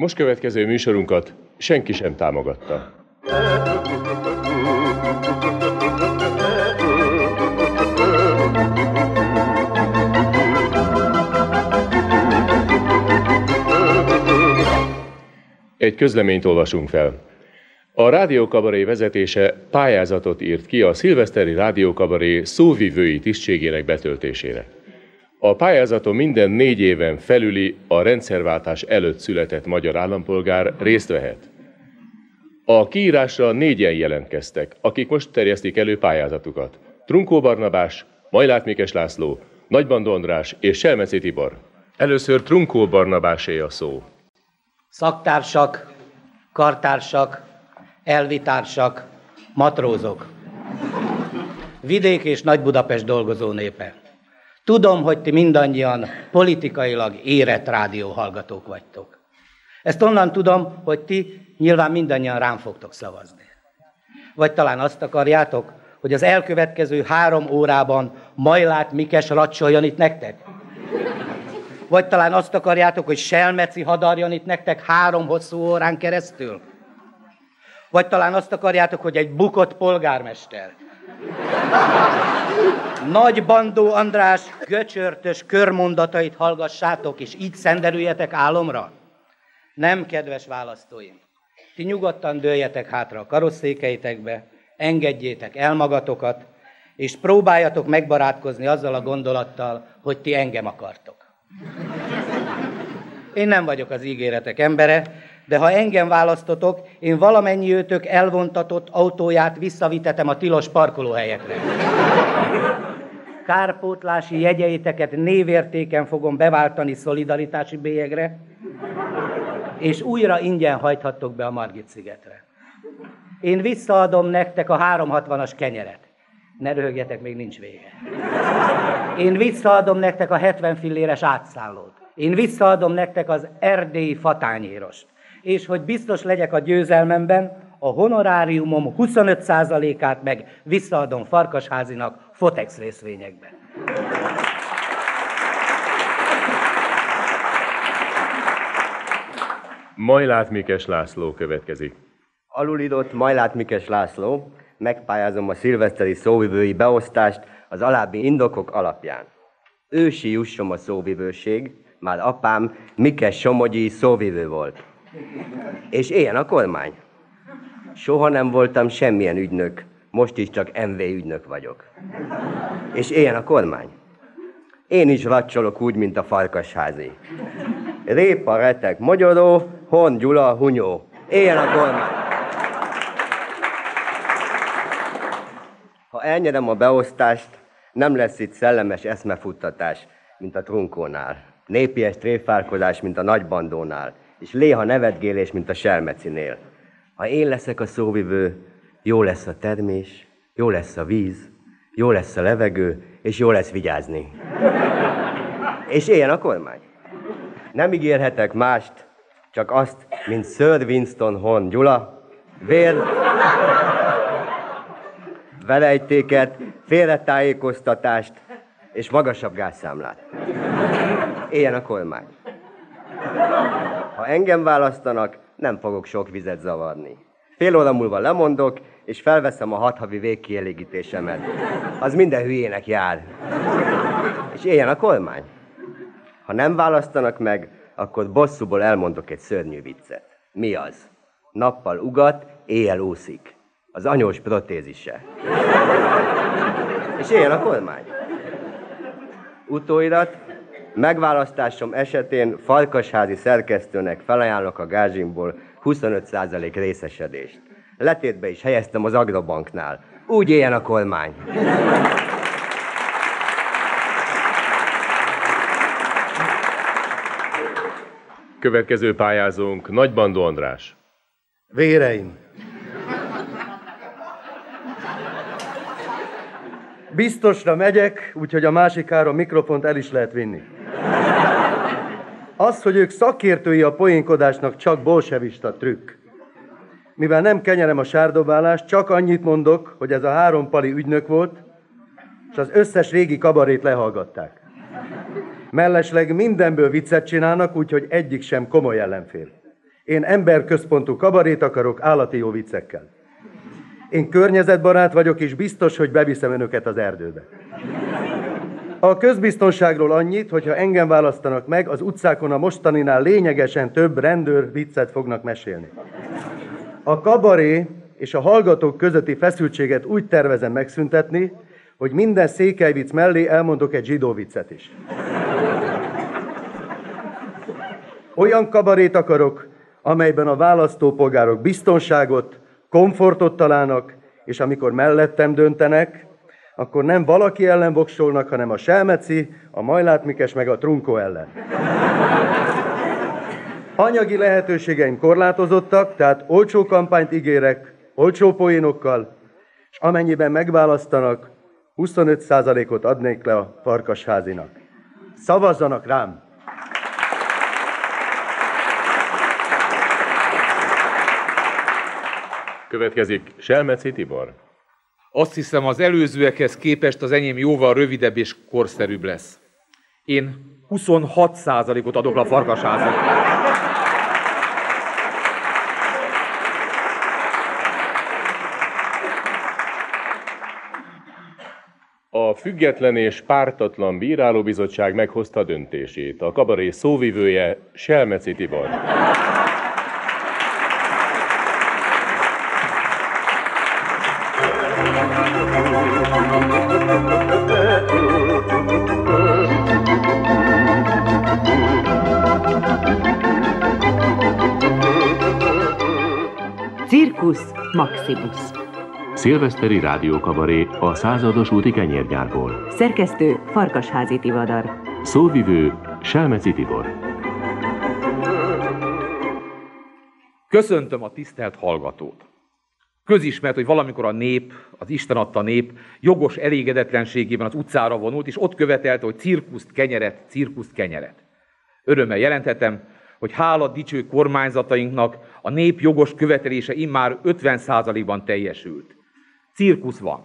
Most következő műsorunkat senki sem támogatta. Egy közleményt olvasunk fel. A Rádiókabaré vezetése pályázatot írt ki a szilveszteri Rádiókabaré szóvivői tisztségének betöltésére. A pályázaton minden négy éven felüli a rendszerváltás előtt született magyar állampolgár részt vehet. A kiírásra négyen jelentkeztek, akik most terjesztik elő pályázatukat. Trunkó Barnabás, Majlát Mikes László, Nagybandó András és Selmeci Tibor. Először Trunkó Barnabásé a szó. Szaktársak, kartársak, elvitársak, matrózok. Vidék és Nagy Budapest dolgozó népe. Tudom, hogy ti mindannyian politikailag érett rádióhallgatók vagytok. Ezt onnan tudom, hogy ti nyilván mindannyian rám fogtok szavazni. Vagy talán azt akarjátok, hogy az elkövetkező három órában Majlát Mikes racsoljon itt nektek? Vagy talán azt akarjátok, hogy Selmeci hadarjon itt nektek három hosszú órán keresztül? Vagy talán azt akarjátok, hogy egy bukott polgármester nagy Bandó András göcsörtös körmondatait hallgassátok, és így szenderüljetek álomra? Nem, kedves választóim. Ti nyugodtan dőljetek hátra a karosszékeitekbe, engedjétek el magatokat, és próbáljatok megbarátkozni azzal a gondolattal, hogy ti engem akartok. Én nem vagyok az ígéretek embere, de ha engem választotok, én valamennyi őtök elvontatott autóját visszavitetem a tilos parkolóhelyekre. Kárpótlási jegyeiteket névértéken fogom beváltani szolidaritási bélyegre, és újra ingyen hajthattok be a Margit szigetre. Én visszaadom nektek a 360-as kenyeret. Ne röhögjetek, még nincs vége. Én visszaadom nektek a 70 filléres átszállót. Én visszaadom nektek az erdélyi fatányérost és hogy biztos legyek a győzelmemben, a honoráriumom 25%-át meg visszaadom Farkasházinak Fotex részvényekbe. Majlát Mikes László következik. Alulidott Majlát Mikes László, megpályázom a szilveszteri szóvivői beosztást az alábbi indokok alapján. Ősi jussom a szóvivőség, már apám Mikes Somogyi szóvivő volt. És ilyen a kormány. Soha nem voltam semmilyen ügynök, most is csak MV ügynök vagyok. És ilyen a kormány. Én is racsolok úgy, mint a farkasházi. Répa, retek, magyaró, hon, gyula, hunyó. Éljen a kormány. Ha elnyerem a beosztást, nem lesz itt szellemes eszmefuttatás, mint a trunkónál. Népies tréfálkozás, mint a nagybandónál és léha nevetgélés, mint a selmecinél. Ha én leszek a szóvivő, jó lesz a termés, jó lesz a víz, jó lesz a levegő, és jó lesz vigyázni. És ilyen a kormány. Nem ígérhetek mást, csak azt, mint Sir Winston Horn Gyula, vér, velejtéket, félretájékoztatást és magasabb gázszámlát. Ilyen a kormány. Engem választanak, nem fogok sok vizet zavarni. Fél óra múlva lemondok, és felveszem a hat havi végkielégítésemet. Az minden hülyének jár. És éljen a kormány. Ha nem választanak meg, akkor bosszúból elmondok egy szörnyű viccet. Mi az? Nappal ugat, éjjel úszik. Az anyós protézise. És éljen a kormány. Utóirat, Megválasztásom esetén Farkasházi szerkesztőnek felajánlok a gázsimból 25% részesedést. Letétbe is helyeztem az Agrobanknál. Úgy éljen a kormány. Következő pályázónk Nagybandó András. Véreim! Biztosra megyek, úgyhogy a másik három mikrofont el is lehet vinni. Az, hogy ők szakértői a poénkodásnak, csak bolsevista trükk. Mivel nem kenyerem a sárdobálást, csak annyit mondok, hogy ez a három pali ügynök volt, és az összes régi kabarét lehallgatták. Mellesleg mindenből viccet csinálnak, úgyhogy egyik sem komoly ellenfél. Én emberközpontú kabarét akarok állati jó viccekkel. Én környezetbarát vagyok, és biztos, hogy beviszem önöket az erdőbe. A közbiztonságról annyit, hogyha engem választanak meg, az utcákon a mostaninál lényegesen több rendőr viccet fognak mesélni. A kabaré és a hallgatók közötti feszültséget úgy tervezem megszüntetni, hogy minden székelyvic mellé elmondok egy zsidó viccet is. Olyan kabarét akarok, amelyben a választópolgárok biztonságot, komfortot találnak, és amikor mellettem döntenek, akkor nem valaki ellen voksolnak, hanem a Selmeci, a Majlát Mikes meg a Trunkó ellen. Anyagi lehetőségeim korlátozottak, tehát olcsó kampányt ígérek, olcsó poénokkal, és amennyiben megválasztanak, 25%-ot adnék le a farkasházinak. Szavazzanak rám! Következik Selmeci Tibor. Azt hiszem, az előzőekhez képest az enyém jóval rövidebb és korszerűbb lesz. Én 26%-ot adok a farkasházat. A független és pártatlan bírálóbizottság meghozta döntését. A kabaré szóvivője Selmeci Tibor. Circus Maximus. Szilveszteri rádiókabaré a százados úti kenyérgyárból. Szerkesztő Farkasházi Tivadar. Szóvivő Selmeci Tibor. Köszöntöm a tisztelt hallgatót. Közismert, hogy valamikor a nép, az Isten adta nép jogos elégedetlenségében az utcára vonult, és ott követelte, hogy cirkuszt kenyeret, cirkuszt kenyeret. Örömmel jelenthetem, hogy hála dicső kormányzatainknak a nép jogos követelése immár 50%-ban teljesült. Cirkusz van.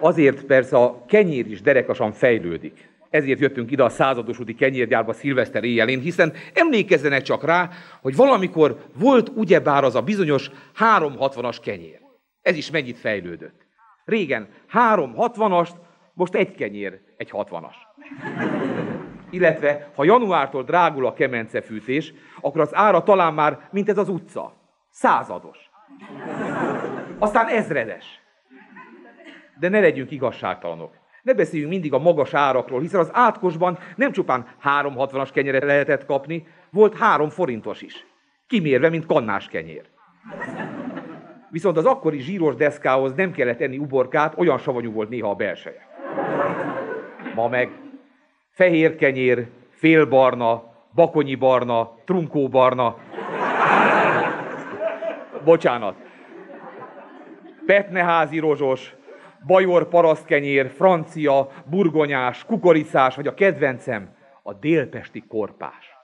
Azért persze a kenyér is derekasan fejlődik. Ezért jöttünk ide a százados úti kenyérgyárba szilveszter éjjelén, hiszen emlékezzenek csak rá, hogy valamikor volt ugyebár az a bizonyos 360-as kenyér. Ez is mennyit fejlődött. Régen 360-ast, most egy kenyér, egy 60-as. Illetve, ha januártól drágul a kemencefűtés, akkor az ára talán már, mint ez az utca. Százados. Aztán ezredes. De ne legyünk igazságtalanok. Ne beszéljünk mindig a magas árakról, hiszen az átkosban nem csupán 360-as kenyeret lehetett kapni, volt 3 forintos is. Kimérve, mint kannás kenyér. Viszont az akkori zsíros deszkához nem kellett enni uborkát, olyan savanyú volt néha a belseje. Ma meg fehér kenyér, félbarna, bakonyi barna, trunkó barna. Bocsánat. Petneházi rozsos, bajor parasztkenyér, francia, burgonyás, kukoricás, vagy a kedvencem, a délpesti korpás.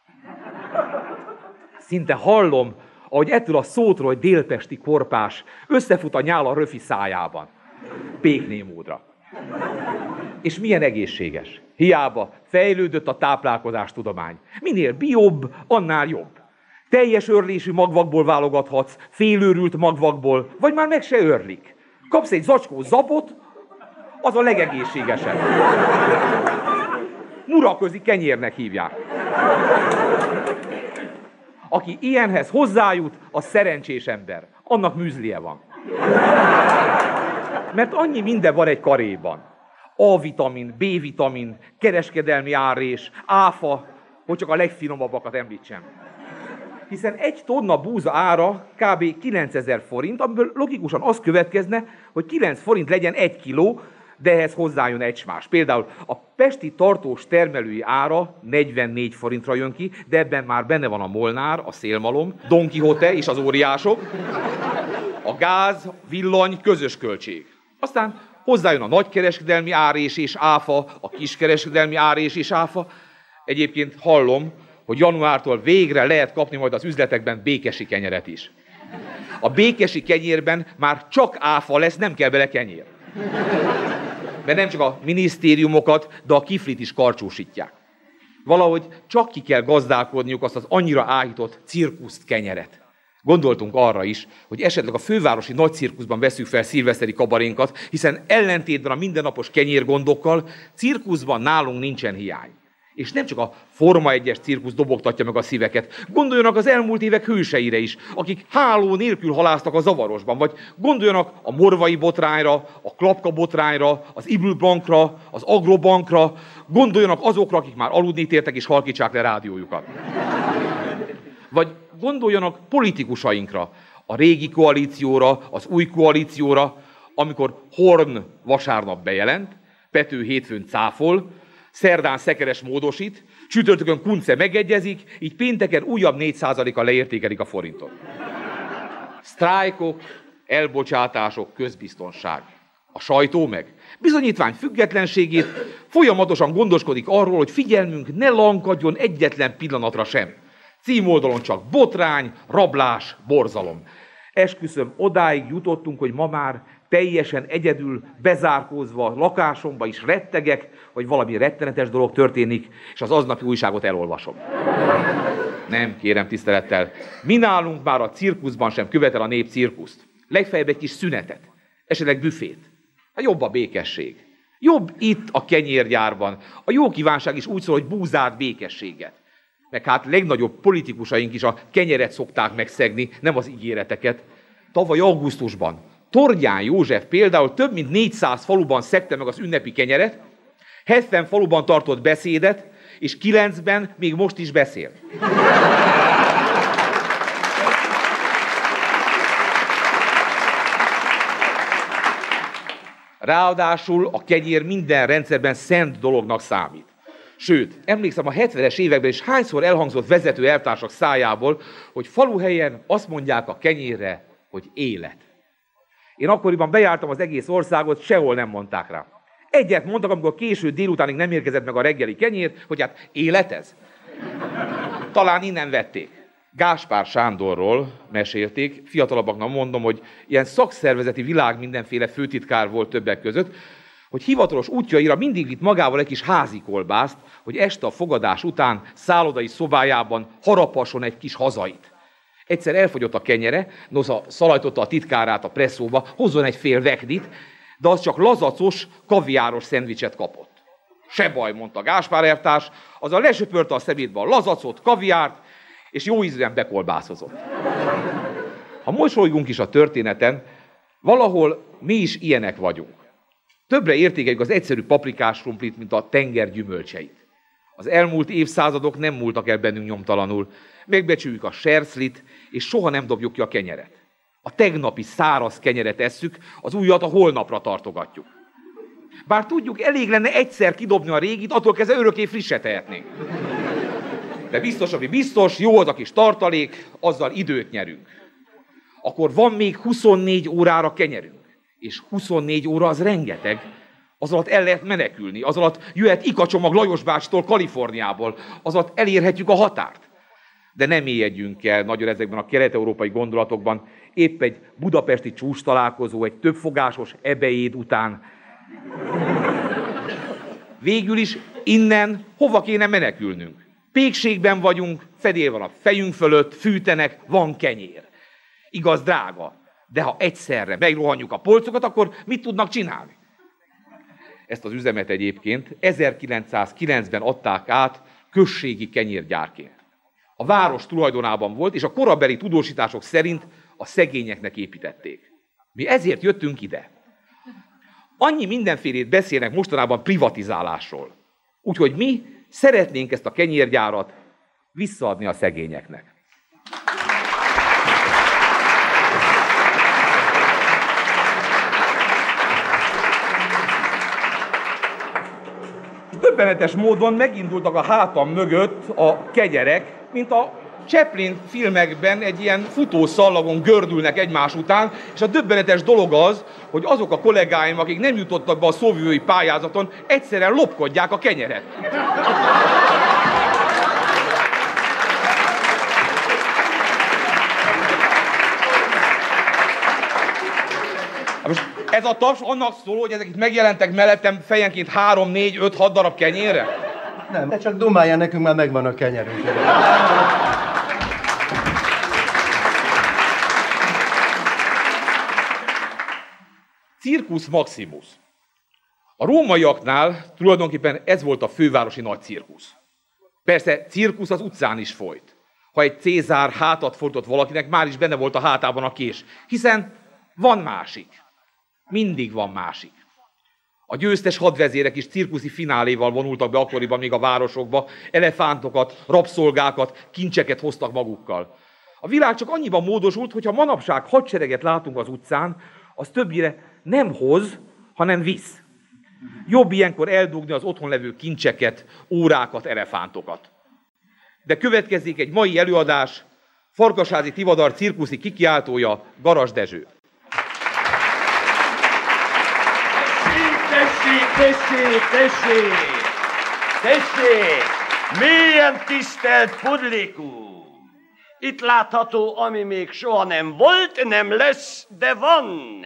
Szinte hallom, ahogy ettől a szótról, hogy délpesti korpás, összefut a nyál a röfi szájában. Péknémódra. És milyen egészséges. Hiába fejlődött a táplálkozástudomány. Minél biobb, annál jobb. Teljes örlésű magvakból válogathatsz, félőrült magvakból, vagy már meg se örlik. Kapsz egy zacskó zapot, az a legegészségesebb. Muraközi kenyérnek hívják. Aki ilyenhez hozzájut, az szerencsés ember. Annak műzlie van. Mert annyi minden van egy karéban. A-vitamin, B-vitamin, kereskedelmi árés, áfa, hogy csak a legfinomabbakat említsem. Hiszen egy tonna búza ára kb. 9000 forint, amiből logikusan az következne, hogy 9 forint legyen egy kiló, de ehhez hozzájön egy más. Például a pesti tartós termelői ára 44 forintra jön ki, de ebben már benne van a molnár, a szélmalom, Don Quixote és az óriások, a gáz, villany, közös költség. Aztán hozzájön a nagykereskedelmi árés és áfa, a kiskereskedelmi árés és áfa. Egyébként hallom, hogy januártól végre lehet kapni majd az üzletekben békesi kenyeret is. A békesi kenyérben már csak áfa lesz, nem kell bele kenyér. Mert nem csak a minisztériumokat, de a kiflit is karcsúsítják. Valahogy csak ki kell gazdálkodniuk azt az annyira áhított cirkuszt kenyeret. Gondoltunk arra is, hogy esetleg a fővárosi nagy cirkuszban veszük fel szilveszteri kabarénkat, hiszen ellentétben a mindennapos kenyérgondokkal, cirkuszban nálunk nincsen hiány. És nem csak a Forma 1-es cirkusz dobogtatja meg a szíveket. Gondoljanak az elmúlt évek hőseire is, akik háló nélkül haláztak a zavarosban, vagy gondoljanak a morvai botrányra, a klapka botrányra, az Ibülbankra, az Agrobankra, gondoljanak azokra, akik már aludni tértek és halkítsák le rádiójukat. Vagy gondoljanak politikusainkra, a régi koalícióra, az új koalícióra, amikor Horn vasárnap bejelent, Pető hétfőn cáfol, szerdán szekeres módosít, csütörtökön kunce megegyezik, így pénteken újabb 4%-a leértékelik a forintot. Sztrájkok, elbocsátások, közbiztonság. A sajtó meg bizonyítvány függetlenségét folyamatosan gondoskodik arról, hogy figyelmünk ne lankadjon egyetlen pillanatra sem. Címoldalon csak botrány, rablás, borzalom. Esküszöm, odáig jutottunk, hogy ma már teljesen egyedül, bezárkózva lakásomba is rettegek, hogy valami rettenetes dolog történik, és az aznapi újságot elolvasom. Nem, kérem tisztelettel. Mi nálunk már a cirkuszban sem követel a nép cirkuszt. Legfeljebb egy kis szünetet, esetleg büfét. Hát jobb a békesség. Jobb itt a kenyérgyárban. A jó kívánság is úgy szól, hogy búzárt békességet. Meg hát legnagyobb politikusaink is a kenyeret szokták megszegni, nem az ígéreteket. Tavaly augusztusban Tordján József például több mint 400 faluban szekte meg az ünnepi kenyeret, 70 faluban tartott beszédet, és 9-ben még most is beszél. Ráadásul a kenyér minden rendszerben szent dolognak számít. Sőt, emlékszem a 70-es években is hányszor elhangzott vezető eltársak szájából, hogy faluhelyen azt mondják a kenyérre, hogy élet. Én akkoriban bejártam az egész országot, sehol nem mondták rá. Egyet mondtak, amikor késő délutánig nem érkezett meg a reggeli kenyér, hogy hát élet ez? Talán innen vették. Gáspár Sándorról mesélték, fiatalabbaknak mondom, hogy ilyen szakszervezeti világ mindenféle főtitkár volt többek között, hogy hivatalos útjaira mindig vitt magával egy kis házi kolbászt, hogy este a fogadás után szállodai szobájában harapasson egy kis hazait. Egyszer elfogyott a kenyere, noza szalajtotta a titkárát a presszóba, hozzon egy fél vekdit, de az csak lazacos, kaviáros szendvicset kapott. Se baj, mondta Gáspár elvtárs, az a lesöpörte a szemétbe a lazacot, kaviárt, és jó ízűen bekolbászozott. Ha mosolygunk is a történeten, valahol mi is ilyenek vagyunk. Többre értékeljük az egyszerű paprikás krumplit, mint a tenger gyümölcseit. Az elmúlt évszázadok nem múltak el bennünk nyomtalanul. Megbecsüljük a serszlit, és soha nem dobjuk ki a kenyeret. A tegnapi száraz kenyeret esszük, az újat a holnapra tartogatjuk. Bár tudjuk, elég lenne egyszer kidobni a régit, attól kezdve örökké frisse tehetnénk. De biztos, ami biztos, jó az a kis tartalék, azzal időt nyerünk. Akkor van még 24 órára kenyerünk. És 24 óra az rengeteg. Az alatt el lehet menekülni, az alatt jöhet ikacsomag Lajos bácstól Kaliforniából, az alatt elérhetjük a határt. De nem mélyedjünk el nagyon ezekben a kelet-európai gondolatokban. Épp egy budapesti csúcs találkozó, egy többfogásos ebejéd után. Végül is innen hova kéne menekülnünk? Pékségben vagyunk, fedél van a fejünk fölött, fűtenek, van kenyér. Igaz, drága, de ha egyszerre megrohanjuk a polcokat, akkor mit tudnak csinálni? Ezt az üzemet egyébként 1909-ben adták át községi kenyérgyárként. A város tulajdonában volt, és a korabeli tudósítások szerint a szegényeknek építették. Mi ezért jöttünk ide. Annyi mindenfélét beszélnek mostanában privatizálásról. Úgyhogy mi szeretnénk ezt a kenyérgyárat visszaadni a szegényeknek. Döbbenetes módon megindultak a hátam mögött a kegyerek, mint a Chaplin filmekben egy ilyen futószallagon gördülnek egymás után, és a döbbenetes dolog az, hogy azok a kollégáim, akik nem jutottak be a szóvivői pályázaton, egyszerűen lopkodják a kenyeret. Ez a taps annak szól, hogy ezek itt megjelentek mellettem fejenként 3, 4, 5, 6 darab kenyérre? Nem, de csak dumáljál, nekünk már megvan a kenyerünk. Circus Maximus. A rómaiaknál tulajdonképpen ez volt a fővárosi nagy cirkusz. Persze, cirkusz az utcán is folyt. Ha egy Cézár hátat fordított valakinek, már is benne volt a hátában a kés. Hiszen van másik. Mindig van másik. A győztes hadvezérek is cirkuszi fináléval vonultak be akkoriban még a városokba, elefántokat, rabszolgákat, kincseket hoztak magukkal. A világ csak annyiban módosult, hogy ha manapság hadsereget látunk az utcán, az többire nem hoz, hanem visz. Jobb ilyenkor eldugni az otthon levő kincseket, órákat, elefántokat. De következik egy mai előadás, Farkasházi Tivadar cirkuszi kikiáltója, Garas Dezső. Tessék, tessék, tessék, tessék, mélyen tisztelt publikum! Itt látható, ami még soha nem volt, nem lesz, de van.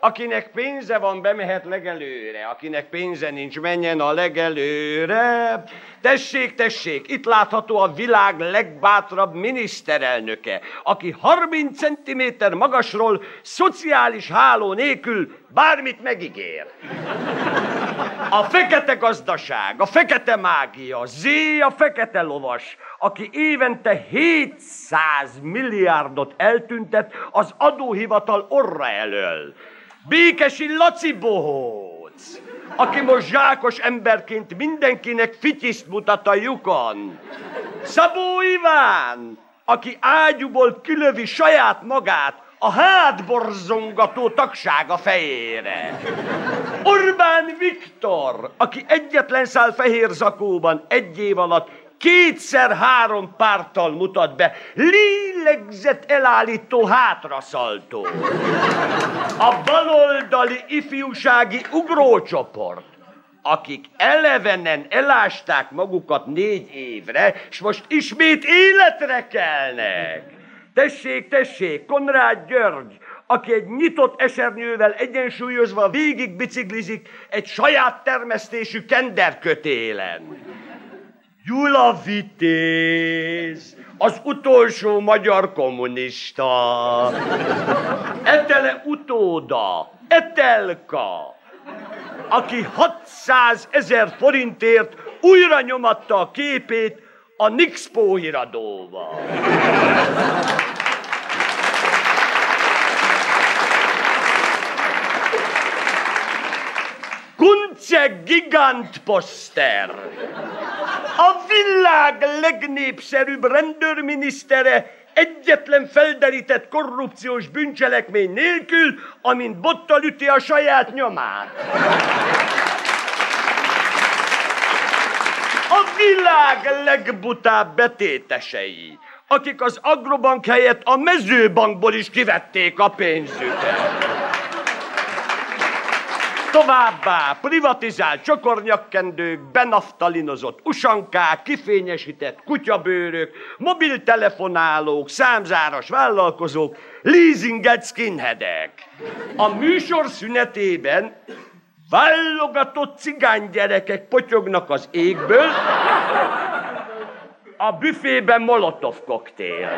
Akinek pénze van, bemehet legelőre. Akinek pénze nincs, menjen a legelőre. Tessék, tessék, itt látható a világ legbátrabb miniszterelnöke, aki 30 cm magasról, szociális háló nélkül bármit megígér. A fekete gazdaság, a fekete mágia, Zé a fekete lovas, aki évente 700 milliárdot eltüntet az adóhivatal orra elől. Békesi Laci Bohóc, aki most zsákos emberként mindenkinek fityiszt mutat a lyukon. Szabó Iván, aki ágyúból kilövi saját magát a hátborzongató tagsága fejére. Orbán Viktor, aki egyetlen szál fehér zakóban egy év alatt kétszer-három pártal mutat be, lélegzett elállító hátraszaltó. A baloldali ifjúsági ugrócsoport, akik elevenen elásták magukat négy évre, és most ismét életre kelnek. Tessék, tessék, Konrád György, aki egy nyitott esernyővel egyensúlyozva végig biciklizik egy saját termesztésű kenderkötélen. Gyula Vitéz, az utolsó magyar kommunista. Etele utóda, Etelka, aki 600 ezer forintért újra nyomatta a képét a Nixpó híradóval. Kunce Gigant Poster. A világ legnépszerűbb rendőrminisztere egyetlen felderített korrupciós bűncselekmény nélkül, amint bottal üti a saját nyomát. A világ legbutább betétesei, akik az agrobank helyett a mezőbankból is kivették a pénzüket. Továbbá privatizált csokornyakkendők, benaftalinozott usankák, kifényesített kutyabőrök, mobiltelefonálók, számzáras vállalkozók, leasingelt skinheadek. A műsor szünetében válogatott cigánygyerekek potyognak az égből, a büfében molotov koktél.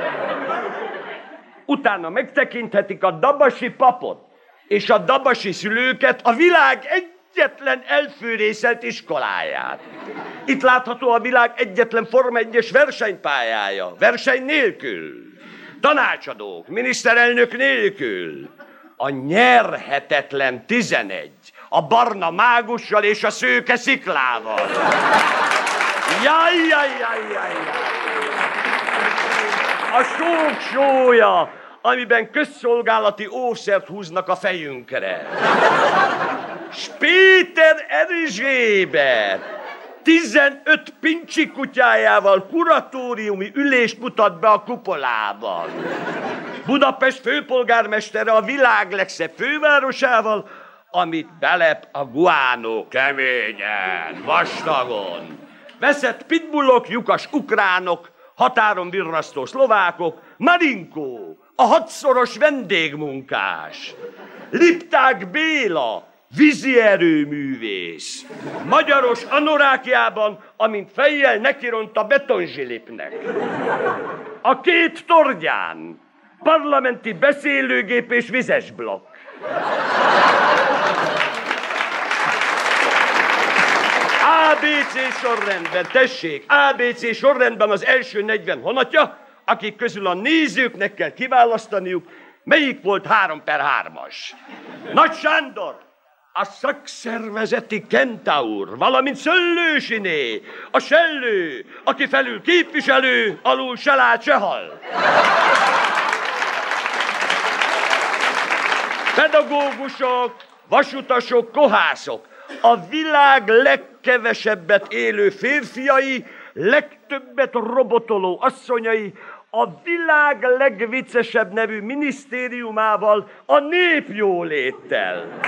Utána megtekinthetik a dabasi papot, és a dabasi szülőket a világ egyetlen elfűrészelt iskoláját. Itt látható a világ egyetlen Forma 1-es versenypályája, verseny nélkül. Tanácsadók, miniszterelnök nélkül. A nyerhetetlen 11, a barna mágussal és a szőke sziklával. Jaj, jaj, jaj, jaj. A sók sója, amiben közszolgálati ószert húznak a fejünkre. S Péter Erzsébet 15 pincsi kutyájával kuratóriumi ülést mutat be a kupolában. Budapest főpolgármestere a világ legszebb fővárosával, amit belep a guánó keményen, vastagon. Veszett pitbullok, lyukas ukránok, határon virrasztó szlovákok, Marinkó, a hatszoros vendégmunkás, Lipták Béla, vízi erőművész. Magyaros anorákjában, amint fejjel nekiront a betonzsilipnek. A két torgyán, parlamenti beszélőgép és vizes blokk. ABC sorrendben, tessék, ABC sorrendben az első 40 honatja, akik közül a nézőknek kell kiválasztaniuk, melyik volt 3 per 3-as. Nagy Sándor, a szakszervezeti kentaur, valamint Szöllősiné, a sellő, aki felül képviselő, alul se lát, se hal. Pedagógusok, vasutasok, kohászok, a világ legkevesebbet élő férfiai, legtöbbet robotoló asszonyai, a világ legviccesebb nevű minisztériumával, a népjóléttel.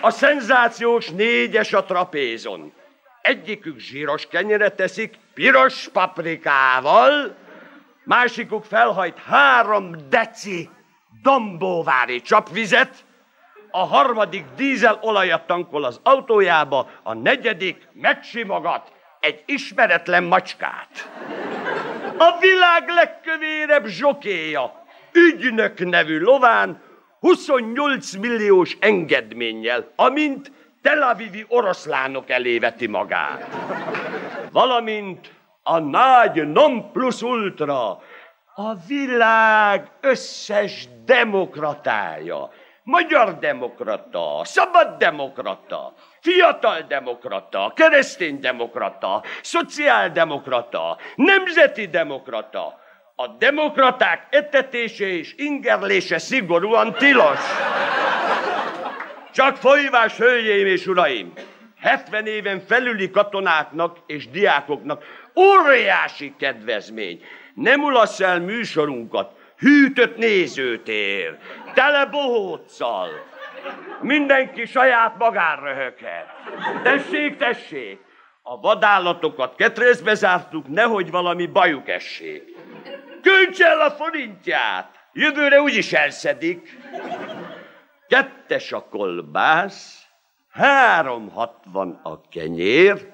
A szenzációs négyes a trapézon. Egyikük zsíros kenyeret teszik, piros paprikával, másikuk felhajt három deci dombóvári csapvizet, a harmadik dízel olajat tankol az autójába, a negyedik megsimogat egy ismeretlen macskát. A világ legkövérebb zsokéja, ügynök nevű lován 28 milliós engedménnyel, amint Tel Avivi oroszlánok elé veti magát. Valamint a nagy non plus ultra, a világ összes demokratája, magyar demokrata, szabad demokrata, fiatal demokrata, keresztény demokrata, szociáldemokrata, nemzeti demokrata. A demokraták etetése és ingerlése szigorúan tilos. Csak folyvás, hölgyeim és uraim! 70 éven felüli katonáknak és diákoknak óriási kedvezmény. Nem ulasz el műsorunkat, hűtött nézőtér, tele bohóccal. Mindenki saját magán röhöghet. Tessék, tessék! A vadállatokat ketrészbe zártuk, nehogy valami bajuk essék. Költs el a forintját! Jövőre úgyis elszedik. Kettes a kolbász, három hatvan a kenyér,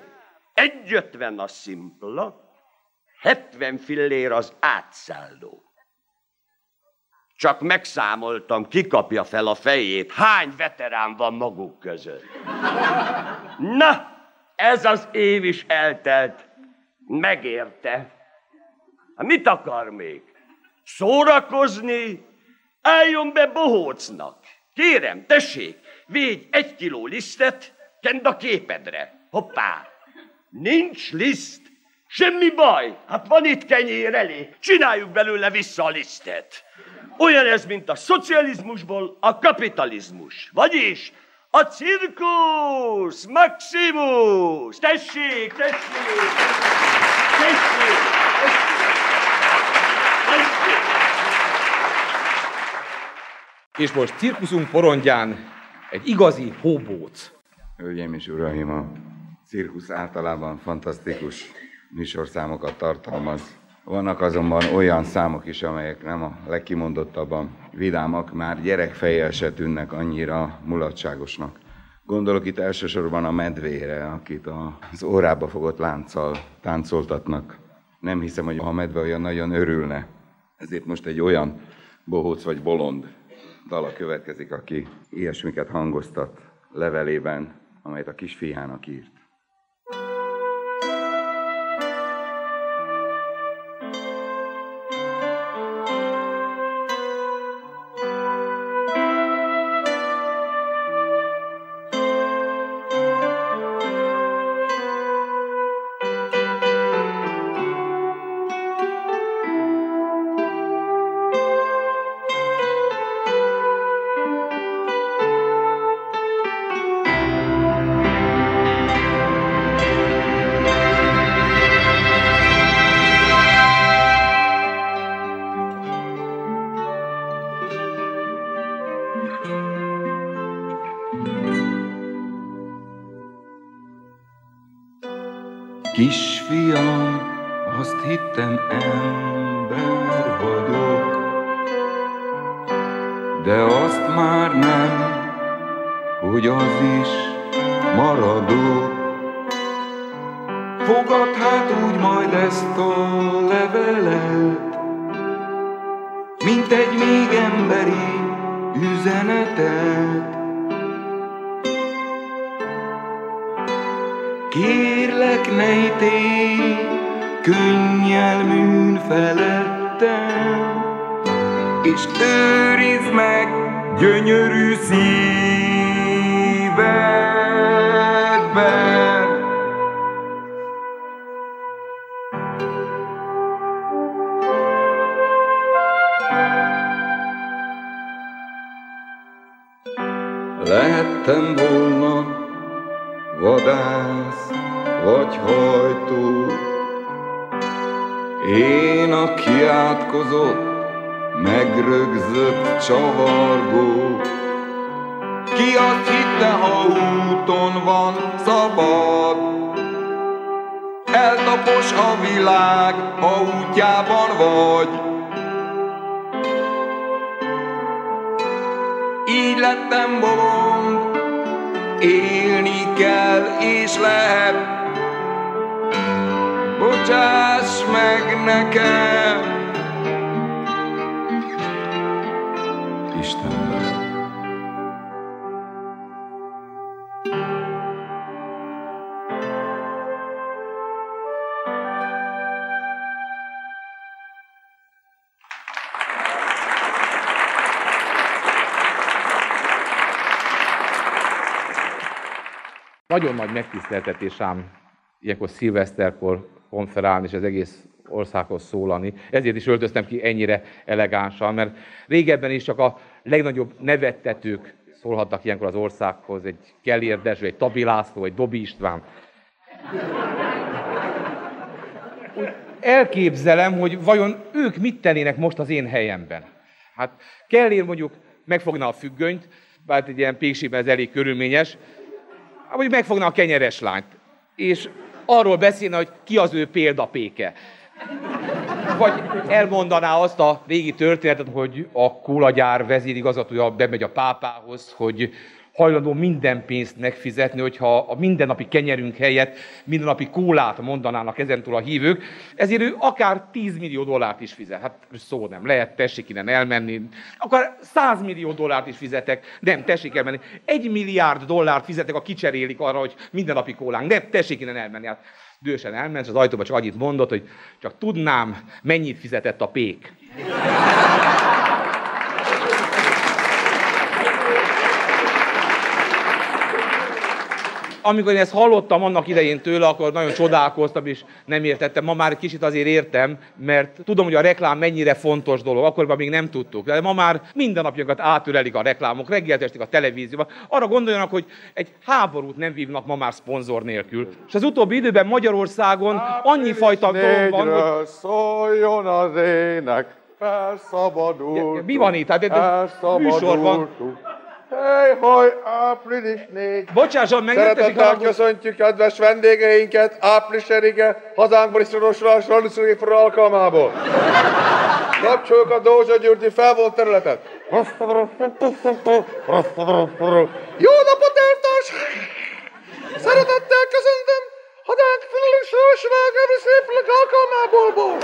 egyötven a szimpla, hetven fillér az átszálló. Csak megszámoltam, kikapja fel a fejét, hány veterán van maguk között. Na, ez az év is eltelt. Megérte. Hát mit akar még? Szórakozni? Álljon be bohócnak. Kérem, tessék, védj egy kiló lisztet, kend a képedre. Hoppá! Nincs liszt? Semmi baj, hát van itt kenyér elé, csináljuk belőle vissza a lisztet. Olyan ez, mint a szocializmusból a kapitalizmus. Vagyis a cirkusz maximus. Tessék, tessék, tessék, tessék. És most cirkuszunk porondján egy igazi hóbóc. Hölgyeim és uraim, a cirkusz általában fantasztikus műsorszámokat tartalmaz. Vannak azonban olyan számok is, amelyek nem a legkimondottabban vidámak, már gyerekfejjel se tűnnek annyira mulatságosnak. Gondolok itt elsősorban a medvére, akit az órába fogott lánccal táncoltatnak. Nem hiszem, hogy a medve olyan nagyon örülne. Ezért most egy olyan bohóc vagy bolond dala következik, aki ilyesmiket hangoztat levelében, amelyet a kisfiának írt. Eltapos a világ, ha útjában vagy. Így lettem bolond, élni kell és lehet. Bocsáss meg nekem! Istenben. Nagyon nagy megtiszteltetés ám ilyenkor szilveszterkor konferálni és az egész országhoz szólani. Ezért is öltöztem ki ennyire elegánsan, mert régebben is csak a legnagyobb nevettetők szólhattak ilyenkor az országhoz, egy Kellér Dezső, egy Tabi László, egy Dobi István. Úgy elképzelem, hogy vajon ők mit tennének most az én helyemben. Hát Kellér mondjuk megfogna a függönyt, bár egy ilyen péksében ez elég körülményes, vagy megfogna a kenyeres lányt, és arról beszélne, hogy ki az ő példapéke. Vagy elmondaná azt a régi történetet, hogy a kólagyár vezérigazgatója bemegy a pápához, hogy hajlandó minden pénzt megfizetni, hogyha a mindennapi kenyerünk helyett mindennapi kólát mondanának ezentúl a hívők, ezért ő akár 10 millió dollárt is fizet. Hát szó nem, lehet, tessék innen elmenni. Akár 100 millió dollárt is fizetek, nem, tessék elmenni. Egy milliárd dollárt fizetek, a kicserélik arra, hogy mindennapi kólánk. Nem, tessék innen elmenni. Hát dühösen elment, és az ajtóba csak annyit mondott, hogy csak tudnám, mennyit fizetett a pék. Amikor én ezt hallottam annak idején tőle, akkor nagyon csodálkoztam, és nem értettem. Ma már kicsit azért értem, mert tudom, hogy a reklám mennyire fontos dolog. Akkor még nem tudtuk. De ma már minden napjukat átörelik a reklámok, reggel a televízióban. Arra gondoljanak, hogy egy háborút nem vívnak ma már szponzor nélkül. És az utóbbi időben Magyarországon annyi fajta dolog van, hogy... szóljon az ének, felszabadult. Mi van itt? Hát műsor van. Hely, haj, április 4. Bocsásson meg, Szeretettel haragudni. köszöntjük kedves vendégeinket április erige hazánkból is sorosulás Ralisztrógépor alkalmából. Kapcsoljuk a Dózsa Gyurgyi felvolt területet. Jó napot, elvtársak! Szeretettel köszöntöm hazánk felelős szépleg alkalmából.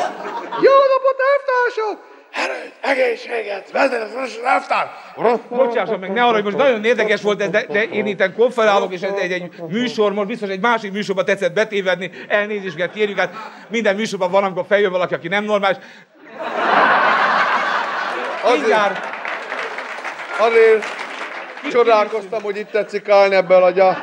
Jó napot, elvtársak! Erőt, egészséget, vezetes elvtárs! Bocsásson meg, ne arra, hogy most nagyon érdekes volt ez, de, de én itt konferálok, és ez egy, egy műsor, most biztos egy másik műsorba tetszett betévedni, elnézést kérjük, hát minden műsorban van, amikor feljön valaki, aki nem normális. Mindjárt. Azért csodálkoztam, hogy itt tetszik állni ebből a gyá...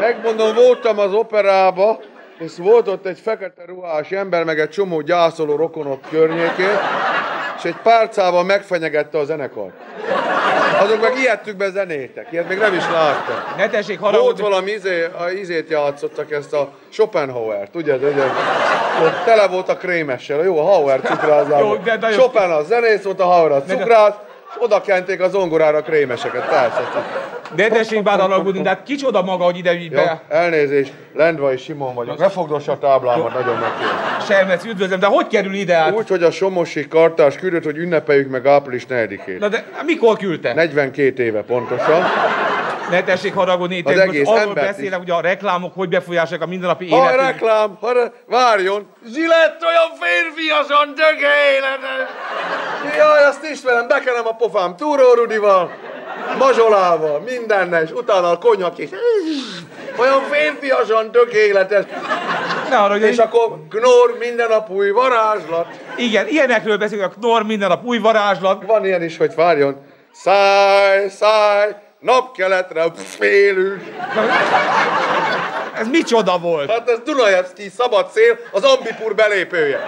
Megmondom, voltam az operába, és volt ott egy fekete ruhás ember, meg egy csomó gyászoló rokonok környékén, és egy pálcával megfenyegette a zenekart. Azok meg ijedtük be zenétek, ilyet még nem is láttak. Ne tessék Volt haragudni. valami izé, a izét játszottak, ezt a Schopenhauer, ugye? Ott Tele volt a krémessel, jó, a Hauer nagyon- Chopin a zenész volt, a Hauer a cukrász, oda kenték a zongorára krémeseket, persze. Ne tessék bár alagudni, de hát kicsoda maga, hogy ide így be. elnézést, Lendvai Simon vagyok. Ne fogdossa a táblámat, nagyon megkérem. Selmec, üdvözlöm, de hogy kerül ide át? Úgy, hogy a Somosi kartás küldött, hogy ünnepeljük meg április 4-ét. Na de mikor küldte? 42 éve pontosan. Ne tessék haragudni, itt Az most egész arról beszélek, hogy a reklámok hogy befolyásolják a mindennapi Ha életünket. reklám, ha re... várjon! Zsilett olyan férfiasan tökéletes! Jaj, azt ismerem, bekenem a pofám Túró Rudival, mazsolával, mindennel, és utána a konyak is. Olyan férfiasan tökéletes. Ne arra, És akkor Knorr minden nap új varázslat. Igen, ilyenekről beszélünk, a Knorr minden nap új varázslat. Van ilyen is, hogy várjon. Száj, száj, napkeletre félünk. Ez micsoda volt? Hát ez Dunajevszki szabad szél, az Ambipur belépője.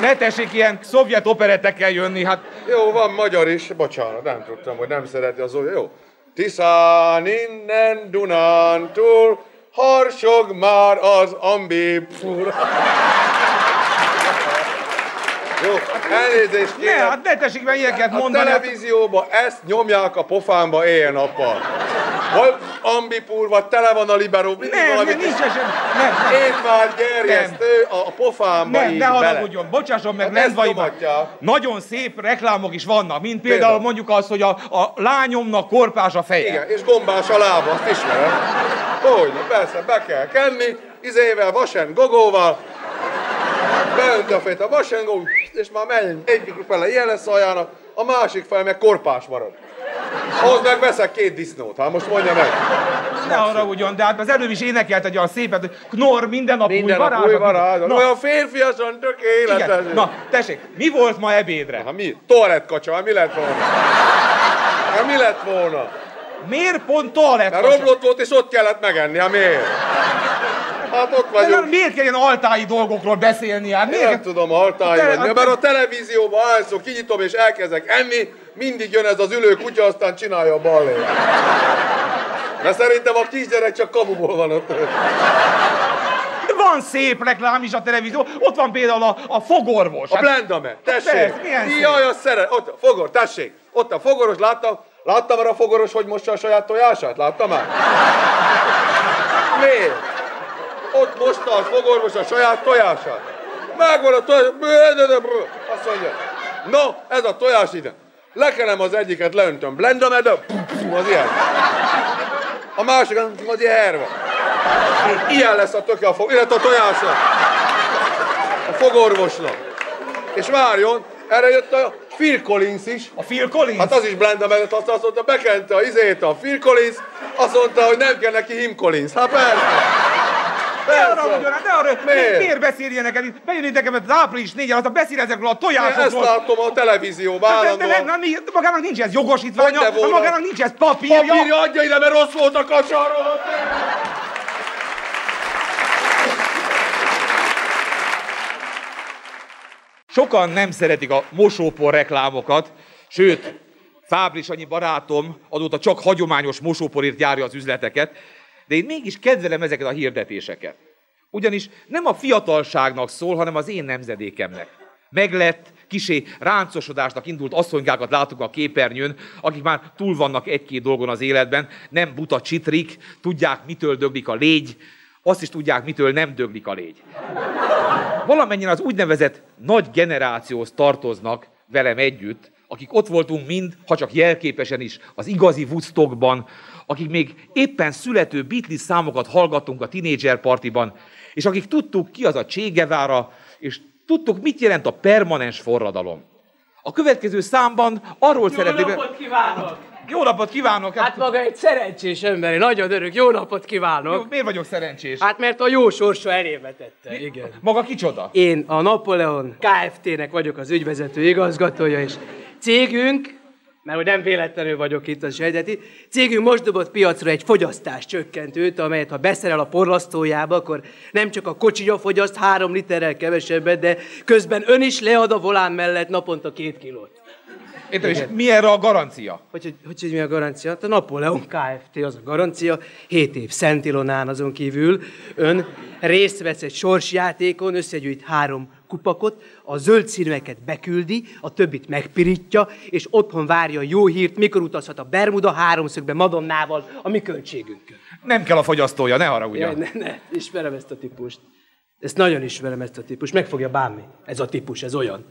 Ne tessék ilyen szovjet operettekkel jönni, hát Jó, van magyar is. Bocsánat, nem tudtam, hogy nem szereti az. Jó. Tiszán innen Dunántúl, harsog már az Ambipur. Jó, elnézést ne, kérem. hát ne tessék már ilyeneket A mondani. hát- televízióba ezt nyomják a pofámba éjjel-nappal. Vagy ambipúr, vagy tele van a liberó, mindig Nem, nem, valami nincs eset. Nem, már gerjesztő a, a pofámba Nem, ne haragudjon, bocsásson meg, Hát Lendvaiban. Nagyon szép reklámok is vannak, mint például, Például? mondjuk az, hogy a, a lányomnak korpás a feje. Igen, és gombás a lába, azt ismerem. Hogy, persze, be kell kenni, izével, vasen, gogóval, beönt a fejét a és már megy, egyik fele ilyen lesz aljának, a másik fele meg korpás marad. Ahhoz meg veszek két disznót, hát most mondja meg. Ne haragudjon, de hát az előbb is énekelt egy olyan szépet, hogy Knorr minden nap Minden új nap varázslat. új varázslat. Na, Olyan férfiasan tökéletes. igen. Na, tessék, mi volt ma ebédre? Hát mi? Toalett kacsa, mi lett volna? Hát mi lett volna? Miért pont toalett? Mert romlott volt, és ott kellett megenni, hát miért? Hát ott De vagyunk. miért kell ilyen altái dolgokról beszélni? Hát miért? nem tudom, altály De- vagy. hát- Mert a televízióban állszó, kinyitom és elkezdek enni, mindig jön ez az ülő kutya, aztán csinálja a ballét. De szerintem a kisgyerek csak kamuból van ott. Van szép reklám is a televízió, ott van például a, a fogorvos. A Blendamer, tessék! Persze, milyen. Jaj, azt szeret. Ott a fogor, tessék! Ott a fogoros, láttam, láttam már a fogoros, hogy mossa a saját tojását? Láttam már? Miért? Ott mosta a fogorvos a saját tojását. Megvan a tojás. Azt mondja, no, ez a tojás ide. Lekelem az egyiket, leöntöm Blendamer, de az ilyen. A másik az herva. Ilyen lesz a töke a fog, illetve a tojása. A fogorvosnak. És várjon, erre jött a Phil Collins is. A Phil Collins? Hát az is blenda mellett azt, azt mondta, bekente a izét a Phil Collins, azt mondta, hogy nem kell neki Him Collins. Hát persze. Ne arra, ugyan, ne arra, Miért? miért? miért beszél ilyeneket? itt? Bejön itt nekem az április 4 aztán beszél ezekről a tojásokról. ezt látom a televízióban de, de, de, állandóan. nem, nem, magának nincs ez jogosítványa, magának nincs ez papírja. Papírja adja ide, mert rossz volt a kacsaról. Sokan nem szeretik a mosópor reklámokat, sőt, Fábris annyi barátom azóta csak hagyományos mosóporért járja az üzleteket, de én mégis kedvelem ezeket a hirdetéseket. Ugyanis nem a fiatalságnak szól, hanem az én nemzedékemnek. Meglett, kisé ráncosodásnak indult asszonykákat látunk a képernyőn, akik már túl vannak egy-két dolgon az életben, nem buta csitrik, tudják, mitől döglik a légy, azt is tudják, mitől nem döglik a légy. Valamennyien az úgynevezett nagy generációhoz tartoznak velem együtt, akik ott voltunk mind, ha csak jelképesen is, az igazi Woodstockban, akik még éppen születő Beatles számokat hallgattunk a tínédzser partiban, és akik tudtuk ki az a Che Guevara, és tudtuk, mit jelent a permanens forradalom. A következő számban arról Jó szeretnék... napot kívánok! Jó napot kívánok! Hát maga egy szerencsés ember, nagyon örök. Jó napot kívánok! Jó, miért vagyok szerencsés? Hát mert a jó sorsa elébe tette, igen. Maga kicsoda? Én a Napoleon Kft-nek vagyok az ügyvezető igazgatója, és cégünk, mert hogy nem véletlenül vagyok itt az sejteti, cégünk most dobott piacra egy fogyasztás csökkentőt, amelyet ha beszerel a porlasztójába, akkor nem csak a kocsinya fogyaszt három literrel kevesebbet, de közben ön is lead a volán mellett naponta két kilót. Értem, és mi erre a garancia? Hogy, hogy, hogy, hogy mi a garancia? Hát a Napóleon Kft. az a garancia. 7 év Szent Ilonán azon kívül ön részt vesz egy sorsjátékon, összegyűjt három kupakot, a zöld színűeket beküldi, a többit megpirítja, és otthon várja a jó hírt, mikor utazhat a Bermuda háromszögbe Madonnával a mi költségünkön. Nem kell a fogyasztója, ne haragudjon. Jaj, ne, ne, ismerem ezt a típust. Ezt nagyon ismerem ezt a típust. Meg fogja bánni. Ez a típus, ez olyan.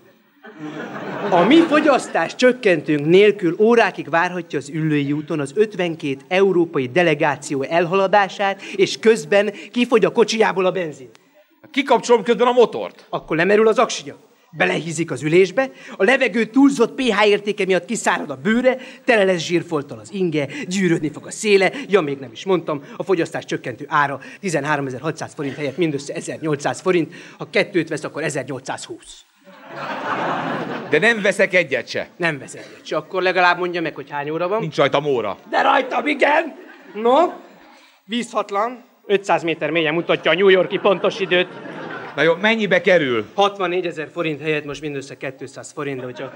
A mi fogyasztás csökkentünk nélkül órákig várhatja az ülői úton az 52 európai delegáció elhaladását, és közben kifogy a kocsijából a benzin. Kikapcsolom közben a motort. Akkor lemerül az aksia. Belehízik az ülésbe, a levegő túlzott pH értéke miatt kiszárad a bőre, tele lesz zsírfolttal az inge, gyűrődni fog a széle, ja, még nem is mondtam, a fogyasztás csökkentő ára 13.600 forint helyett mindössze 1800 forint, ha kettőt vesz, akkor 1820. De nem veszek egyet se. Nem vesz egyet se, akkor legalább mondja meg, hogy hány óra van. Nincs rajta óra. De rajtam, igen! No, vízhatlan, 500 méter mélyen mutatja a New Yorki pontos időt. Na jó, mennyibe kerül? 64 ezer forint helyett most mindössze 200 forint, de hogyha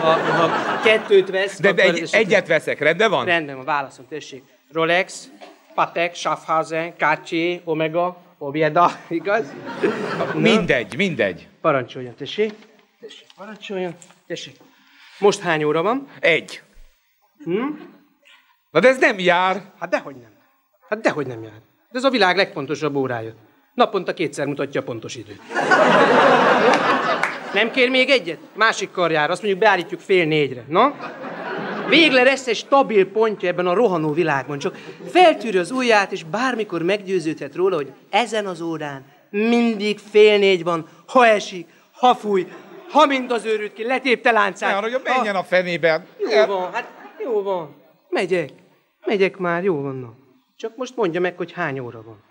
ha, ha kettőt vesz... De, egy, egyet veszek, rendben van? Rendben van, válaszom, tessék. Rolex, Patek, Schaffhausen, Cartier, Omega, Obieda, igaz? Na, Mindegy, mindegy. Parancsoljon, tessék. Tessék, parancsoljon. Tessék. Most hány óra van? Egy. Hm? Na de ez nem jár. Hát dehogy nem. Hát dehogy nem jár. De ez a világ legfontosabb órája. Naponta kétszer mutatja a pontos időt. Nem kér még egyet? Másik karjára, azt mondjuk beállítjuk fél négyre. Na? Végre lesz egy stabil pontja ebben a rohanó világban, csak feltűrő az ujját, és bármikor meggyőződhet róla, hogy ezen az órán mindig fél négy van, ha esik, ha fúj, ha mint az őrült ki, letépte láncát. Ne, hogy menjen a fenében. Jó van, hát jó van. Megyek. Megyek már, jó van. Csak most mondja meg, hogy hány óra van.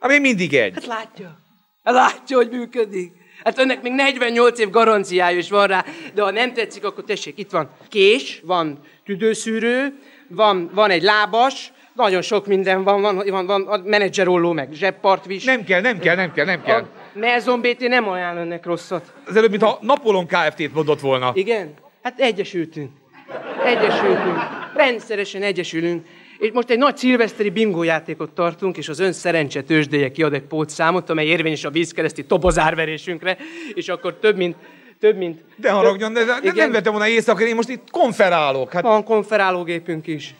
Hát még mindig egy. Hát látja. Hát látja, hogy működik. Hát önnek még 48 év garanciája is van rá, de ha nem tetszik, akkor tessék, itt van kés, van tüdőszűrő, van, van egy lábas, nagyon sok minden van, van, van, van a menedzserolló meg, zsebpartvis. Nem kell, nem kell, nem kell, nem kell. A Nelson BT nem ajánl önnek rosszat. Az előbb, mintha Napolon Kft-t mondott volna. Igen? Hát egyesültünk. Egyesültünk. Rendszeresen egyesülünk. És most egy nagy szilveszteri bingo játékot tartunk, és az ön szerencse tőzsdéje kiad egy pótszámot, amely érvényes a vízkereszti tobozárverésünkre, és akkor több mint több mint... De haragudjon, de, de Igen. nem vettem volna éjszaka, én most itt konferálok. Hát, Van konferálógépünk is.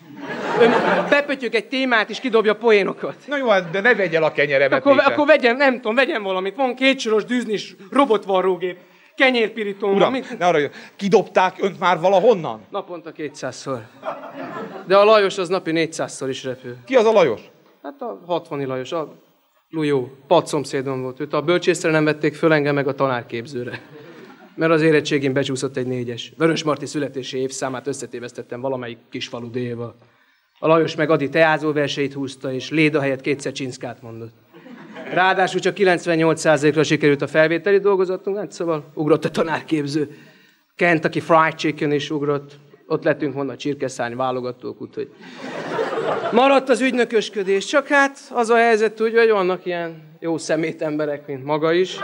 Ön bepötyök egy témát, és kidobja poénokat. na jó, hát, de ne vegye el a kenyeremet. Akkor, akkor vegyen, nem tudom, vegyen valamit. Van kétsoros dűznis robotvarrógép, kenyérpirító. Uram, valamit. ne haragudjon, kidobták önt már valahonnan? Naponta 200-szor. De a Lajos az napi 400-szor is repül. Ki az a Lajos? Hát a 60 Lajos, a Lujó, padszomszédom volt. Őt a bölcsészre nem vették föl engem meg a tanárképzőre. Mert az érettségén becsúszott egy négyes. Vörös Marti születési évszámát összetévesztettem valamelyik kisfalu déval. A Lajos meg Adi teázó verseit húzta, és Léda helyett kétszer csinszkát mondott. Ráadásul csak 98%-ra sikerült a felvételi dolgozatunk, hát szóval ugrott a tanárképző. Kentucky Fried Chicken is ugrott. Ott lettünk volna a csirkeszárny válogatók, úgyhogy Maradt az ügynökösködés, csak hát az a helyzet úgy, hogy vannak ilyen jó szemét emberek, mint maga is,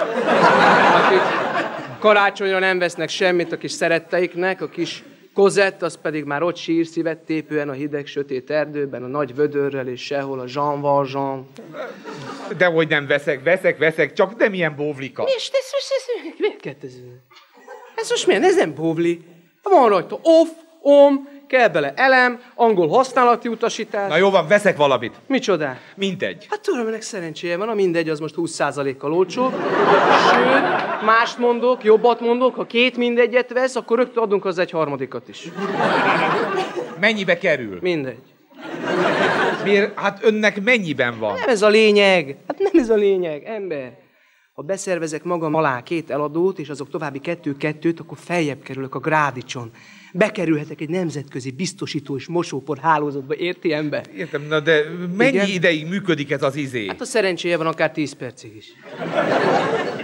akik karácsonyra nem vesznek semmit a kis szeretteiknek, a kis kozett, az pedig már ott sír szívettépően a hideg, sötét erdőben, a nagy vödörrel, és sehol a Jean Valjean. De hogy nem veszek, veszek, veszek, csak nem ilyen bóvlika. Mi is, ez, ez, ez, miért ez? Ez most milyen? Ez nem bóvli. Van rajta off, om, kell bele elem, angol használati utasítás. Na jó van, veszek valamit. Micsoda? Mindegy. Hát tudom, ennek szerencséje van, a mindegy, az most 20%-kal olcsó. Sőt, mást mondok, jobbat mondok, ha két mindegyet vesz, akkor rögtön adunk az egy harmadikat is. Mennyibe kerül? Mindegy. Miért? Hát önnek mennyiben van? Nem ez a lényeg. Hát nem ez a lényeg, ember. Ha beszervezek magam alá két eladót, és azok további kettő-kettőt, akkor feljebb kerülök a grádicson. Bekerülhetek egy nemzetközi biztosító és mosópor hálózatba, érti ember? Értem, na de mennyi Igen? ideig működik ez az izé? Hát a szerencséje van akár 10 percig is.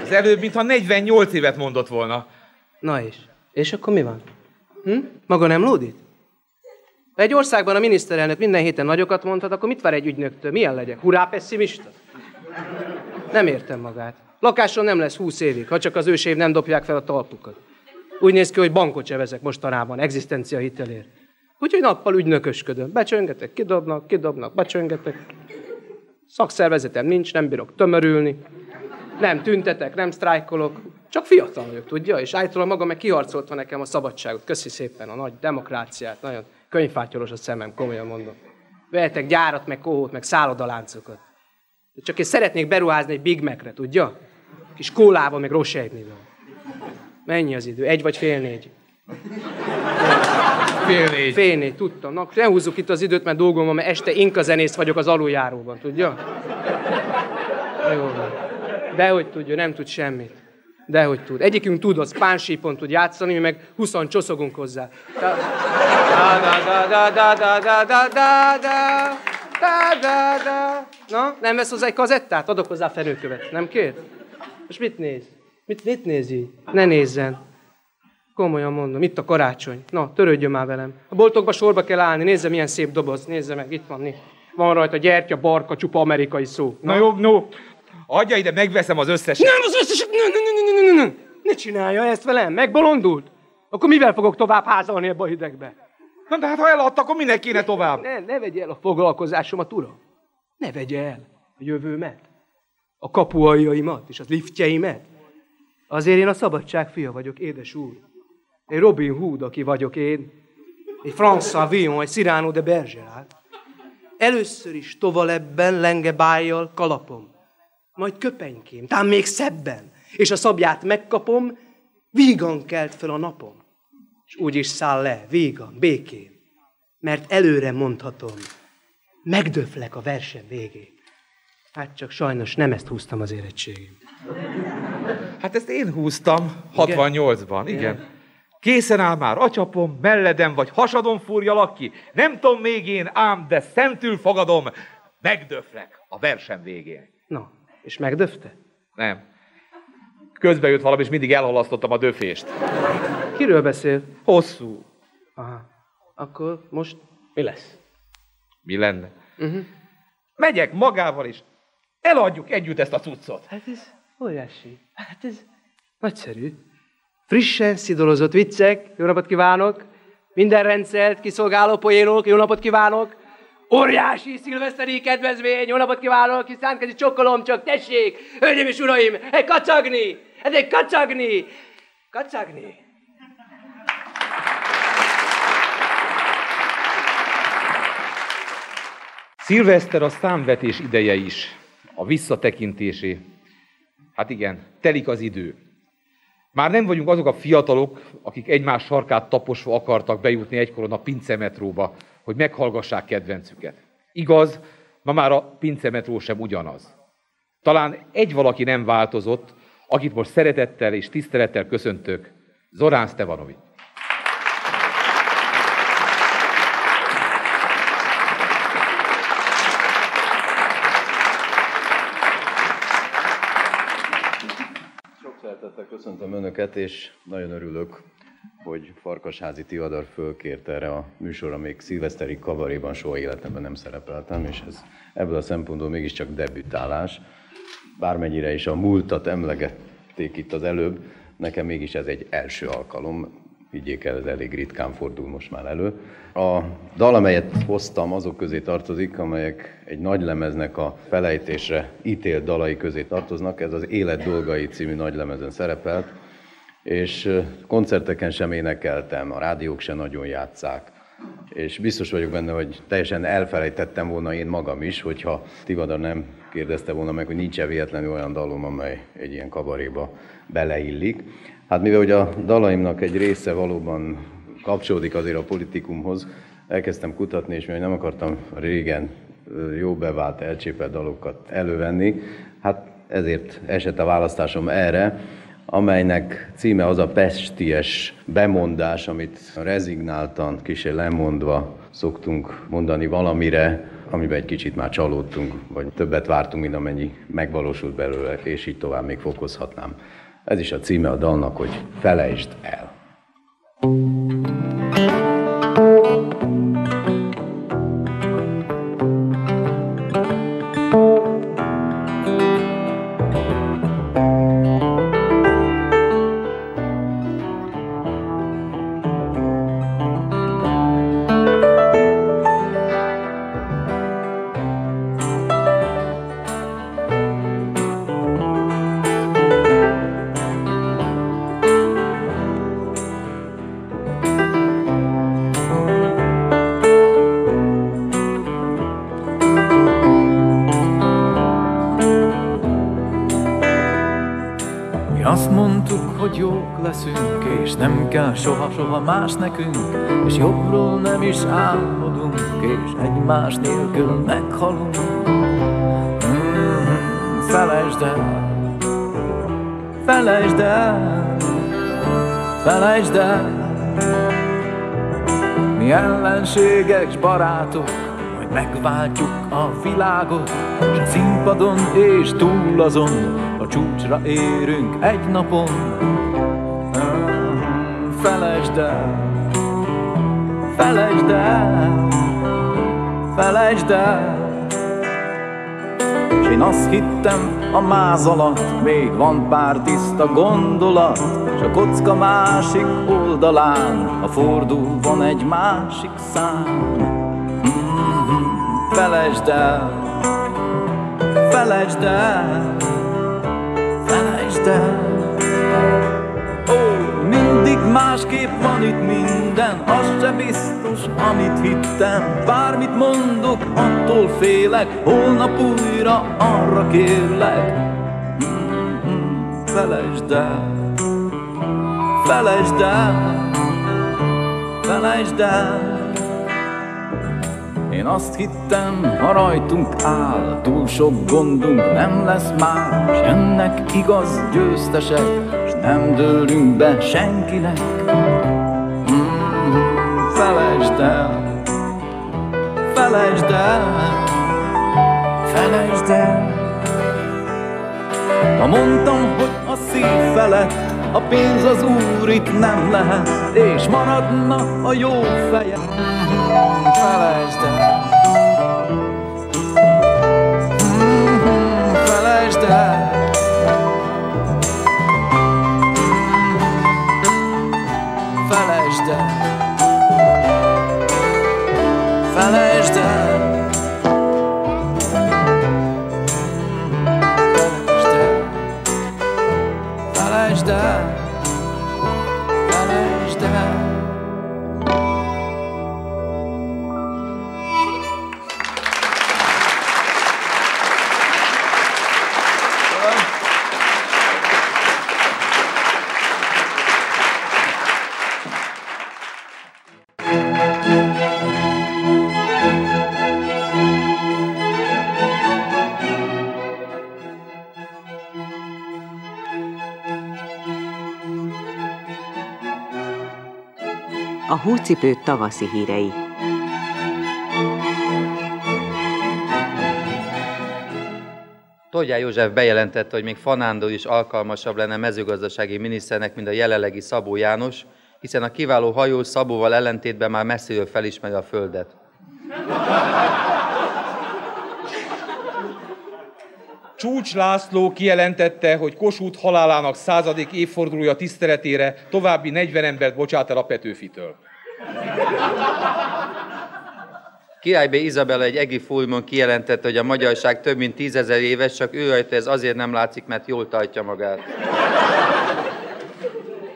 Az előbb, mintha 48 évet mondott volna. Na és? És akkor mi van? Hm? Maga nem lódít? Ha egy országban a miniszterelnök minden héten nagyokat mondhat, akkor mit vár egy ügynöktől? Milyen legyek? Hurrá pessimista? Nem értem magát. Lakáson nem lesz 20 évig, ha csak az ősév nem dobják fel a talpukat. Úgy néz ki, hogy bankot se vezek mostanában, egzisztencia hitelért. Úgyhogy nappal ügynökösködöm. Becsöngetek, kidobnak, kidobnak, becsöngetek. Szakszervezetem nincs, nem bírok tömörülni. Nem tüntetek, nem sztrájkolok. Csak fiatal vagyok, tudja? És állítólag maga meg kiharcolta nekem a szabadságot. Köszi szépen a nagy demokráciát. Nagyon könyvfátyolos a szemem, komolyan mondom. Vehetek gyárat, meg kohót, meg szállodaláncokat. Csak én szeretnék beruházni egy Big Mac-re, tudja? Kis kólával, meg rosejtnivel. Mennyi az idő? Egy vagy fél négy? Fél négy. Fél négy, tudtam. Na, nem húzzuk itt az időt, mert dolgom van, mert este inka zenész vagyok az aluljáróban, tudja? Jó van. Dehogy tudja, nem tud semmit. Dehogy tud. Egyikünk tud, az pánsípon tud játszani, mi meg huszon csoszogunk hozzá. Da, da, da, da, da, da, da, da, da, da, da, da, da. Na, nem vesz hozzá egy kazettát? Adok hozzá fenőkövet. Nem kér? Most mit néz? Mit, mit néz így? Ne nézzen. Komolyan mondom, itt a karácsony. Na, törődjön már velem. A boltokba sorba kell állni, nézze milyen szép doboz, nézze meg, itt van. Né. Van rajta gyertya, barka, csupa amerikai szó. Na jó, no. Adja ide, megveszem az összeset. Nem, az összeset, ne, ne, ne, ne, ne, ne, ne. Csinálja ezt velem, megbolondult. Akkor mivel fogok tovább házalni ebbe a hidegbe? Na de hát ha eladta, akkor minek kéne tovább? Ne, ne vegye el a foglalkozásomat, uram. Ne vegye el a jövőmet, a kapuajaimat és a liftjeimet. Azért én a szabadság fia vagyok, édes úr. Egy Robin Hood, aki vagyok én. Egy François Villon, egy Cyrano de Bergerac. Először is tovalebben, lengebájjal kalapom. Majd köpenykém, tám még szebben. És a szabját megkapom, vígan kelt fel a napom. És úgy is száll le, vígan, békén. Mert előre mondhatom, megdöflek a verseny végén. Hát csak sajnos nem ezt húztam az érettségim. Hát ezt én húztam 68-ban, igen. igen. Készen áll már acsapom, melledem vagy hasadon fúrjalak ki. Nem tudom még én, ám, de szentül fogadom, megdöflek a verseny végén. Na, és megdöfte? Nem. Közbe jött valami, és mindig elhalasztottam a döfést. Kiről beszél? Hosszú. Aha. Akkor most mi lesz? Mi lenne? Uh-huh. Megyek magával is. Eladjuk együtt ezt a cuccot. Hát ez óriási. Hát ez nagyszerű. Frissen szidolozott viccek, jó napot kívánok! Minden rendszert kiszolgáló poénok, jó napot kívánok! Óriási szilveszteri kedvezmény, jó napot kívánok, kis szánkezi csokolom, csak tessék, hölgyeim és uraim, egy kacagni, egy kacagni, kacagni. Szilveszter a számvetés ideje is, a visszatekintésé. Hát igen, telik az idő. Már nem vagyunk azok a fiatalok, akik egymás sarkát taposva akartak bejutni egykoron a pincemetróba, hogy meghallgassák kedvencüket. Igaz, ma már a pincemetró sem ugyanaz. Talán egy valaki nem változott, akit most szeretettel és tisztelettel köszöntök, Zorán Stevanovic. Köszöntöm Önöket, és nagyon örülök, hogy Farkasházi Tivadar fölkért erre a műsorra, még szilveszteri kavaréban soha életemben nem szerepeltem, és ez ebből a szempontból mégiscsak debütálás. Bármennyire is a múltat emlegették itt az előbb, nekem mégis ez egy első alkalom, higgyék el, ez elég ritkán fordul most már elő. A dal, amelyet hoztam, azok közé tartozik, amelyek egy nagy lemeznek a felejtésre ítélt dalai közé tartoznak. Ez az Élet dolgai című nagy lemezen szerepelt, és koncerteken sem énekeltem, a rádiók sem nagyon játszák. És biztos vagyok benne, hogy teljesen elfelejtettem volna én magam is, hogyha Tivada nem kérdezte volna meg, hogy nincs-e véletlenül olyan dalom, amely egy ilyen kabaréba beleillik. Hát mivel ugye a dalaimnak egy része valóban kapcsolódik azért a politikumhoz, elkezdtem kutatni, és mivel nem akartam régen jó bevált, elcsépelt dalokat elővenni, hát ezért esett a választásom erre, amelynek címe az a pesties bemondás, amit rezignáltan, kisé lemondva szoktunk mondani valamire, amiben egy kicsit már csalódtunk, vagy többet vártunk, mint amennyi megvalósult belőle, és így tovább még fokozhatnám. Ez is a címe a dalnak, hogy felejtsd el. azt soha-soha más nekünk, és jobbról nem is álmodunk, és egymás nélkül meghalunk. Mm, felejtsd el, felejtsd el, felejtsd el, mi ellenségek, s barátok, majd megváltjuk a világot, s a színpadon és túl azon, a csúcsra érünk egy napon. Felejtsd el, felejtsd el, felejtsd el, s én azt hittem a máz alatt még van pár tiszta gondolat, s a kocka másik oldalán a fordul van egy másik szám. Mhm, Felejtsd el, felejtsd el, felejtsd el. Másképp van itt minden, az se biztos, amit hittem. Bármit mondok, attól félek, holnap újra arra kérlek. Felejtsd el, felejtsd el, felejtsd el. Én azt hittem, ha rajtunk áll, túl sok gondunk nem lesz már, s ennek igaz győztesek, nem dőlünk be senkinek. Mm, felejtsd el, felejtsd el, felejtsd el. Ha mondtam, hogy a szív felett a pénz az úr itt nem lehet, és maradna a jó feje. Mm, Felejtsd el. Mm, Felejtsd el. Hócipő tavaszi hírei. Tolgyá József bejelentette, hogy még Fanándor is alkalmasabb lenne mezőgazdasági miniszternek, mint a jelenlegi Szabó János, hiszen a kiváló hajós Szabóval ellentétben már messziről felismeri a földet. Csúcs László kijelentette, hogy Kossuth halálának századik évfordulója tiszteletére további 40 embert bocsát el a Petőfitől. Királybé Izabella egy egi fórumon kijelentette, hogy a magyarság több mint tízezer éves, csak ő rajta ez azért nem látszik, mert jól tartja magát.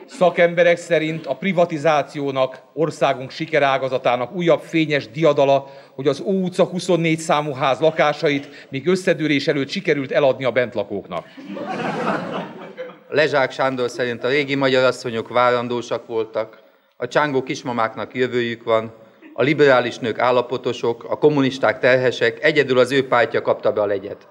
Szakemberek szerint a privatizációnak, országunk sikerágazatának újabb fényes diadala, hogy az Ó utca 24 számú ház lakásait még összedőrés előtt sikerült eladni a bentlakóknak. Lezsák Sándor szerint a régi magyar asszonyok várandósak voltak, a csángó kismamáknak jövőjük van, a liberális nők állapotosok, a kommunisták terhesek, egyedül az ő pártja kapta be a legyet.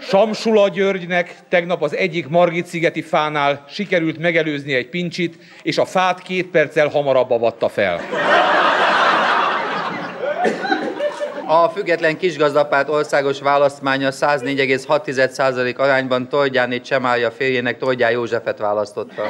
Samsula Györgynek tegnap az egyik Margit-szigeti fánál sikerült megelőzni egy pincsit, és a fát két perccel hamarabb avatta fel. A független kisgazdapárt országos választmánya 104,6% arányban Tordjáné Csemária férjének Tordján Józsefet választotta.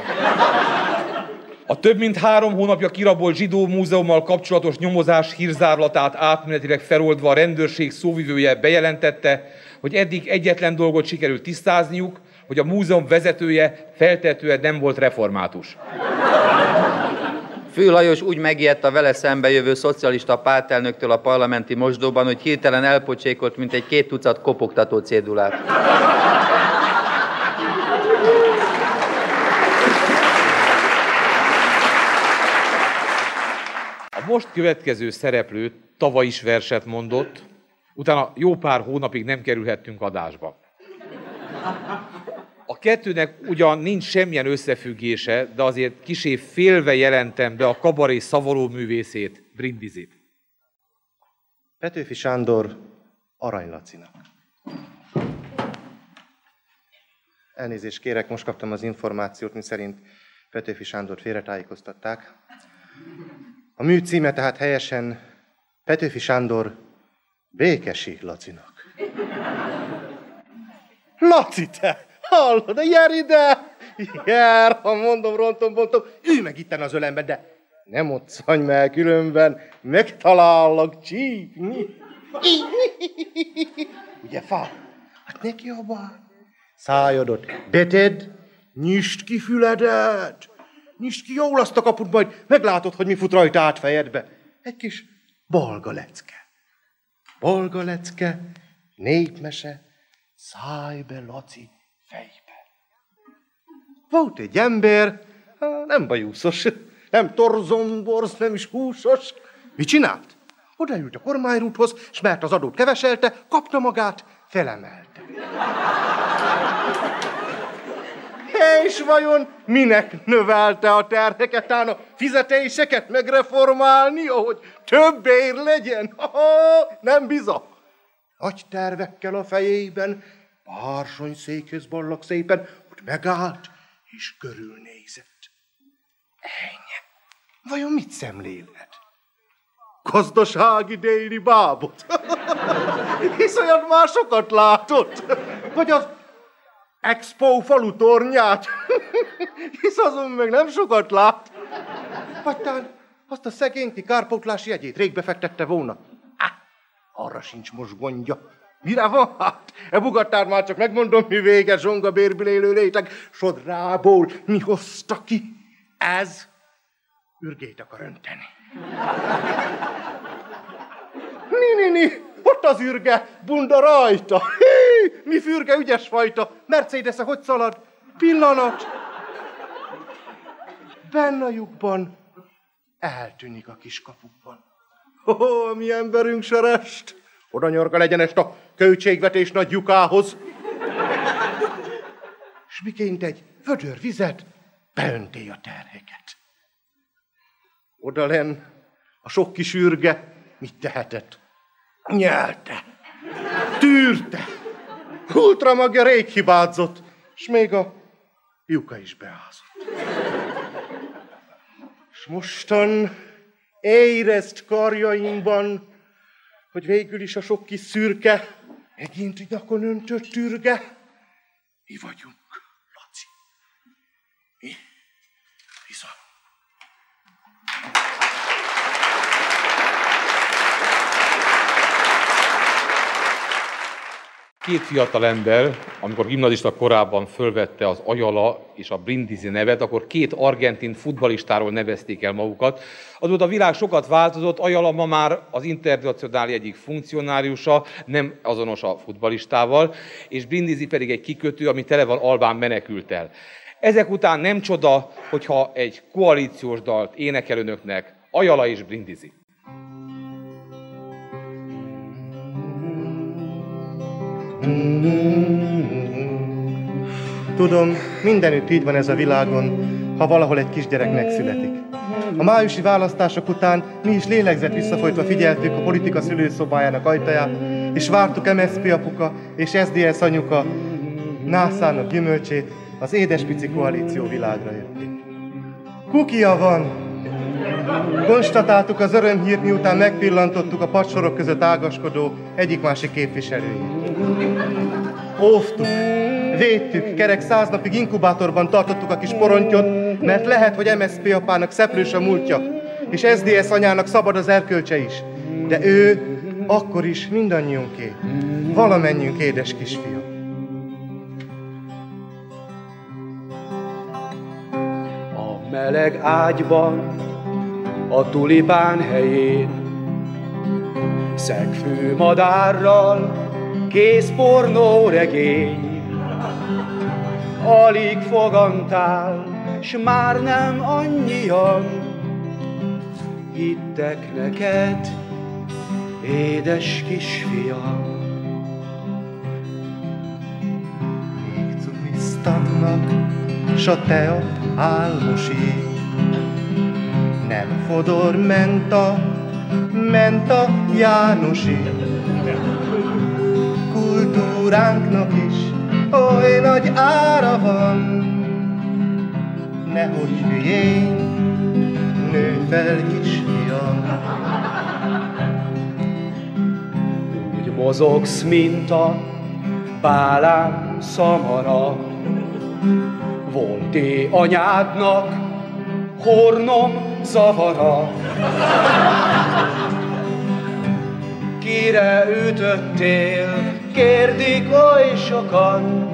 A több mint három hónapja kirabolt zsidó múzeummal kapcsolatos nyomozás hírzárlatát átmenetileg feloldva a rendőrség szóvivője bejelentette, hogy eddig egyetlen dolgot sikerült tisztázniuk, hogy a múzeum vezetője feltetően nem volt református. Fő Lajos úgy megijedt a vele szembe jövő szocialista pártelnöktől a parlamenti mosdóban, hogy hirtelen elpocsékolt, mint egy két tucat kopogtató cédulát. A most következő szereplő tavaly is verset mondott, utána jó pár hónapig nem kerülhettünk adásba. A kettőnek ugyan nincs semmilyen összefüggése, de azért kisé félve jelentem be a kabaré szavaló művészét, Brindizit. Petőfi Sándor Arany Lacinak. Elnézést kérek, most kaptam az információt, mi szerint Petőfi Sándor félretájékoztatták. A mű címe tehát helyesen Petőfi Sándor Békesi Lacinak. Laci, te! Hallod, de jár ide! Jár, ha mondom, rontom, bontom, ülj meg itten az ölembe, de nem moccany meg, különben megtalállak csípni. Ugye, fa? Hát neki jobban. Szájadot beted, nyisd ki füledet, nyisd ki jól azt a kaput, majd meglátod, hogy mi fut rajta át fejedbe. Egy kis balga lecke. Balga lecke, népmese, szállj be, fejbe. Volt egy ember, nem bajuszos, nem torzomborz, nem is húsos. Mit csinált? Odaült a kormányrúthoz, és mert az adót keveselte, kapta magát, felemelte. És vajon minek növelte a terheket, tán a fizetéseket megreformálni, hogy több ér legyen? Ha, nem biza. Nagy tervekkel a fejében, bársony székhez ballak szépen, hogy megállt és körülnézett. Ennyi. Vajon mit szemlélhet? Gazdasági déli bábot. Hisz olyan már sokat látott. Vagy az Expo falu tornyát. Hisz azon meg nem sokat lát. Vagy talán azt a szegényki kárpótlási jegyét rég befektette volna. Ah, arra sincs most gondja. Mire van hát? E bugatár már csak megmondom, mi vége zsonga bérből élő réteg. Sodrából mi hozta ki? Ez ürgét akar önteni. Ni, ni, ni, ott az ürge, bunda rajta. Hí, mi fürge, ügyes fajta. mercedes -e, hogy szalad? Pillanat. Benne a lyukban eltűnik a kiskapukban. Ó, mi emberünk se rest. Oda nyarga legyen ezt a költségvetés nagy lyukához. És miként egy vödör vizet beönti a terheket. Oda len a sok kis ürge mit tehetett? Nyelte, tűrte, ultramagja rég hibázott, és még a lyuka is beázott. És mostan érezt karjaimban, hogy végül is a sok kis szürke megint idakon öntött türge. Mi vagyunk, Két fiatal ember, amikor gimnazista korában fölvette az Ajala és a Brindisi nevet, akkor két argentin futbalistáról nevezték el magukat. Azóta a világ sokat változott, Ajala ma már az internacionális egyik funkcionáriusa, nem azonos a futbalistával, és Brindisi pedig egy kikötő, ami tele van albán menekültel. Ezek után nem csoda, hogyha egy koalíciós dalt énekel önöknek Ajala és Brindisi. Tudom, mindenütt így van ez a világon, ha valahol egy kisgyerek megszületik. A májusi választások után mi is lélegzett visszafolytva figyeltük a politika szülőszobájának ajtaját, és vártuk MSZP apuka és SZDSZ anyuka nászának gyümölcsét, az édespici koalíció világra jötték. Kukia van! Konstatáltuk az örömhírt, miután megpillantottuk a padsorok között ágaskodó egyik-másik képviselőjét. Óvtuk, védtük, kerek száz napig inkubátorban tartottuk a kis porontyot, mert lehet, hogy MSZP apának szeplős a múltja, és SZDSZ anyának szabad az erkölcse is. De ő akkor is mindannyiunké, valamennyünk édes kisfiú. A meleg ágyban, a tulipán helyén, szegfű madárral, kész pornó regény. Alig fogantál, s már nem annyian hittek neked, édes kisfiam. árasztanak, s a teat álmosít. Nem Fodor ment a, ment a Jánosi. Kultúránknak is oly nagy ára van, nehogy hülyén nő fel kisfiam. Úgy mozogsz, mint a bálán szamara, volt-é anyádnak hornom zavara. Kire ütöttél, kérdik oly sokan,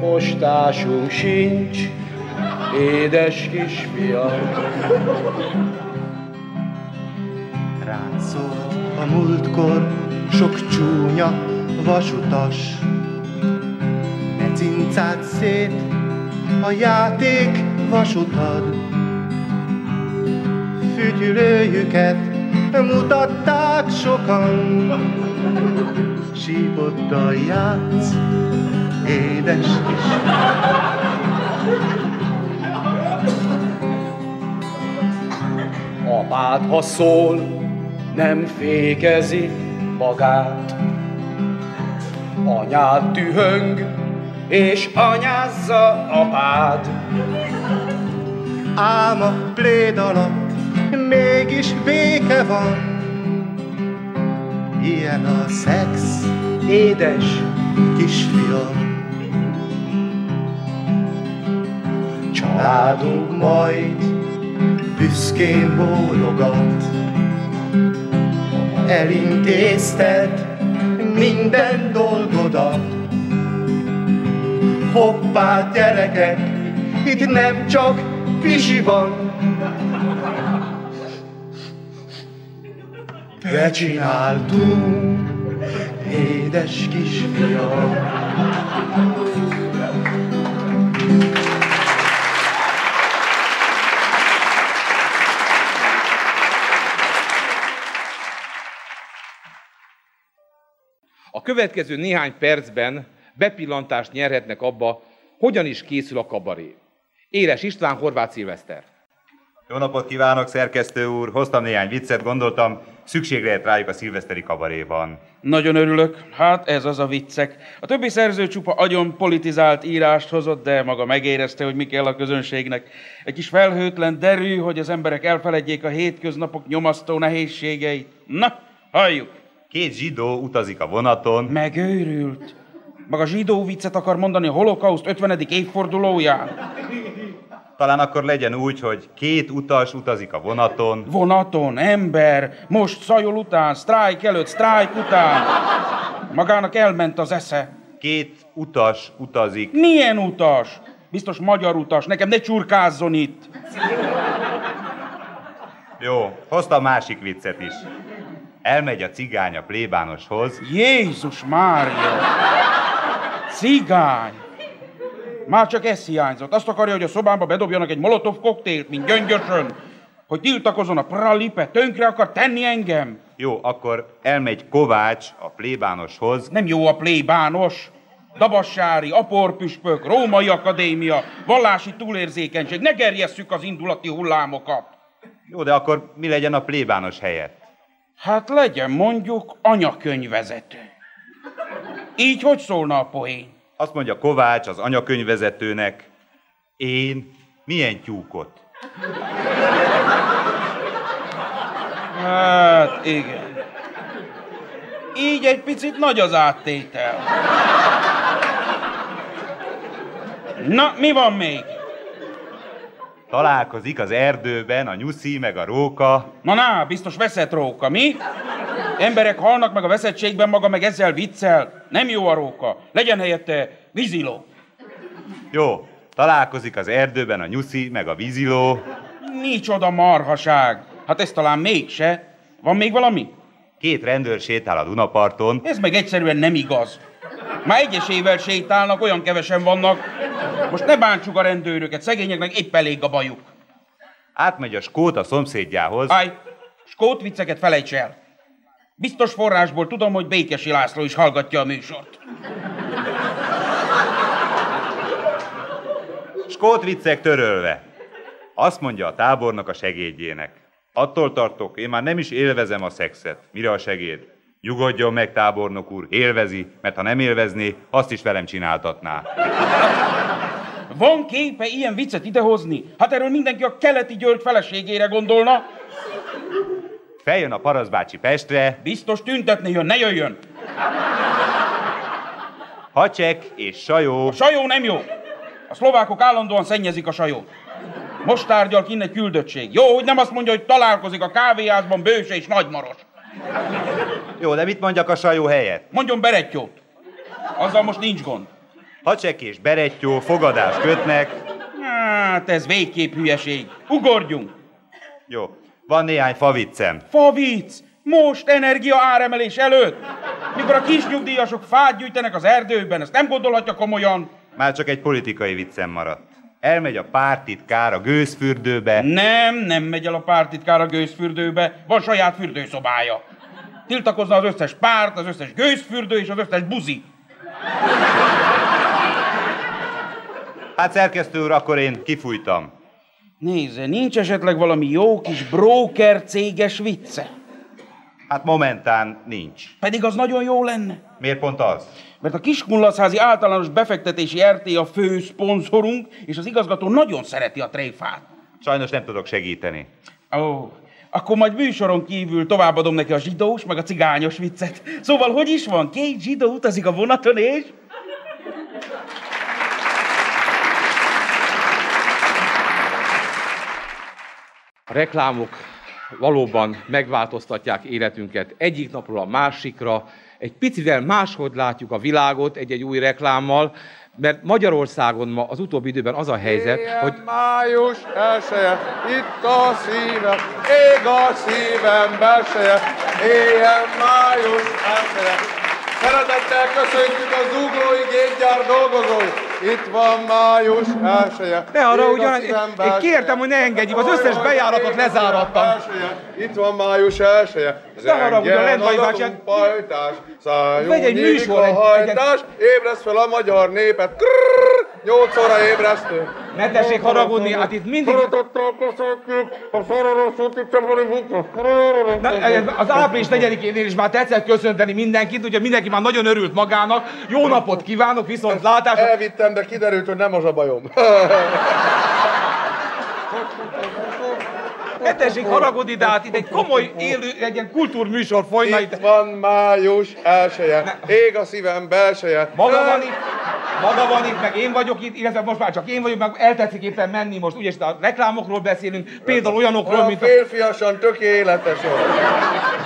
postásunk sincs, édes kisfiam. Rád szólt a múltkor sok csúnya vasutas, ne cincád szét a játék vasutad. Fütyülőjüket mutatták sokan, sípottal játsz, édes kis. Apád, ha szól, nem fékezi magát. Anyád dühöng, és anyázza apád. Ám a pléd alatt mégis béke van. Ilyen a szex, édes kisfiam. Családunk majd büszkén bólogat. Elintézted minden dolgodat. Hoppá, gyerekek, itt nem csak pisi van. Becsináltunk, édes kisfiam. A következő néhány percben bepillantást nyerhetnek abba, hogyan is készül a kabaré. Éles István, Horváth Szilveszter. Jó napot kívánok, szerkesztő úr! Hoztam néhány viccet, gondoltam, szükség lehet rájuk a szilveszteri kabaréban. Nagyon örülök. Hát ez az a viccek. A többi szerző csupa agyon politizált írást hozott, de maga megérezte, hogy mi kell a közönségnek. Egy kis felhőtlen derű, hogy az emberek elfeledjék a hétköznapok nyomasztó nehézségeit. Na, halljuk! Két zsidó utazik a vonaton. Megőrült. Maga zsidó viccet akar mondani a holokauszt 50. évfordulóján. Talán akkor legyen úgy, hogy két utas utazik a vonaton. Vonaton, ember, most szajol után, sztrájk előtt, sztrájk után. Magának elment az esze. Két utas utazik. Milyen utas? Biztos magyar utas, nekem ne csurkázzon itt. Jó, hoztam másik viccet is. Elmegy a cigány a plébánoshoz. Jézus Mária! Cigány! Már csak ez hiányzott. Azt akarja, hogy a szobámba bedobjanak egy molotov koktélt, mint gyöngyösön. Hogy tiltakozon a pralipe, tönkre akar tenni engem. Jó, akkor elmegy Kovács a plébánoshoz. Nem jó a plébános. Dabassári, aporpüspök, római akadémia, vallási túlérzékenység. Ne gerjesszük az indulati hullámokat. Jó, de akkor mi legyen a plébános helyett? Hát legyen mondjuk anyakönyvvezető. Így hogy szólna a poén? Azt mondja Kovács az anyakönyvvezetőnek, én milyen tyúkot? Hát igen. Így egy picit nagy az áttétel. Na, mi van még? Találkozik az erdőben a nyuszi meg a róka. Na, na, biztos veszett róka, mi? Emberek halnak meg a veszettségben, maga meg ezzel viccel. Nem jó a róka. Legyen helyette víziló. Jó, találkozik az erdőben a nyuszi meg a víziló. Micsoda marhaság. Hát ez talán mégse. Van még valami? Két rendőr sétál a Dunaparton. Ez meg egyszerűen nem igaz. Már egyesével sétálnak, olyan kevesen vannak. Most ne bántsuk a rendőröket, szegényeknek épp elég a bajuk. Átmegy a skót a szomszédjához. Állj, skót vicceket felejts el. Biztos forrásból tudom, hogy Békesi László is hallgatja a műsort. Skót viccek törölve. Azt mondja a tábornok a segédjének. Attól tartok, én már nem is élvezem a szexet. Mire a segéd? Nyugodjon meg, tábornok úr, élvezi, mert ha nem élvezné, azt is velem csináltatná. Van képe ilyen viccet idehozni? Hát erről mindenki a keleti György feleségére gondolna. Feljön a paraszbácsi Pestre. Biztos tüntetni jön, ne jöjjön. Hacsek és sajó. A sajó nem jó. A szlovákok állandóan szennyezik a sajót. Most tárgyal kinn egy küldöttség. Jó, hogy nem azt mondja, hogy találkozik a kávéházban Bőse és Nagymaros. Jó, de mit mondjak a sajó helyett? Mondjon berettyót. Azzal most nincs gond. Hacsek és berettyó fogadást kötnek. Hát ez végképp hülyeség. Ugorjunk. Jó, van néhány faviccem. Favic! Most energia áremelés előtt! Mikor a kis nyugdíjasok fát gyűjtenek az erdőben, ezt nem gondolhatja komolyan. Már csak egy politikai viccem maradt. Elmegy a pártitkár a gőzfürdőbe. Nem, nem megy el a pártitkár a gőzfürdőbe, van saját fürdőszobája. Tiltakozna az összes párt, az összes gőzfürdő és az összes buzi. Hát szerkesztő úr, akkor én kifújtam. Nézze, nincs esetleg valami jó kis broker céges vicce? Hát momentán nincs. Pedig az nagyon jó lenne. Miért pont az? Mert a Kiskunlaszházi általános befektetési RT a fő szponzorunk, és az igazgató nagyon szereti a tréfát. Sajnos nem tudok segíteni. Ó, akkor majd műsoron kívül továbbadom neki a zsidós, meg a cigányos viccet. Szóval hogy is van? Két zsidó utazik a vonaton, és... A reklámok valóban megváltoztatják életünket egyik napról a másikra. Egy picivel máshogy látjuk a világot egy-egy új reklámmal, mert Magyarországon ma az utóbbi időben az a helyzet, Éljen hogy május elsője, itt a szívem, ég a szívem belseje, éljen május elsője. Szeretettel köszöntjük a zuglói gépgyár dolgozóit. Itt van május elsője. Ne arra ugyan, én kértem, hogy ne engedj, az összes bejáratot lezárattam. Itt van május elsője. Ne haragudj, a Lendvai bácsi. Hát- pajtás, egy műsor, a hajtás, ébresz fel a magyar népet. Krrr! 8 óra ébresztő. Ne tessék haragudni, hát itt mindig... Szeretettel köszöntjük a Szararos úti Az április 4-én is már tetszett köszönteni mindenkit, ugye mindenki már nagyon örült magának. Jó napot kívánok, viszont látásra... Elvittem, de kiderült, hogy nem az a bajom. Ne tessék haragudni, de hát itt egy komoly élő, egy ilyen kultúrműsor folyna itt. Van május elsője, ég a szívem belseje. Maga van itt, maga van itt, meg én vagyok itt, illetve most már csak én vagyok, meg eltetszik éppen menni most. Ugye a reklámokról beszélünk, például olyanokról, Olyan mint a férfiasan tökéletes volt.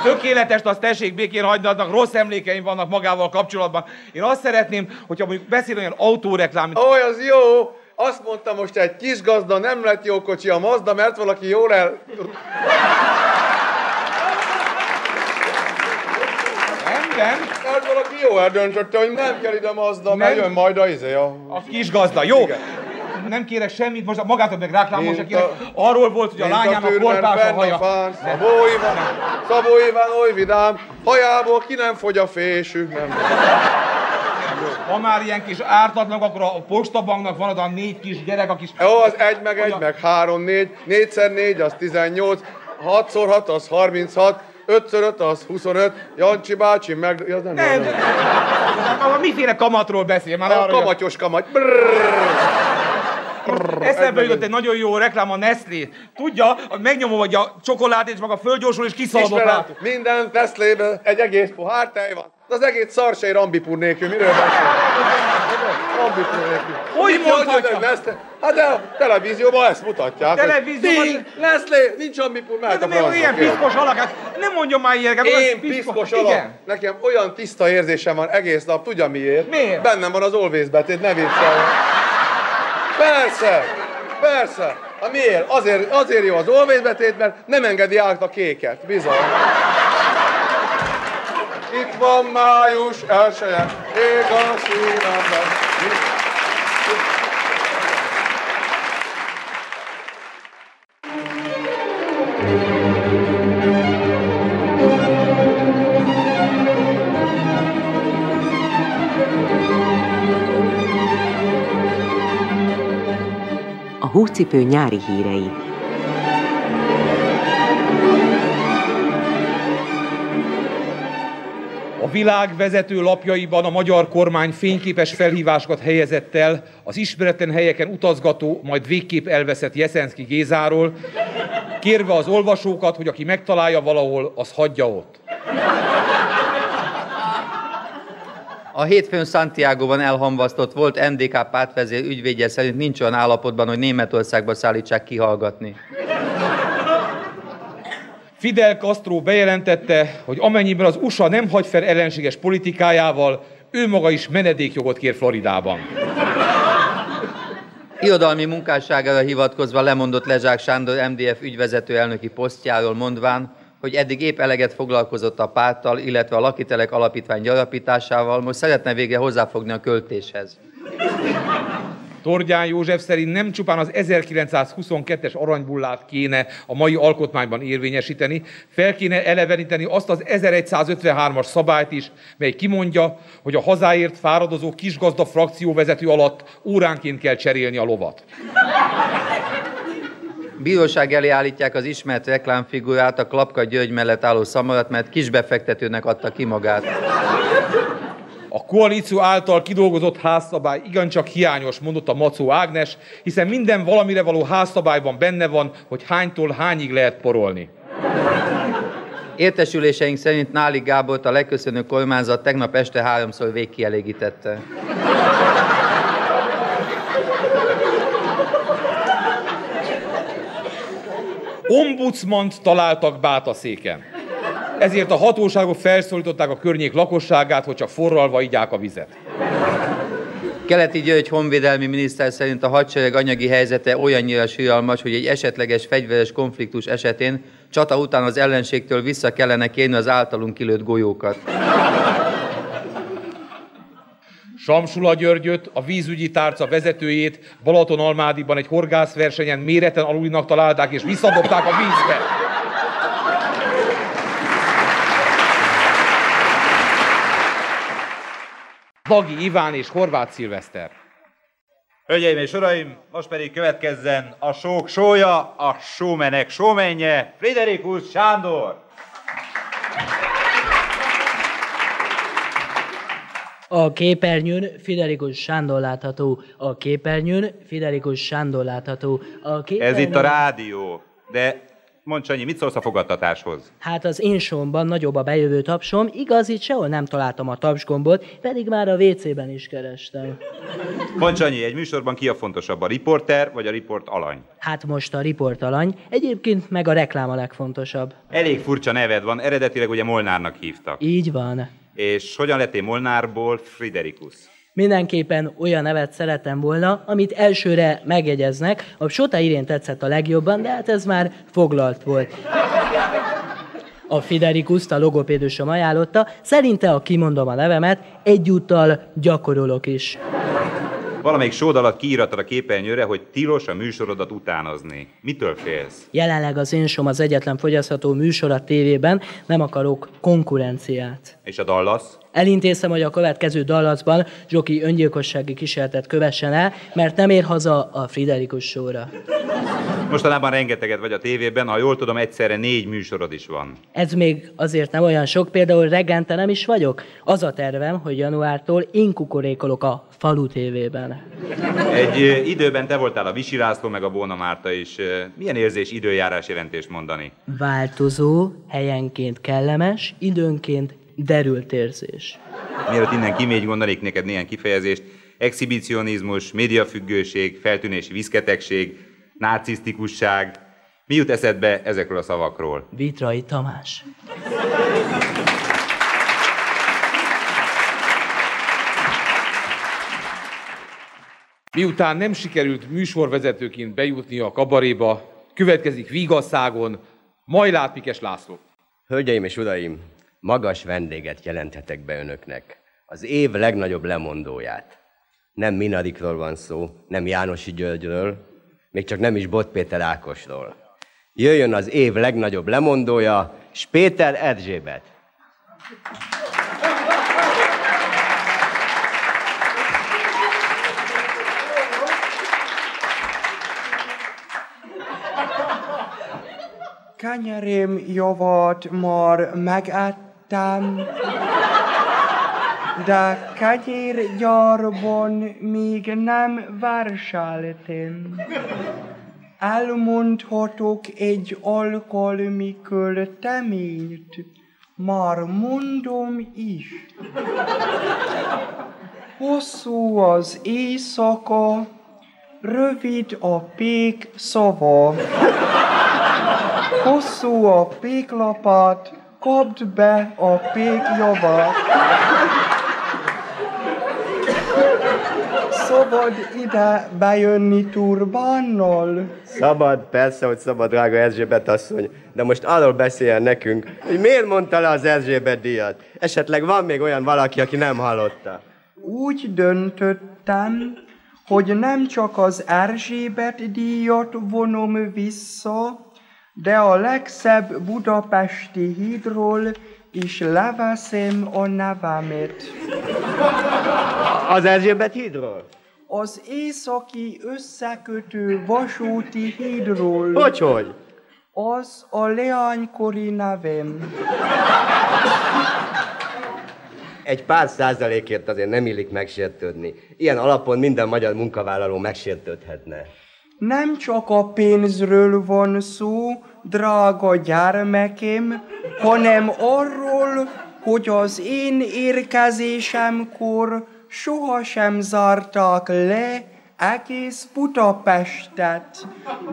tökéletes, azt tessék békén hagyni, annak rossz emlékeim vannak magával kapcsolatban. Én azt szeretném, hogyha mondjuk beszél olyan autóreklám, mint Ó, az jó! Azt mondta most egy kis gazda, nem lett jó kocsi a Mazda, mert valaki jól el... Nem, nem. Mert valaki jó eldöntötte, hogy nem kell ide Mazda, mert jön majd a izé a... A kis gazda, jó? Igen. Nem kérek semmit, most magától meg reklámos se kérek. a- Arról volt, hogy a lányának tűrben korpás a haja. fán, Szabó Iván, Szabó Iván oly vidám, hajából ki nem fogy a fésű, nem. Ha már ilyen kis ártatlan, akkor a postabanknak van oda a négy kis gyerek, a kis... Jó, az egy meg egy, meg három, négy, négyszer négy, az 18, hatszor hat, az 36, ötször öt, az 25, Jancsi bácsi, meg... Ja, nem, Nem, nem, nem. Miféle kamatról beszél? Már? A kamatyos kamat. Eszembe jutott egy nagyon jó reklám a Nestlé. Tudja, hogy megnyomom, hogy a csokoládét, és maga fölgyorsul, és kiszaladok rá. Minden Tesla-ben egy egész pohár tej van. Az egész szarsely rambipur nélkül, miről beszél? Rambipur nélkül. Hogy mondhatja? hogy Nestlé? Hát de a televízióban ezt mutatják. hogy Televízióban- Nincs, Nestlé, nincs rambipur, mehet De a francba, ilyen piszkos alak, hát nem mondjon már ilyeneket. Én piszkos alak. Igen. Nekem olyan tiszta érzésem van egész nap, tudja miért? Miért? Bennem van az Always betét, ne viccelj. Persze, persze. Ha miért? Azért, azért jó az Always betét, mert nem engedi át a kéket, bizony. Itt van május elsője, ég a szívemben. Hócipő nyári hírei. A világ vezető lapjaiban a magyar kormány fényképes felhívásokat helyezett el az ismeretlen helyeken utazgató, majd végképp elveszett Jeszenszki Gézáról, kérve az olvasókat, hogy aki megtalálja valahol, az hagyja ott. A hétfőn Santiago-ban elhamvasztott volt NDK pártvezér ügyvédje szerint nincs olyan állapotban, hogy Németországba szállítsák kihallgatni. Fidel Castro bejelentette, hogy amennyiben az USA nem hagy fel ellenséges politikájával, ő maga is menedékjogot kér Floridában. Irodalmi munkásságára hivatkozva lemondott Lezsák Sándor MDF ügyvezető elnöki posztjáról mondván, hogy eddig épp eleget foglalkozott a párttal, illetve a Lakitelek Alapítvány gyarapításával, most szeretne végre hozzáfogni a költéshez. Tordján József szerint nem csupán az 1922-es aranybullát kéne a mai alkotmányban érvényesíteni, fel kéne eleveníteni azt az 1153-as szabályt is, mely kimondja, hogy a hazáért fáradozó kisgazda frakcióvezető alatt óránként kell cserélni a lovat. Bíróság elé állítják az ismert reklámfigurát, a Klapka György mellett álló szamarat, mert kisbefektetőnek adta ki magát. A koalíció által kidolgozott házszabály igencsak hiányos, mondott a Macó Ágnes, hiszen minden valamire való házszabályban benne van, hogy hánytól hányig lehet porolni. Értesüléseink szerint Náli Gábort a legköszönő kormányzat tegnap este háromszor végkielégítette. Ombudsmant találtak Bátaszéken. Ezért a hatóságok felszólították a környék lakosságát, hogy csak forralva igyák a vizet. Keleti György honvédelmi miniszter szerint a hadsereg anyagi helyzete olyannyira síralmas, hogy egy esetleges fegyveres konfliktus esetén csata után az ellenségtől vissza kellene kérni az általunk kilőtt golyókat. Samsula Györgyöt, a vízügyi tárca vezetőjét Balatonalmádiban egy horgászversenyen méreten alulinak találták és visszadobták a vízbe. Bagi Iván és Horváth Szilveszter. Hölgyeim és uraim, most pedig következzen a sók sója, a sómenek sómenje, Friderikus Sándor! A képernyőn Fidelikus Sándor látható. A képernyőn Fidelikus Sándor látható. A képernyőn... Ez itt a rádió, de mondd Sanyi, mit szólsz a fogadtatáshoz? Hát az én somban nagyobb a bejövő tapsom, igaz, itt sehol nem találtam a tapsgombot, pedig már a WC-ben is kerestem. Mondd Sanyi, egy műsorban ki a fontosabb, a riporter vagy a riport alany? Hát most a riportalany, egyébként meg a reklám a legfontosabb. Elég furcsa neved van, eredetileg ugye Molnárnak hívtak. Így van. És hogyan lettél Molnárból Friderikus? Mindenképpen olyan nevet szerettem volna, amit elsőre megjegyeznek. A Sota Irén tetszett a legjobban, de hát ez már foglalt volt. A Fiderikuszt a logopédusom ajánlotta, szerinte, ha kimondom a nevemet, egyúttal gyakorolok is. Valamelyik sód alatt kiírattad a képernyőre, hogy tilos a műsorodat utánozni. Mitől félsz? Jelenleg az én som az egyetlen fogyasztható műsor a tévében, nem akarok konkurenciát. És a Dallas? Elintéztem, hogy a következő Dallasban Zsoki öngyilkossági kísérletet kövessen el, mert nem ér haza a Friderikus sóra. Mostanában rengeteget vagy a tévében, ha jól tudom, egyszerre négy műsorod is van. Ez még azért nem olyan sok, például reggente nem is vagyok. Az a tervem, hogy januártól én kukorékolok a falu tévében. Egy időben te voltál a Visi László, meg a Bóna Márta is. Milyen érzés időjárás jelentést mondani? Változó, helyenként kellemes, időnként derült érzés. Mielőtt innen kimégy, gondolnék neked néhány kifejezést. Exhibicionizmus, médiafüggőség, feltűnési viszketegség, narcisztikusság. Mi jut eszedbe ezekről a szavakról? Vitrai Tamás. Miután nem sikerült műsorvezetőként bejutni a kabaréba, következik Vigasszágon Majlát Pikes László. Hölgyeim és uraim, magas vendéget jelenthetek be önöknek, az év legnagyobb lemondóját. Nem Minadikról van szó, nem Jánosi Györgyről, még csak nem is Bot Péter Ákosról. Jöjjön az év legnagyobb lemondója, Spéter Erzsébet. Kenyerém javat már megett megettem, de kenyérgyárban még nem vásároltam. Elmondhatok egy alkalmi költeményt, már mondom is. Hosszú az éjszaka, rövid a pék szava. Hosszú a péklapát, kapd be a pék. Szabad ide bejönni turbánnal? Szabad, persze, hogy szabad, drága Erzsébet asszony, de most arról beszéljen nekünk, hogy miért mondta le az Erzsébet díjat. Esetleg van még olyan valaki, aki nem hallotta. Úgy döntöttem, hogy nem csak az Erzsébet díjat vonom vissza, de a legszebb budapesti hídról is leveszem a nevemet. Az Erzsébet hídról? Az északi összekötő vasúti hídról. Hogy, hogy? Az a leánykori nevem. Egy pár százalékért azért nem illik megsértődni. Ilyen alapon minden magyar munkavállaló megsértődhetne. Nem csak a pénzről van szó, drága gyermekem, hanem arról, hogy az én érkezésemkor sohasem zárták le egész Budapestet.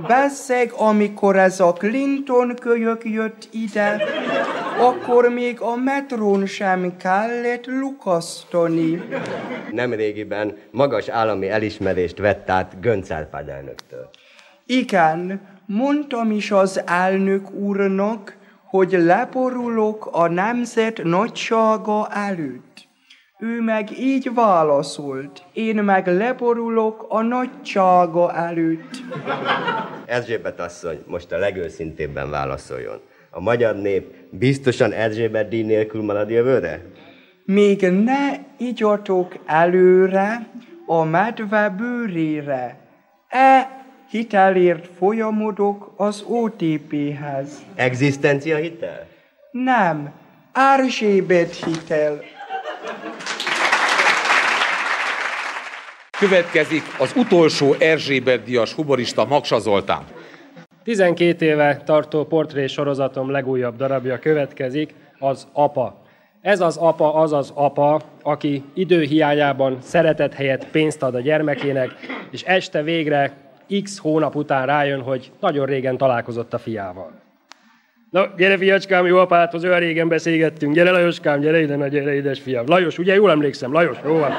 Bezzeg, amikor ez a Clinton kölyök jött ide, akkor még a metrón sem kellett lukasztani. Nemrégiben magas állami elismerést vett át Gönc Árpád elnöktől. Igen, mondtam is az elnök úrnak, hogy leporulok a nemzet nagysága előtt. Ő meg így válaszolt, én meg leporulok a nagysága előtt. Erzsébet asszony, most a legőszintébben válaszoljon. A magyar nép biztosan Erzsébet díj nélkül marad jövőre? Még ne igyatok előre a medve bőrére. E hitelért folyamodok az OTP-hez. Egzisztencia hitel? Nem, Erzsébet hitel. Következik az utolsó Erzsébet Díjas humorista Maksa Zoltán. 12 éve tartó portré sorozatom legújabb darabja következik, az Apa. Ez az apa az az apa, aki időhiányában szeretet helyett pénzt ad a gyermekének, és este végre x hónap után rájön, hogy nagyon régen találkozott a fiával. Na, gyere fiacskám, jó apádhoz, olyan régen beszélgettünk. Gyere Lajoskám, gyere ide, na gyere édes fiam. Lajos, ugye jól emlékszem, Lajos, jó van.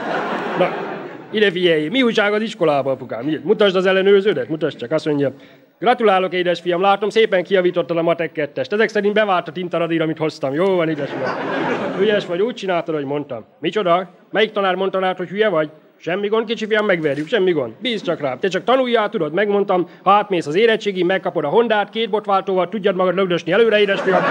Na, ide figyelj, mi újság az iskolában, apukám? Mutasd az ellenőrződet, mutasd csak, azt mondja. Gratulálok, édesfiam, látom, szépen kiavítottad a matek kettest. Ezek szerint bevált a tintaradír, amit hoztam. Jó van, édesfiam. Ügyes vagy, úgy csináltad, hogy mondtam. Micsoda? Melyik tanár mondta rád, hogy hülye vagy? Semmi gond, kicsi fiam, megverjük, semmi gond. Bízz csak rá. Te csak tanuljál, tudod, megmondtam, ha átmész az érettségi, megkapod a Hondát, két botváltóval, tudjad magad lögdösni előre, édesfiam.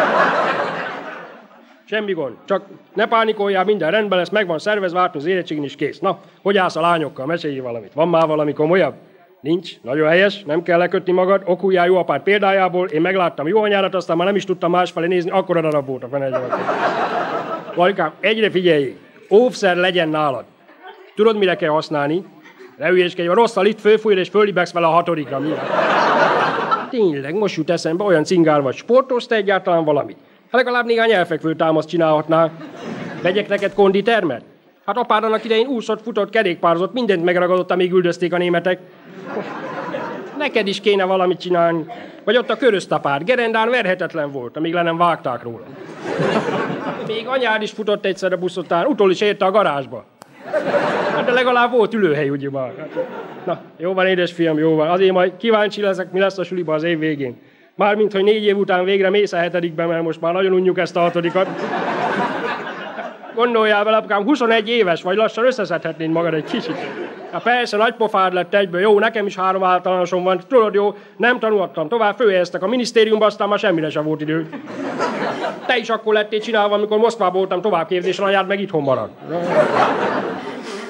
Semmi gond. Csak ne pánikoljál, minden rendben lesz, meg van szervezve, átmész az érettségin is kész. Na, hogy állsz a lányokkal? Mesélj valamit. Van már valami komolyabb? Nincs, nagyon helyes, nem kell lekötni magad, okuljál jó apád példájából, én megláttam jó anyárat, aztán már nem is tudtam másfelé nézni, akkor a darab volt a fenegyem. Valikám, egyre figyelj, óvszer legyen nálad. Tudod, mire kell használni? Ne hülyéskedj, a rossz a itt fölfújod, és fölibegsz vele a hatodikra. Mi? Tényleg, most jut eszembe, olyan cingár vagy. Sportolsz egyáltalán valamit? Hát legalább néhány elfekvő támaszt csinálhatnál. Vegyek neked konditermet? Hát apád annak idején úszott, futott, kerékpározott, mindent megragadott, amíg üldözték a németek. Neked is kéne valamit csinálni. Vagy ott a köröztapád, gerendán verhetetlen volt, amíg le nem vágták róla. Még anyád is futott egyszer a buszotán, utol is érte a garázsba. Hát de legalább volt ülőhely, ugye már. Na, jó van, édesfiam, jó van. Azért majd kíváncsi leszek, mi lesz a suliba az év végén. Mármint, hogy négy év után végre mész a hetedikbe, mert most már nagyon unjuk ezt a hatodikat. Gondoljál vele, apukám, 21 éves vagy, lassan összeszedhetnéd magad egy kicsit. Hát persze, nagy pofád lett egyből, jó, nekem is három általánosom van, tudod, jó, nem tanultam tovább, főhelyeztek a minisztériumba, aztán már semmire sem volt idő. Te is akkor lettél csinálva, amikor Moszkvában voltam továbbképzésen, anyád meg itthon marad.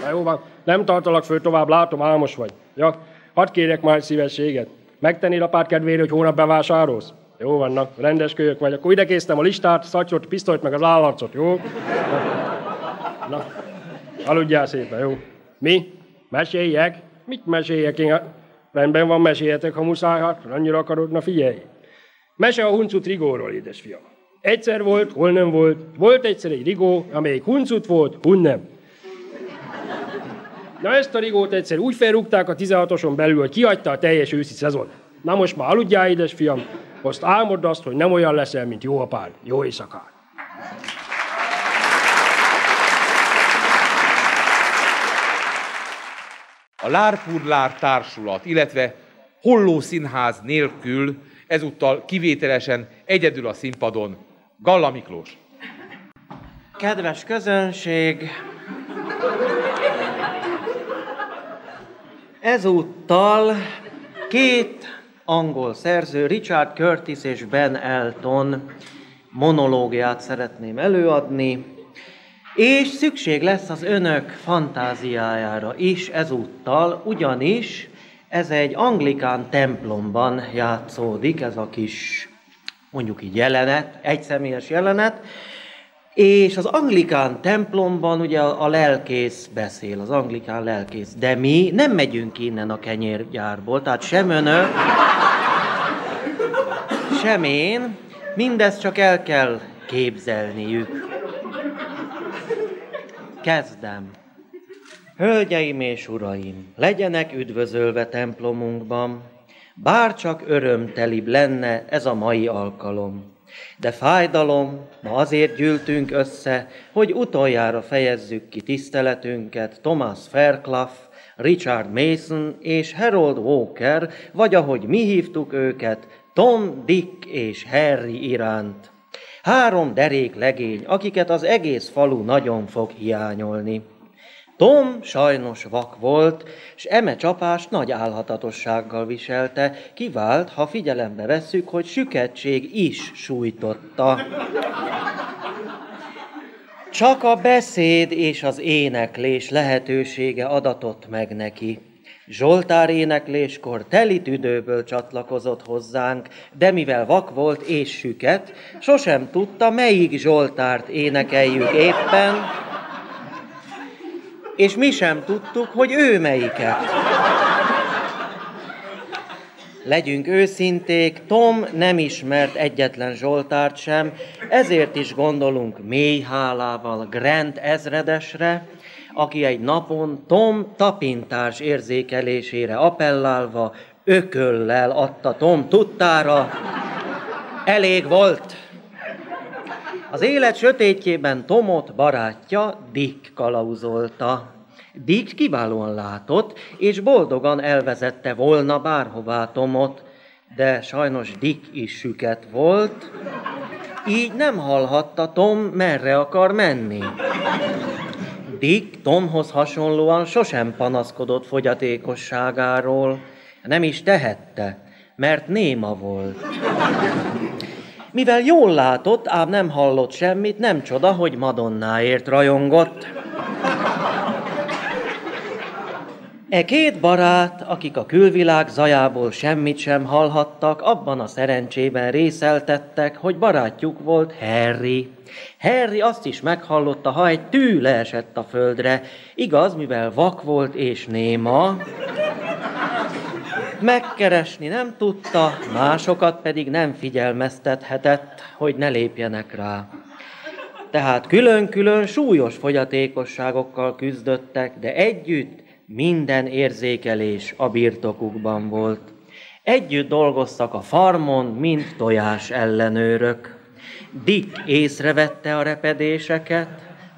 Na jó van, nem tartalak föl tovább, látom, álmos vagy. Ja, hadd kérek egy szívességet. Megtennél apád kedvére, hogy hónap bevásárolsz? Jó vannak, rendes kölyök vagy. Akkor ide késztem a listát, szacsot, pisztolyt, meg az állarcot, jó? Na. aludjál szépen, jó? Mi? Meséljek? Mit meséljek én? Rendben van, meséljetek, ha muszáj, hát annyira akarod, na figyelj. Mese a huncut rigóról, édesfiam. Egyszer volt, hol nem volt. Volt egyszer egy rigó, amelyik huncut volt, hun nem. Na ezt a rigót egyszer úgy felrúgták a 16-oson belül, hogy kihagyta a teljes őszi szezon. Na most már aludjál, édesfiam, azt álmod azt, hogy nem olyan leszel, mint jó apád. Jó éjszakát! A Lárpurlár Társulat, illetve Holló Színház nélkül ezúttal kivételesen egyedül a színpadon Galla Miklós. Kedves közönség, ezúttal két angol szerző, Richard Curtis és Ben Elton monológiát szeretném előadni, és szükség lesz az önök fantáziájára is ezúttal, ugyanis ez egy anglikán templomban játszódik, ez a kis, mondjuk így jelenet, egyszemélyes jelenet, és az anglikán templomban ugye a lelkész beszél, az anglikán lelkész, de mi nem megyünk innen a kenyérgyárból, tehát sem önök, sem én, mindezt csak el kell képzelniük. Kezdem. Hölgyeim és uraim, legyenek üdvözölve templomunkban, bár csak örömtelibb lenne ez a mai alkalom. De fájdalom, ma azért gyűltünk össze, hogy utoljára fejezzük ki tiszteletünket Thomas Fairclough, Richard Mason és Harold Walker, vagy ahogy mi hívtuk őket, Tom, Dick és Harry iránt. Három derék legény, akiket az egész falu nagyon fog hiányolni. Tom sajnos vak volt, s eme csapást nagy álhatatossággal viselte, kivált, ha figyelembe vesszük, hogy süketség is sújtotta. Csak a beszéd és az éneklés lehetősége adatott meg neki. Zsoltár énekléskor teli tüdőből csatlakozott hozzánk, de mivel vak volt és süket, sosem tudta, melyik Zsoltárt énekeljük éppen, és mi sem tudtuk, hogy ő melyiket. Legyünk őszinték, Tom nem ismert egyetlen Zsoltárt sem, ezért is gondolunk mély hálával Grant ezredesre, aki egy napon Tom tapintás érzékelésére appellálva ököllel adta Tom tudtára. Elég volt. Az élet sötétjében Tomot barátja Dick kalauzolta. Dick kiválóan látott, és boldogan elvezette volna bárhová Tomot, de sajnos Dick is süket volt, így nem hallhatta Tom, merre akar menni. Dick Tomhoz hasonlóan sosem panaszkodott fogyatékosságáról, nem is tehette, mert néma volt. Mivel jól látott, ám nem hallott semmit, nem csoda, hogy Madonnáért rajongott. E két barát, akik a külvilág zajából semmit sem hallhattak, abban a szerencsében részeltettek, hogy barátjuk volt Harry. Harry azt is meghallotta, ha egy tű leesett a földre. Igaz, mivel vak volt és néma, megkeresni nem tudta, másokat pedig nem figyelmeztethetett, hogy ne lépjenek rá. Tehát külön-külön súlyos fogyatékosságokkal küzdöttek, de együtt minden érzékelés a birtokukban volt. Együtt dolgoztak a farmon, mint tojás ellenőrök. Dick észrevette a repedéseket,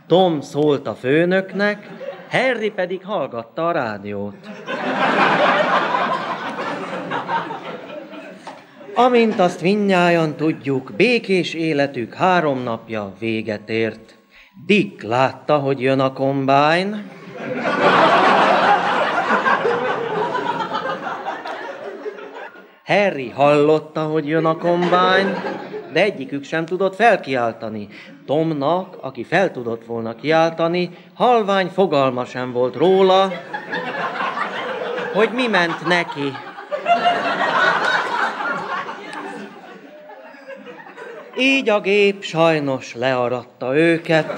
Tom szólt a főnöknek, Harry pedig hallgatta a rádiót. Amint azt minnyájan tudjuk, békés életük három napja véget ért. Dick látta, hogy jön a kombány, Harry hallotta, hogy jön a kombány, de egyikük sem tudott felkiáltani. Tomnak, aki fel tudott volna kiáltani, halvány fogalma sem volt róla, hogy mi ment neki. Így a gép sajnos learatta őket.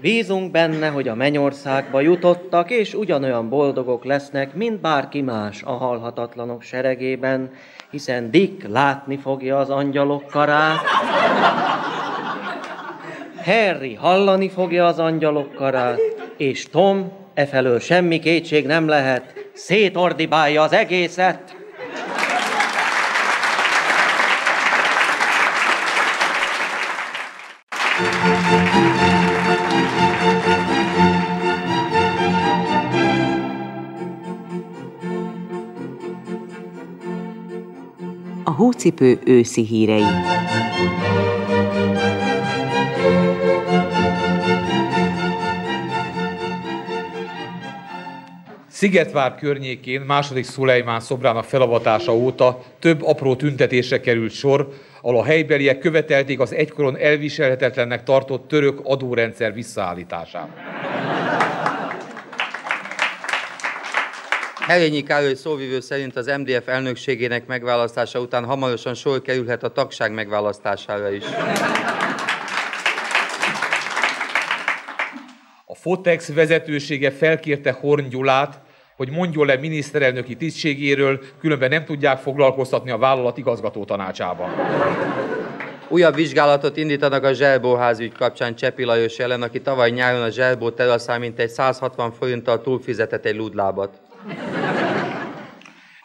Bízunk benne, hogy a mennyországba jutottak, és ugyanolyan boldogok lesznek, mint bárki más a halhatatlanok seregében, hiszen Dick látni fogja az angyalok karát, Harry hallani fogja az angyalok karát, és Tom, efelől semmi kétség nem lehet, szétordibálja az egészet. Hócipő őszi hírei. Szigetvár környékén második Szulejmán szobrának felavatása óta több apró tüntetésre került sor, ahol a helybeliek követelték az egykoron elviselhetetlennek tartott török adórendszer visszaállítását. Herényi Károly szóvivő szerint az MDF elnökségének megválasztása után hamarosan sor kerülhet a tagság megválasztására is. A Fotex vezetősége felkérte Horn Gyulát, hogy mondjon le miniszterelnöki tisztségéről, különben nem tudják foglalkoztatni a vállalat igazgató tanácsában. Újabb vizsgálatot indítanak a Zserbó házügy kapcsán Csepi Lajos ellen, aki tavaly nyáron a Zserbó teraszán mintegy 160 forinttal túlfizetett egy ludlábat.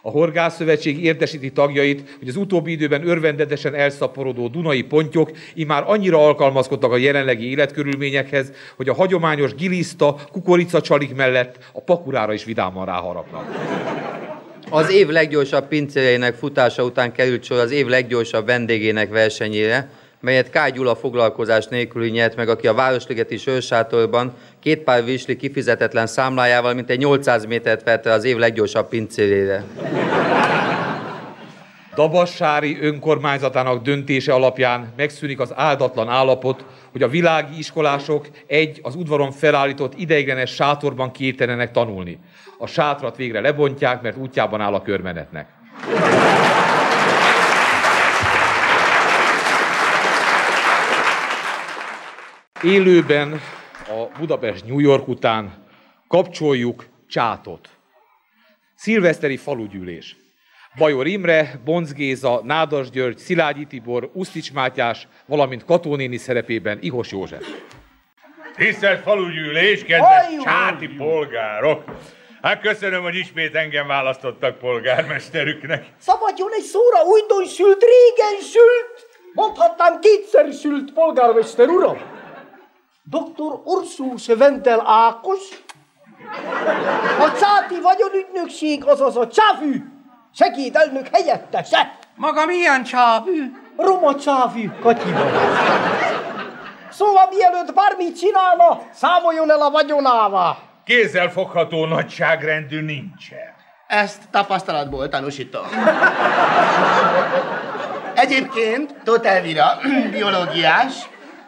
A Horgászszövetség értesíti tagjait, hogy az utóbbi időben örvendetesen elszaporodó Dunai pontyok immár annyira alkalmazkodtak a jelenlegi életkörülményekhez, hogy a hagyományos giliszta, kukoricacsalik mellett a pakurára is vidáman ráharapnak. Az év leggyorsabb pincéreinek futása után került sor az év leggyorsabb vendégének versenyére, melyet K. Gyula foglalkozás nélküli nyert meg, aki a Városligeti Sörsátorban két pár visli kifizetetlen számlájával mintegy 800 métert vette az év leggyorsabb pincérére. Dabassári önkormányzatának döntése alapján megszűnik az áldatlan állapot, hogy a világi iskolások egy az udvaron felállított ideiglenes sátorban kértenenek tanulni. A sátrat végre lebontják, mert útjában áll a körmenetnek. Élőben a Budapest-New York után kapcsoljuk csátot. Szilveszteri falugyűlés. Bajor Imre, Bonc Géza, Nádas György, Szilágyi Tibor, Usztics Mátyás, valamint Katónéni szerepében Ihos József. Tisztelt falugyűlés, kedves csáti polgárok! Hát köszönöm, hogy ismét engem választottak polgármesterüknek. Szabadjon egy szóra, újdonsült, régen sült! Mondhatnám kétszer sült, polgármester uram! Dr. Ursus Vendel Ákos, a Cáti vagyonügynökség, azaz a Csávű, segédelnök helyettese. Maga milyen csávű? Roma Csávű, Katyiba. Szóval mielőtt bármit csinálna, számoljon el a vagyonával. Kézzel fogható nagyságrendű nincsen. Ezt tapasztalatból tanúsítom. Egyébként Tóth Elvira, biológiás,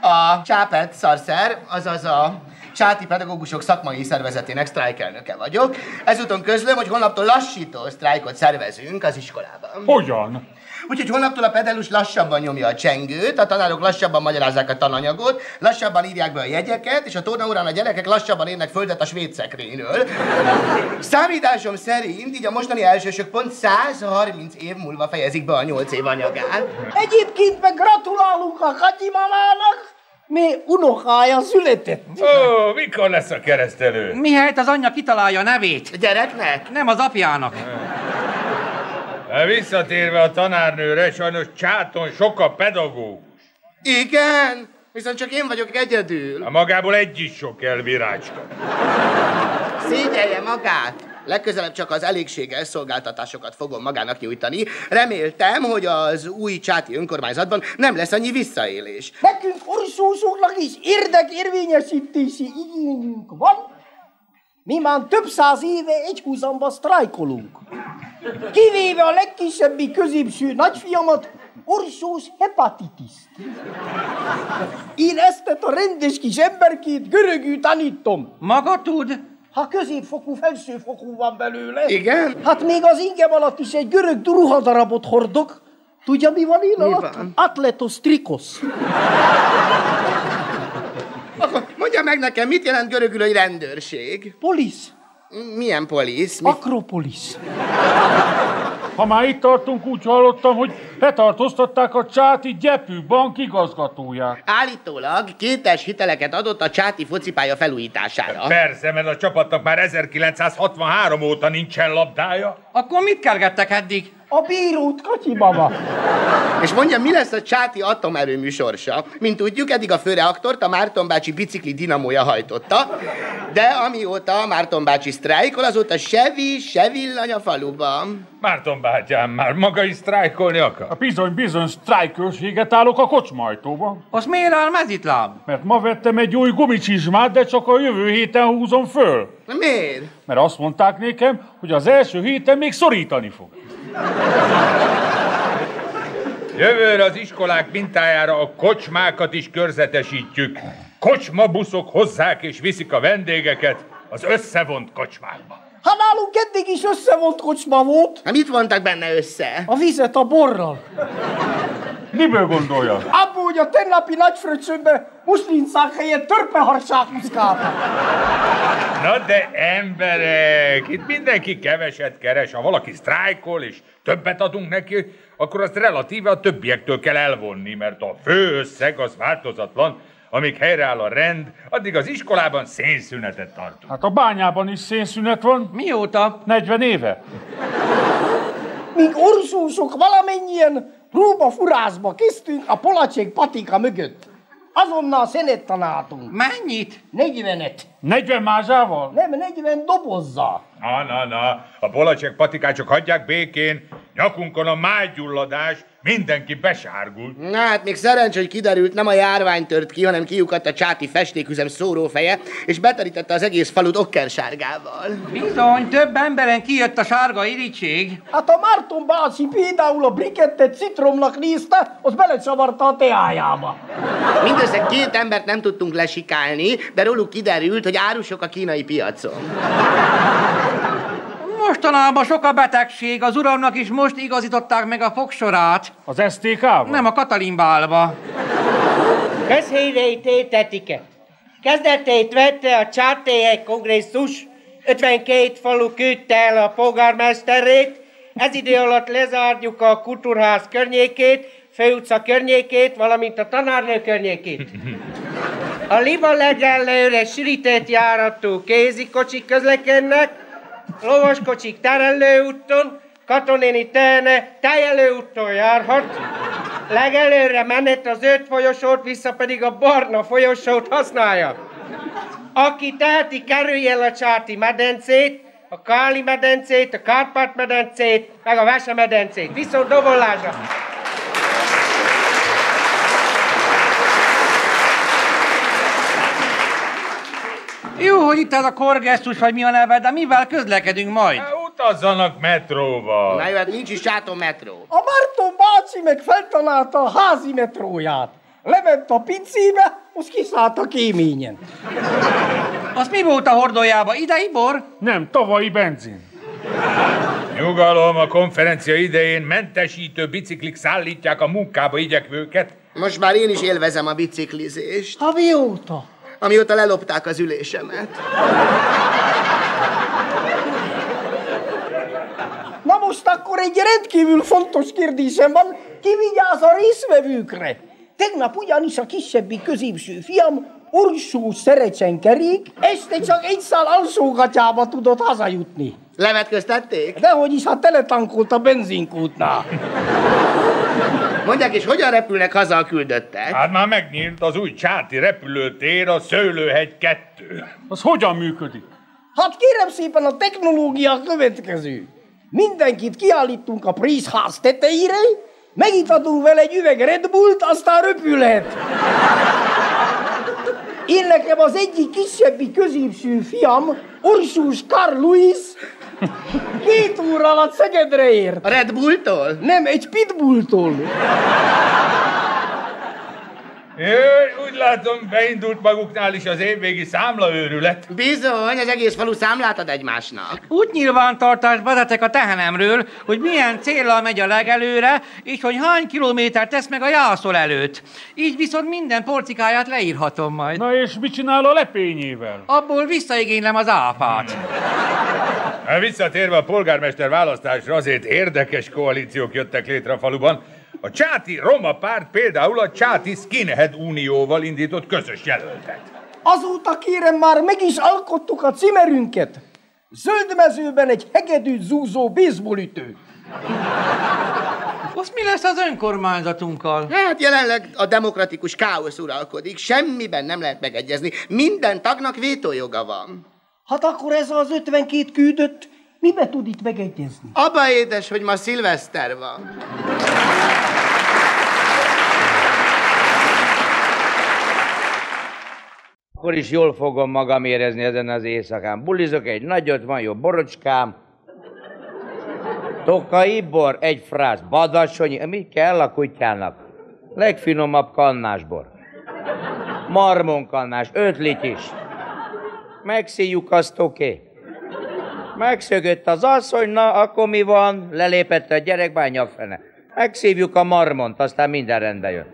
a Csápet szarszer, azaz a Csáti Pedagógusok Szakmai Szervezetének sztrájkelnöke vagyok. Ezúton közlöm, hogy holnaptól lassító sztrájkot szervezünk az iskolában. Hogyan? Úgyhogy holnaptól a pedellus lassabban nyomja a csengőt, a tanárok lassabban magyarázzák a tananyagot, lassabban írják be a jegyeket, és a tornaórán a gyerekek lassabban érnek földet a svéd szekrényről. Számításom szerint így a mostani elsősök pont 130 év múlva fejezik be a 8 év anyagát. Egyébként meg gratulálunk a Katyi mamának, mi unokája született. Ó, mikor lesz a keresztelő? Mihelyt az anyja kitalálja a nevét. A gyereknek? Nem az apjának. Hát Visszatérve a tanárnőre, sajnos csáton sok a pedagógus. Igen, viszont csak én vagyok egyedül. A magából egy is sok elvirácska. Szégyelje magát. Legközelebb csak az elégséges szolgáltatásokat fogom magának nyújtani. Reméltem, hogy az új csáti önkormányzatban nem lesz annyi visszaélés. Nekünk orszósoknak is érdekérvényesítési igényünk van. Mi már több száz éve egyhuzamba sztrájkolunk. Kivéve a legkisebbi középső nagyfiamat, orsós hepatitiszt. Én ezt a rendes kis emberkét görögül tanítom. Maga tud? Ha középfokú, felsőfokú van belőle. Igen? Hát még az ingem alatt is egy görög ruhadarabot hordok, Tudja, mi van én Mi alatt? van? Atletos trikosz. Akkor mondja meg nekem, mit jelent görögül, hogy rendőrség? Polisz. Milyen polisz? Mi... Akropolisz. Ha már itt tartunk, úgy hallottam, hogy letartóztatták a Csáti Gyepű bank igazgatóját. Állítólag kétes hiteleket adott a csáti focipálya felújítására. Persze, mert a csapatnak már 1963 óta nincsen labdája. Akkor mit kergettek eddig? A bírót, Kacsi baba. És mondja, mi lesz a csáti atomerőmű sorsa? Mint tudjuk, eddig a főreaktort a Márton bácsi bicikli dinamója hajtotta, de amióta a Márton bácsi sztrájkol, azóta se víz, se villany a faluban. Márton bátyám már maga is sztrájkolni akar. A bizony, bizony, sztrájkőrséget állok a kocsmajtóban. Az miért áll mezitláb? Mert ma vettem egy új gumicsizmát, de csak a jövő héten húzom föl. Miért? Mert azt mondták nékem, hogy az első héten még szorítani fog. Jövőre az iskolák mintájára a kocsmákat is körzetesítjük. Kocsmabuszok hozzák és viszik a vendégeket az összevont kocsmákba. Ha nálunk eddig is összevont kocsma volt. Hát mit vontak benne össze? A vizet a borral. Miből gondolja? Abból, hogy a tennapi nagyfröccsökbe muslincák helyett törpeharcsák muszkáltak. Na de emberek, itt mindenki keveset keres. Ha valaki sztrájkol és többet adunk neki, akkor azt relatíve a többiektől kell elvonni, mert a fő összeg az változatlan. Amíg helyreáll a rend, addig az iskolában szénszünetet tartunk. Hát a bányában is szénszünet van. Mióta? 40 éve. Míg orszúsok valamennyien próba furázba késztünk a polacsék patika mögött. Azonnal szenettanáltunk. Mennyit? 40-et. 40 mázsával? Nem, 40 dobozzal. Na, na, na, a polacsek patikácsok hagyják békén, nyakunkon a májgyulladás, mindenki besárgult. Na hát még szerencsé, hogy kiderült, nem a járvány tört ki, hanem kiukadt a csáti festéküzem szórófeje, és beterítette az egész falut okkersárgával. Bizony, több emberen kijött a sárga irítség. Hát a Márton bácsi például a brikettet citromnak nézte, az belecsavarta a teájába. Mindössze két embert nem tudtunk lesikálni, de róluk kiderült, hogy árusok a kínai piacon. Mostanában sok a betegség, az uramnak is most igazították meg a fogsorát. Az STK-ban? Nem, a Katalin bálba. Közhívei tétetike. Kezdetét vette a Csártélyek kongresszus, 52 falu küldte el a polgármesterét, ez idő alatt lezárjuk a kultúrház környékét, főutca környékét, valamint a tanárnő környékét. A liba legelőre sűrített járatú kézikocsik közlekednek, lovaskocsik terelőúton, katonéni tehene tejelőúton járhat, legelőre menet az öt folyosót, vissza pedig a barna folyosót használja. Aki teheti, kerülje a Csáti medencét, a Káli medencét, a Kárpát medencét, meg a Vese medencét. Viszont dobolásra! Jó, hogy itt ez a korgesztus, vagy mi a neve, de mivel közlekedünk majd? Utazzanak metróval. Na jó, hát nincs is sátor metró. A Márton bácsi meg feltalálta a házi metróját. Lement a pincébe, most kiszállt a kéményen. Az mi volt a hordójába? Idei bor? Nem, tavalyi benzin. Nyugalom, a konferencia idején mentesítő biciklik szállítják a munkába igyekvőket. Most már én is élvezem a biciklizést. Ha mióta? Amióta lelopták az ülésemet. Na most akkor egy rendkívül fontos kérdésem van, ki vigyáz a részvevőkre? Tegnap ugyanis a kisebbi középső fiam Orsó Szerecsenkerék este csak egy szál alsógatyába tudott hazajutni. Levetköztették? Dehogy is, hát teletankolt a benzinkútnál. Mondják, és hogyan repülnek haza a küldöttek? Hát már megnyílt az új csáti repülőtér, a Szőlőhegy 2. Az hogyan működik? Hát kérem szépen a technológia a következő. Mindenkit kiállítunk a prízház tetejére, megitatunk vele egy üveg Red Bullt, aztán röpülhet. Én nekem az egyik kisebbi középső fiam, Orsús Carl Louis, két óra alatt Szegedre ér. A Red Bulltól? Nem, egy Pitbulltól. Jaj, úgy látom, beindult maguknál is az évvégi számlaőrület. Bizony, az egész falu számlát ad egymásnak. Úgy nyilvántartást vezetek a tehenemről, hogy milyen célra megy a legelőre, így hogy hány kilométert tesz meg a jászol előtt. Így viszont minden porcikáját leírhatom majd. Na és mit csinál a lepényével? Abból visszaigénylem az áfát. Hát Visszatérve a polgármester választásra, azért érdekes koalíciók jöttek létre a faluban. A Csáti Roma párt például a Csáti Skinhead Unióval indított közös jelöltet. Azóta kérem már meg is alkottuk a cimerünket. Zöldmezőben egy hegedű zúzó baseballütő. Most mi lesz az önkormányzatunkkal? Hát jelenleg a demokratikus káosz uralkodik, semmiben nem lehet megegyezni, minden tagnak vétójoga van. Hát akkor ez az 52 küldött mibe tud itt megegyezni? Abba édes, hogy ma szilveszter van. Akkor is jól fogom magam érezni ezen az éjszakán. Bulizok egy nagyot, van jó borocskám. Tokai bor, egy frász, badacsony, mi kell a kutyának? Legfinomabb kannásbor. Marmon kannás, öt litis. Megszíjuk azt, oké. Okay. Megszögött az asszony, na akkor mi van? Lelépett a gyerek, bányafene. Megszívjuk a marmont, aztán minden rendbe jön.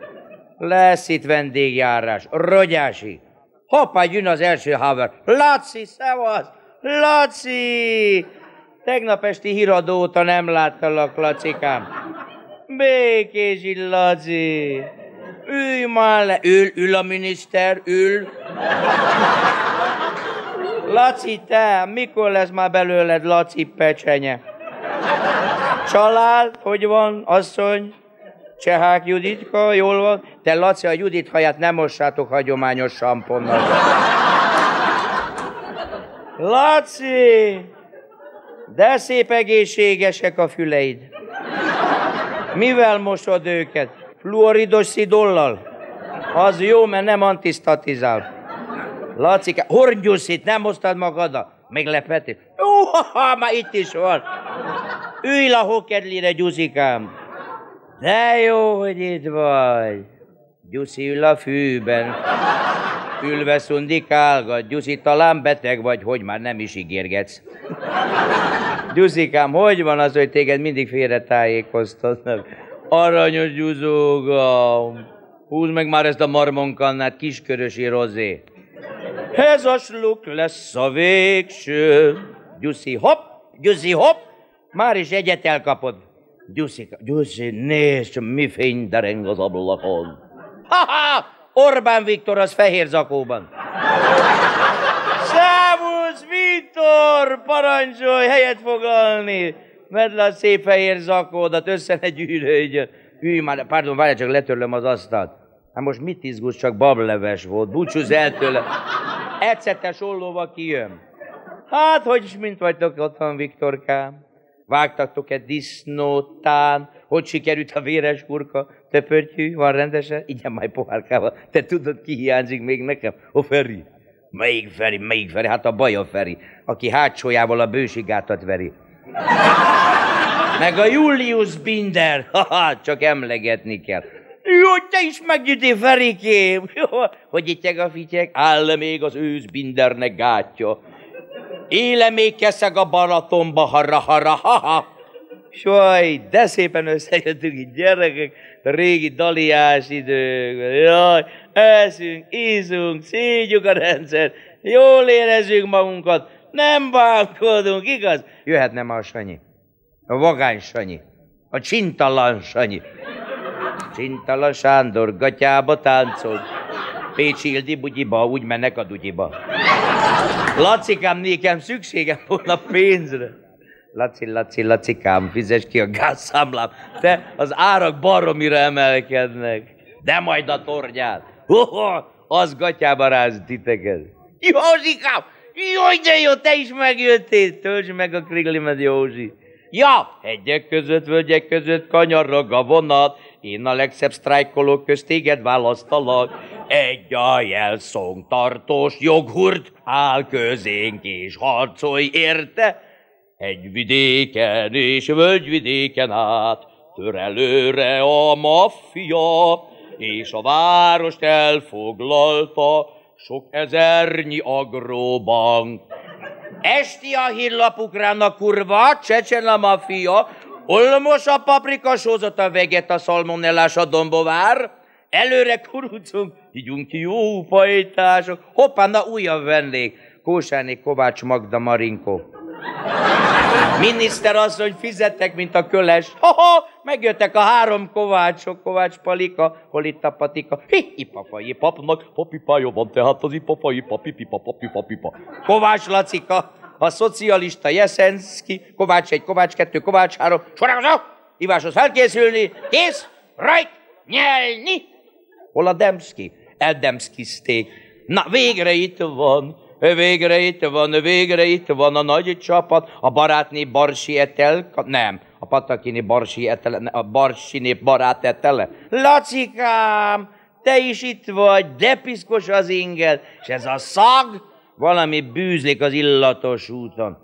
Lesz itt vendégjárás, rogyási. Hoppá, jön az első haver. Laci, szevasz! Laci! Tegnap esti híradó óta nem láttalak, Lacikám. Békési, Laci! Ülj már le! Ül, ül a miniszter, ül! Laci, te, mikor lesz már belőled Laci pecsenye? Család, hogy van, asszony? Csehák Juditka, jól van? Te, Laci, a Judit haját nem mossátok hagyományos samponnal. Laci! De szép egészségesek a füleid. Mivel mosod őket? Fluoridos szidollal? Az jó, mert nem antisztatizál. Lacika, hornyuszit, nem hoztad magaddal? Meglepetés? Ó, már itt is van. Ülj a hokedlire, Gyuszikám. De jó, hogy itt vagy. Gyuszi ül a fűben. Ülve szundikálgat. Gyuszi, talán beteg vagy, hogy már nem is ígérgetsz. Gyuszikám, hogy van az, hogy téged mindig félre tájékoztatnak? Aranyos gyuzógam. Húzd meg már ezt a marmonkannát, kiskörösi rozé. Ez a sluk lesz a végső. Gyuszi, hopp, Gyuszi, hopp, már is egyet elkapod. Gyuszi, Gyuszi, nézd, mi fény dereng az ablakon. Ha-ha! Orbán Viktor az fehér zakóban. Szávusz, Viktor, parancsolj, helyet fogalni. Vedd le a szép fehér zakódat, össze ne gyűlődjön. Ülj már, pardon, várj, csak letörlöm az asztalt. Hát most mit izgus, csak bableves volt. Búcsúzz el tőle. Ecetes ollóval kijön. Hát, hogy is mint vagytok otthon, Viktorkám? Vágtaktok-e disznótán? Hogy sikerült a véres kurka? Töpörtyű, van rendesen? Igen, majd pohárkával. Te tudod, ki hiányzik még nekem? A Feri. Melyik Feri, melyik Feri? Hát a Baja Feri, aki hátsójával a bősigátat veri. Meg a Julius Binder. Haha, csak emlegetni kell. Jó, te is megjöttél, Ferikém! Jó, hogy itt a fityek? Áll még az ősz Bindernek gátja. Éle még keszeg a Balatonba, harra, harra, ha-ha. Saj, de szépen összejöttünk itt gyerekek, a régi daliás idők. Jaj, eszünk, ízunk, szígyük a rendszer, jól érezzük magunkat, nem bánkodunk, igaz? Jöhetne már a Sanyi. A vagány Sanyi. A csintalan Sanyi. Csintala Sándor gatyába táncol. Pécsi Ildi bugyiba, úgy mennek a dugyiba. Lacikám, nékem szükségem volna pénzre. Laci, Laci, Lacikám, fizes ki a gázszámlám. Te, az árak baromira emelkednek. De majd a tornyát. Hoho, az gatyába ráz titeket. Józsikám, jaj, de jó, te is megjöttél. Töltsd meg a kriglimed, Józsi. Ja, hegyek között, völgyek között kanyarog a vonat, én a legszebb sztrájkolók közt téged választalak. Egy a jelszong tartós joghurt áll közénk és harcolj érte. Egy vidéken és völgyvidéken át tör a maffia. és a várost elfoglalta sok ezernyi agróbank. Esti a hírlapukrának kurva, csecsen a mafia, olmos a paprika, sózott a vegeta, szalmonellás a dombovár, előre kurucunk, higgyunk ki jó fajtások. Hoppá, na újabb vendég, Kósáné Kovács Magda Marinko. Miniszter asszony, fizettek, mint a köles. Ha-ha, megjöttek a három kovácsok, Kovács Palika, hol itt a patika? Hi, ipapai papnak, papipája van, tehát az ipapai papi, pipa, papi, papipa. Kovács Lacika, a szocialista Jeszenszki, Kovács egy, Kovács kettő, Kovács három, sorakozó, Iváshoz felkészülni, kész, rajt, nyelni. Hol a Demszki? Eldemszkizték. Na, végre itt van. Végre itt van, végre itt van a nagy csapat, a barátné Barsi Etel, nem, a patakini Barsi Etel, a Barsini barát Etele. Lacikám, te is itt vagy, de piszkos az inged, és ez a szag valami bűzlik az illatos úton.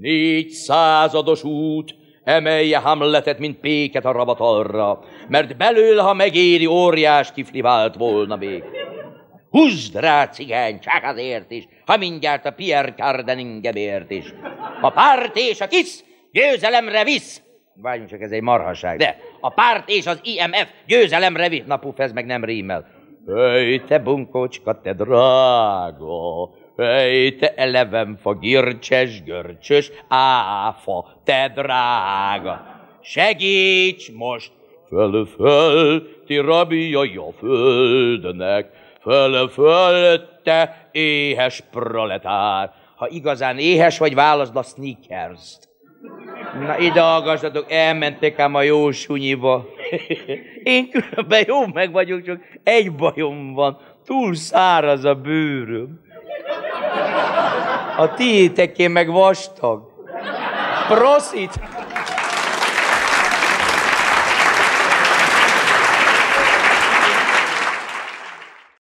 Négy százados út, emelje Hamletet, mint péket a ravatalra, mert belőle, ha megéri, óriás kifli vált volna még. Húzd rá, cigány, csak azért is, ha mindjárt a Pierre Cardeningebért is. A párt és a kis győzelemre visz. Várjunk csak, ez egy marhaság. De a párt és az IMF győzelemre visz. Na puf, ez meg nem rímel. Ej, te bunkócska, te drága, Te elevenfa, gircses, görcsös, áfa, te drága. Segíts most, föl, föl, ti rabiai a földnek, föl, föl, te éhes proletár. Ha igazán éhes vagy, válaszd a sneakers-t. Na ide hallgassatok, elmentek ám a jó sunyiba. Én különben jó meg vagyok, csak egy bajom van. Túl száraz a bőröm. A tiéteké meg vastag. Proszit!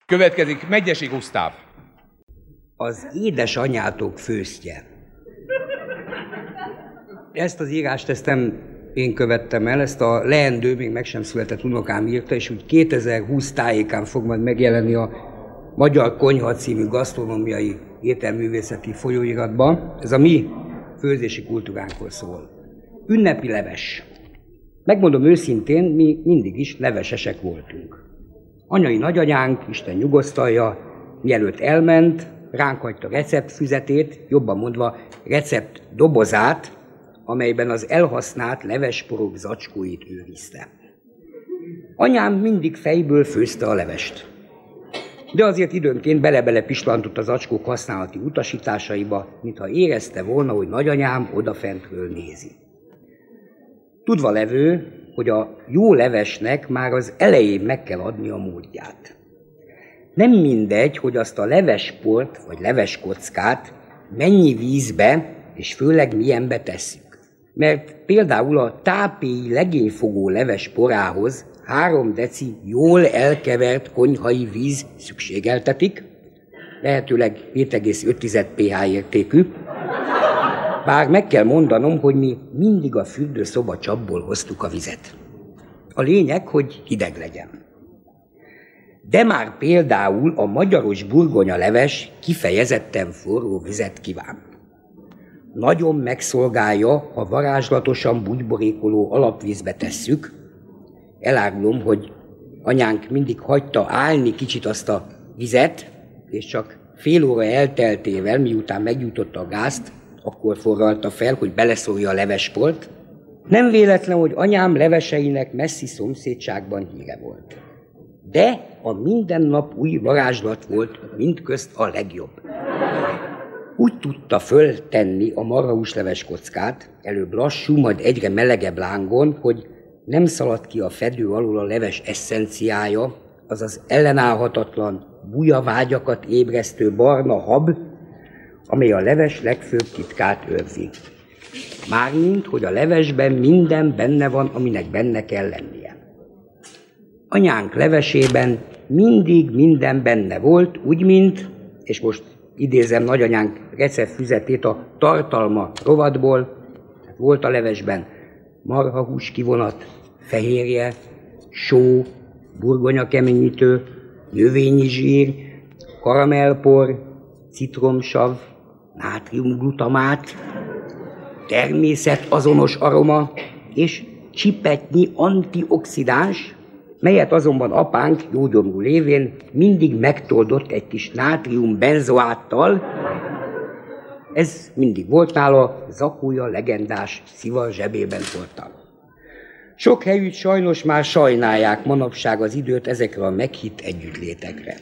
Következik Megyesi Gusztáv. Az édesanyátok főztje. Ezt az írást ezt nem én követtem el, ezt a leendő, még meg sem született unokám írta, és úgy 2020 tájékán fog majd megjelenni a Magyar Konyha című gasztronómiai ételművészeti folyóiratban. Ez a mi főzési kultúránkról szól. Ünnepi leves. Megmondom őszintén, mi mindig is levesesek voltunk. Anyai nagyanyánk, Isten nyugosztalja, mielőtt elment, ránk hagyta receptfüzetét, jobban mondva recept dobozát, amelyben az elhasznált levesporok zacskóit őrizte. Anyám mindig fejből főzte a levest. De azért időnként bele-bele pislantott az zacskók használati utasításaiba, mintha érezte volna, hogy nagyanyám odafentről nézi. Tudva levő, hogy a jó levesnek már az elején meg kell adni a módját. Nem mindegy, hogy azt a levesport vagy leveskockát mennyi vízbe és főleg milyenbe tesszük. Mert például a tápéi legényfogó leves porához 3 deci jól elkevert konyhai víz szükségeltetik, lehetőleg 7,5 pH értékű, bár meg kell mondanom, hogy mi mindig a fürdőszoba csapból hoztuk a vizet. A lényeg, hogy hideg legyen. De már például a magyaros burgonya leves kifejezetten forró vizet kíván. Nagyon megszolgálja, ha varázslatosan bugyborékoló alapvízbe tesszük. Elárulom, hogy anyánk mindig hagyta állni kicsit azt a vizet, és csak fél óra elteltével, miután megjutotta a gázt, akkor forralta fel, hogy beleszólja a levesport. Nem véletlen, hogy anyám leveseinek messzi szomszédságban híre volt. De a minden nap új varázslat volt mindközt a legjobb. Úgy tudta föltenni a marhaús leves kockát, előbb lassú, majd egyre melegebb lángon, hogy nem szaladt ki a fedő alól a leves eszenciája, azaz ellenállhatatlan, buja vágyakat ébresztő barna hab, amely a leves legfőbb titkát őrzi. Mármint, hogy a levesben minden benne van, aminek benne kell lennie. Anyánk levesében mindig minden benne volt, úgy, mint, és most idézem nagyanyánk receptfüzetét a tartalma rovatból, volt a levesben marhahús kivonat, fehérje, só, burgonya keményítő, növényi zsír, karamellpor, citromsav, nátriumglutamát, természetazonos aroma és csipetnyi antioxidáns, melyet azonban apánk jógyomrú lévén mindig megtoldott egy kis nátrium benzoáttal. Ez mindig volt nála, zakója legendás szivar zsebében voltam. Sok helyütt sajnos már sajnálják manapság az időt ezekre a meghitt együttlétekre.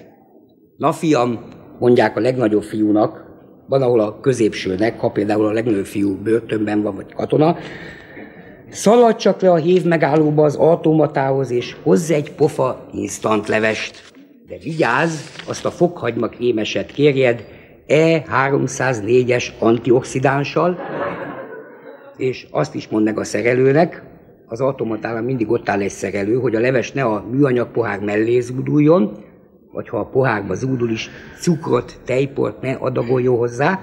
Na fiam, mondják a legnagyobb fiúnak, van ahol a középsőnek, ha például a legnagyobb fiú börtönben van, vagy katona, Szaladj csak le a hív megállóba az automatához, és hozz egy pofa instant levest. De vigyázz, azt a fokhagyma kémeset kérjed, E304-es antioxidánssal, és azt is mond meg a szerelőnek, az automatában mindig ott áll egy szerelő, hogy a leves ne a műanyag pohár mellé zúduljon, vagy ha a pohárba zúdul is, cukrot, tejport ne adagoljon hozzá,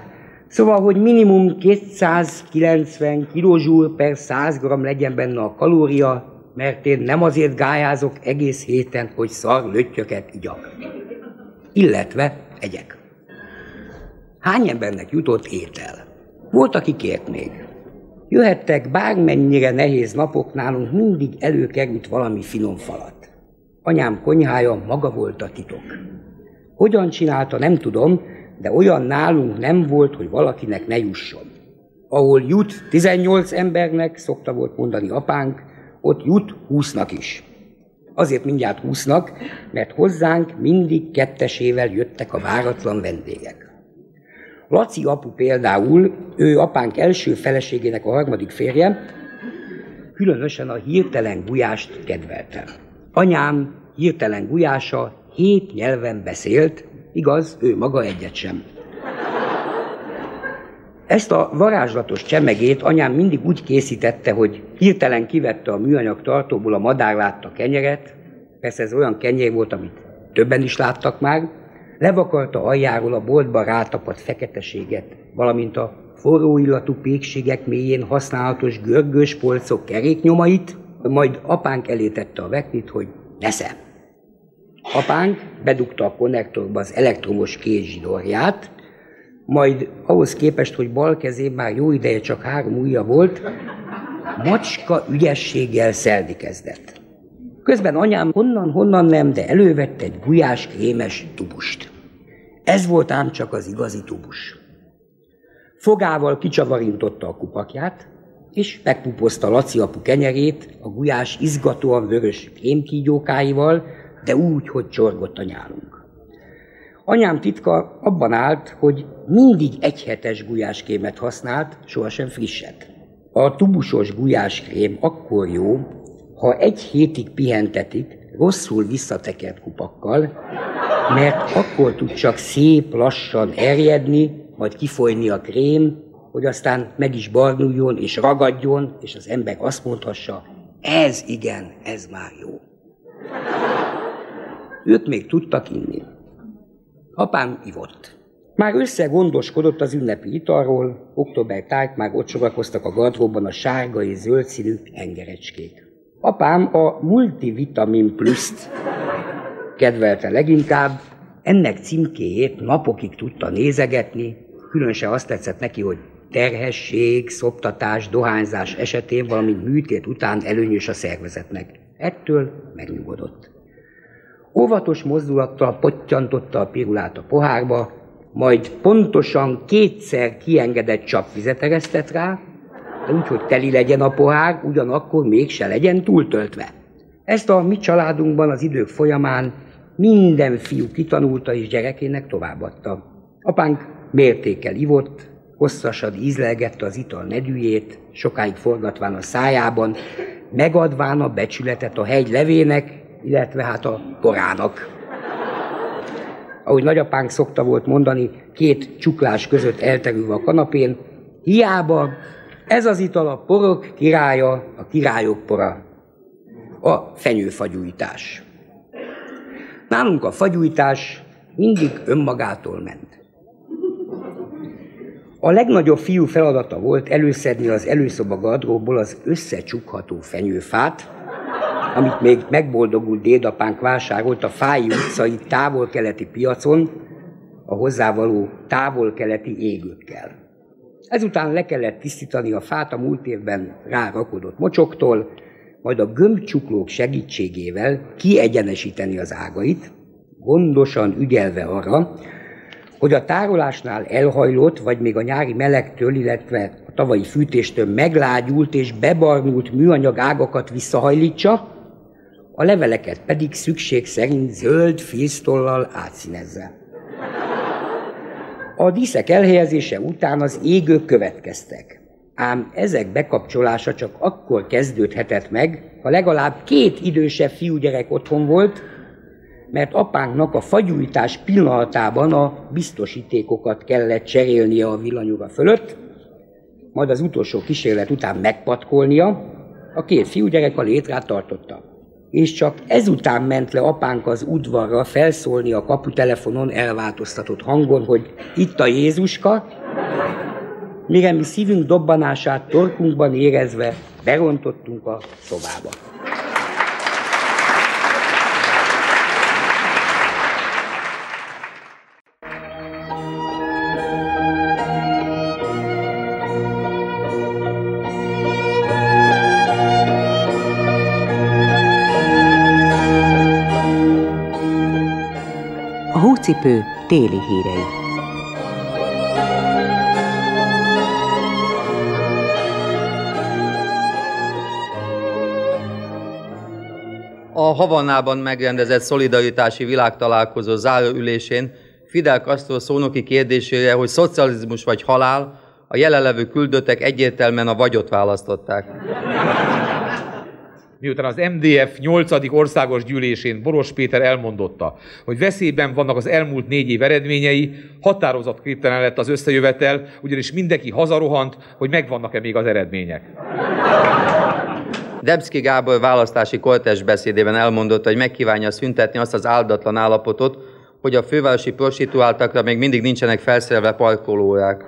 Szóval, hogy minimum 290 kJ per 100 g legyen benne a kalória, mert én nem azért gályázok egész héten, hogy szar löttyöket igyak. Illetve egyek. Hány embernek jutott étel? Volt, aki kért még. Jöhettek bármennyire nehéz napok, nálunk mindig előkerült valami finom falat. Anyám konyhája maga volt a titok. Hogyan csinálta, nem tudom, de olyan nálunk nem volt, hogy valakinek ne jusson. Ahol jut 18 embernek, szokta volt mondani apánk, ott jut 20-nak is. Azért mindjárt 20-nak, mert hozzánk mindig kettesével jöttek a váratlan vendégek. Laci apu például, ő apánk első feleségének a harmadik férje, különösen a hirtelen gulyást kedvelte. Anyám hirtelen gulyása hét nyelven beszélt, Igaz, ő maga egyet sem. Ezt a varázslatos csemegét anyám mindig úgy készítette, hogy hirtelen kivette a műanyag tartóból a madár látta kenyeret, persze ez olyan kenyér volt, amit többen is láttak már, levakarta aljáról a boltba rátapadt feketeséget, valamint a forró illatú pékségek mélyén használatos görgős polcok keréknyomait, majd apánk elé tette a veknit, hogy neszem. Apánk bedugta a konnektorba az elektromos kézsidorját, majd ahhoz képest, hogy bal kezén már jó ideje csak három ujja volt, macska ügyességgel szelni kezdett. Közben anyám honnan-honnan nem, de elővette egy gulyás krémes tubust. Ez volt ám csak az igazi tubus. Fogával kicsavarintotta a kupakját, és megpupozta Laci apu kenyerét a gulyás izgatóan vörös kémkígyókáival, de úgy, hogy csorgott a nyálunk. Anyám titka abban állt, hogy mindig egyhetes gulyáskémet használt, sohasem frisset. A tubusos gulyáskrém akkor jó, ha egy hétig pihentetik, rosszul visszatekert kupakkal, mert akkor tud csak szép lassan erjedni, majd kifolyni a krém, hogy aztán meg is barnuljon és ragadjon, és az ember azt mondhassa, ez igen, ez már jó. Ők még tudtak inni. Apám ivott. Már összegondoskodott az ünnepi italról, október tájt már ott sorakoztak a gardróban a sárga és zöld színű engerecskék. Apám a multivitamin pluszt kedvelte leginkább, ennek címkéjét napokig tudta nézegetni, különösen azt tetszett neki, hogy terhesség, szoptatás, dohányzás esetén, valamint műtét után előnyös a szervezetnek. Ettől megnyugodott. Óvatos mozdulattal pottyantotta a pirulát a pohárba, majd pontosan kétszer kiengedett csapvizet eresztett rá, úgy, hogy teli legyen a pohár, ugyanakkor mégse legyen túltöltve. Ezt a mi családunkban az idők folyamán minden fiú kitanulta és gyerekének továbbadta. Apánk mértékkel ivott, hosszasad ízlelgette az ital nedűjét, sokáig forgatván a szájában, megadván a becsületet a hegy levének, illetve hát a korának. Ahogy nagyapánk szokta volt mondani, két csuklás között elterülve a kanapén, hiába ez az ital a porok királya, a királyok pora, a fenyőfagyújtás. Nálunk a fagyújtás mindig önmagától ment. A legnagyobb fiú feladata volt előszedni az előszoba gardróból az összecsukható fenyőfát, amit még megboldogult dédapánk vásárolt a Fáji utcai távol-keleti piacon, a hozzávaló távol-keleti égőkkel. Ezután le kellett tisztítani a fát a múlt évben rárakodott mocsoktól, majd a gömbcsuklók segítségével kiegyenesíteni az ágait, gondosan ügyelve arra, hogy a tárolásnál elhajlott, vagy még a nyári melegtől, illetve a tavalyi fűtéstől meglágyult és bebarnult műanyag ágakat visszahajlítsa, a leveleket pedig szükség szerint zöld filztollal átszínezze. A díszek elhelyezése után az égők következtek. Ám ezek bekapcsolása csak akkor kezdődhetett meg, ha legalább két idősebb fiúgyerek otthon volt, mert apánknak a fagyújtás pillanatában a biztosítékokat kellett cserélnie a villanyóra fölött, majd az utolsó kísérlet után megpatkolnia, a két fiúgyerek a létrát tartotta. És csak ezután ment le apánk az udvarra felszólni a kaputelefonon elváltoztatott hangon, hogy itt a Jézuska, mire mi szívünk dobbanását torkunkban érezve berontottunk a szobába. Hócipő téli hírei. A Havannában megrendezett szolidaritási világtalálkozó záróülésén Fidel Castro szónoki kérdésére, hogy szocializmus vagy halál, a jelenlevő küldöttek egyértelműen a vagyot választották. Miután az MDF 8. országos gyűlésén Boros Péter elmondotta, hogy veszélyben vannak az elmúlt négy év eredményei, határozott képtelen lett az összejövetel, ugyanis mindenki hazarohant, hogy megvannak-e még az eredmények. Debszki Gábor választási kortes beszédében elmondotta, hogy megkívánja szüntetni azt az áldatlan állapotot, hogy a fővárosi prostituáltakra még mindig nincsenek felszerelve parkolóják.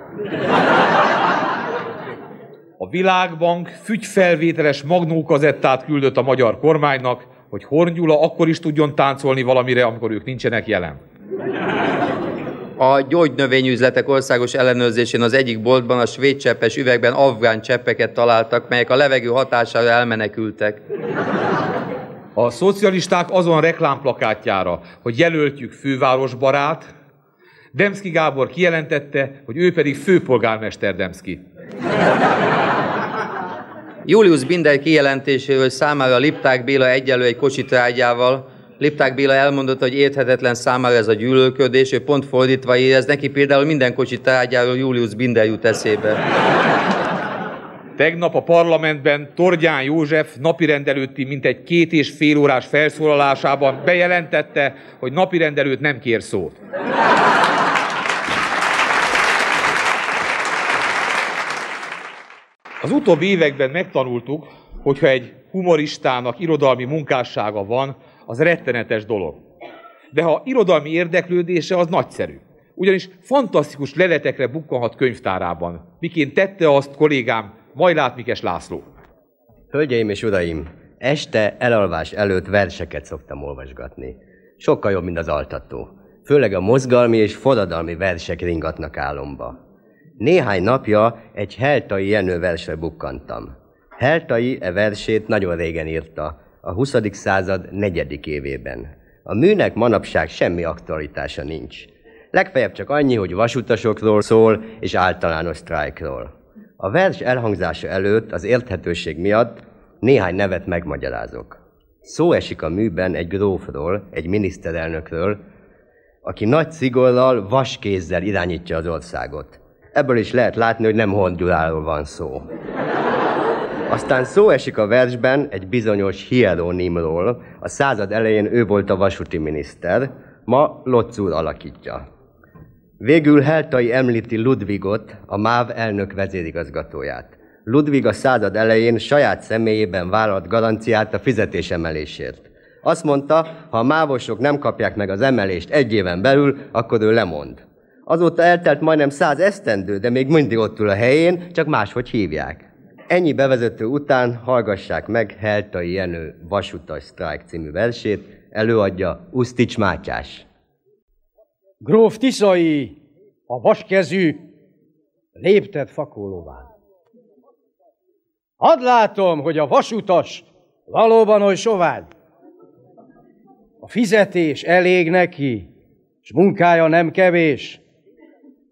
A Világbank fügyfelvételes magnókazettát küldött a magyar kormánynak, hogy Horn Gyula akkor is tudjon táncolni valamire, amikor ők nincsenek jelen. A gyógynövényüzletek országos ellenőrzésén az egyik boltban a svéd cseppes üvegben afgán cseppeket találtak, melyek a levegő hatására elmenekültek. A szocialisták azon reklámplakátjára, hogy jelöltjük fővárosbarát, Demszki Gábor kijelentette, hogy ő pedig főpolgármester Demszki. Julius Binder kijelentéséről, számára Lipták Béla egyelő egy kocsitrágyával, Lipták Béla elmondotta, hogy érthetetlen számára ez a gyűlölködés, ő pont fordítva érez, neki például minden kocsi tárgyáról Julius Binder jut eszébe. Tegnap a parlamentben Tordján József napirendelőtti mintegy két és fél órás felszólalásában bejelentette, hogy napirendelőt nem kér szót. Az utóbbi években megtanultuk, hogyha egy humoristának irodalmi munkássága van, az rettenetes dolog. De ha irodalmi érdeklődése, az nagyszerű. Ugyanis fantasztikus leletekre bukkanhat könyvtárában. Miként tette azt kollégám Majlát Mikes László. Hölgyeim és uraim, este elalvás előtt verseket szoktam olvasgatni. Sokkal jobb, mint az altató. Főleg a mozgalmi és forradalmi versek ringatnak álomba. Néhány napja egy Heltai Jenő versre bukkantam. Heltai e versét nagyon régen írta, a 20. század negyedik évében. A műnek manapság semmi aktualitása nincs. Legfeljebb csak annyi, hogy vasutasokról szól, és általános sztrájkról. A vers elhangzása előtt az érthetőség miatt néhány nevet megmagyarázok. Szó esik a műben egy grófról, egy miniszterelnökről, aki nagy szigorral, vaskézzel irányítja az országot. Ebből is lehet látni, hogy nem Hongyuráról van szó. Aztán szó esik a versben egy bizonyos hieronimról. A század elején ő volt a vasúti miniszter, ma Lotz alakítja. Végül Heltai említi Ludvigot, a MÁV elnök vezérigazgatóját. Ludvig a század elején saját személyében vállalt garanciát a fizetésemelésért. Azt mondta, ha a mávosok nem kapják meg az emelést egy éven belül, akkor ő lemond. Azóta eltelt majdnem száz esztendő, de még mindig ott ül a helyén, csak máshogy hívják. Ennyi bevezető után hallgassák meg Heltai Jenő Vasutas Sztrájk című versét, előadja Usztics Mátyás. Gróf Tiszai, a vaskezű, léptet fakolóván. Hadd látom, hogy a vasutas valóban oly sovány. A fizetés elég neki, és munkája nem kevés.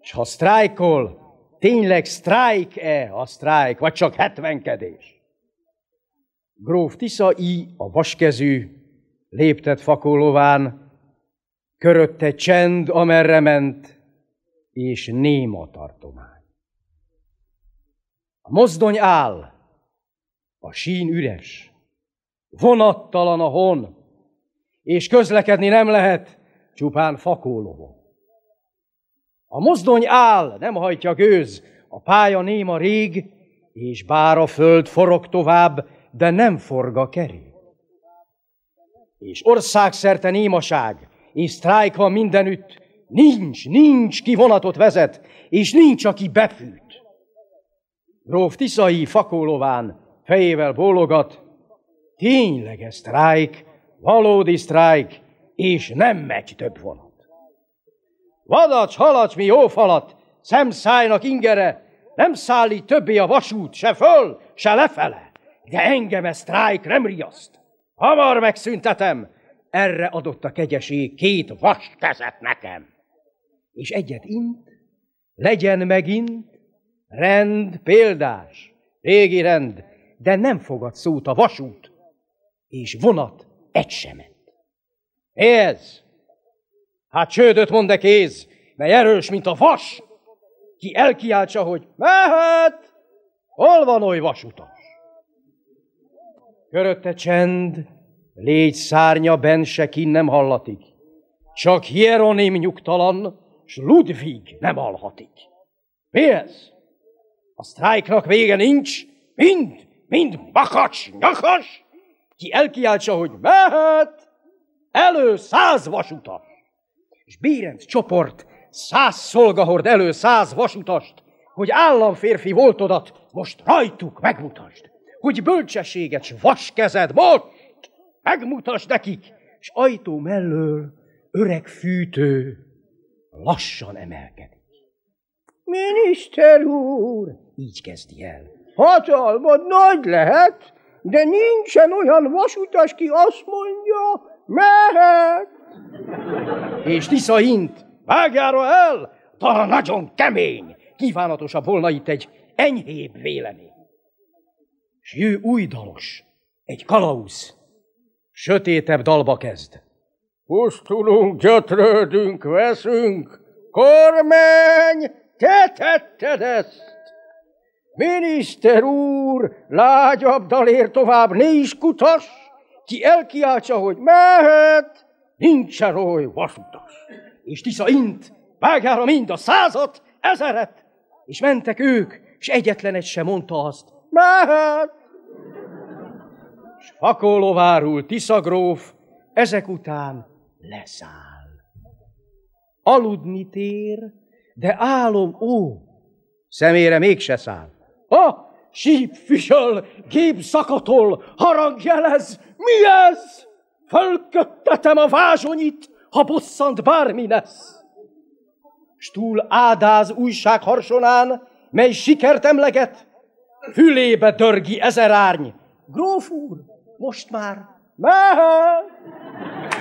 És ha sztrájkol, tényleg sztrájk-e a sztrájk, vagy csak hetvenkedés? Gróf Tisza I, a vaskezű, léptet fakolóván, körötte csend, amerre ment, és néma tartomány. A mozdony áll, a sín üres, vonattalan a hon, és közlekedni nem lehet, csupán fakólovon. A mozdony áll, nem hajtja gőz, a pálya néma rég, és bár a föld forog tovább, de nem forg a kerék. És országszerte némaság, és sztrájk van mindenütt, nincs, nincs, ki vonatot vezet, és nincs, aki befűt. Gróf Tiszai fakólován fejével bólogat, tényleges sztrájk, valódi sztrájk, és nem megy több vonat. Vadacs, halacs, mi jó falat, szemszájnak ingere, nem szállít többé a vasút, se föl, se lefele, de engem ez sztrájk nem riaszt. Hamar megszüntetem, erre adott a kegyeség két vas kezet nekem. És egyet int, legyen megint rend példás, régi rend, de nem fogad szót a vasút, és vonat egy sem Ez! Hát csődöt mond-e kéz, mely erős, mint a vas, ki elkiáltsa, hogy mehet, hol van oly vasutas? Körötte csend, légy szárnya, ben se nem hallatik. Csak Hieronym nyugtalan, s Ludwig nem alhatik. Mi ez? A sztrájknak vége nincs, mind, mind makacs, nyakas, ki elkiáltsa, hogy mehet, elő száz vasutas. És Bérenc csoport száz szolgahord elő száz vasutast, hogy államférfi voltodat most rajtuk megmutasd, hogy bölcsességet s vaskezed most megmutasd nekik, és ajtó mellől öreg fűtő lassan emelkedik. Miniszter úr, így kezdi el. Hatalmad nagy lehet, de nincsen olyan vasutas, ki azt mondja, mehet. És Tisza int, vágjára el, dara nagyon kemény, kívánatosabb volna itt egy enyhébb vélemény. S jő új dalos, egy kalauz, sötétebb dalba kezd. Pusztulunk, gyötrődünk, veszünk, kormány, te tetted ezt! Miniszter úr, lágyabb dalért tovább ne is kutas, ki elkiáltsa, hogy mehet, nincsen oly vasutas. És Tisza int, vágára mind a százat, ezeret, és mentek ők, és egyetlen egy sem mondta azt, mehet. S fakolovárul Tisza gróf, ezek után leszáll. Aludni tér, de álom, ó, szemére mégse száll. Ha, síp füsöl, gép szakatol, harang jelez, mi ez? Fölköttetem a vázsonyit, ha bosszant bármi lesz. S túl ádáz újság harsonán, mely sikert emleget, fülébe dörgi ezer árny. Gróf úr, most már mehet!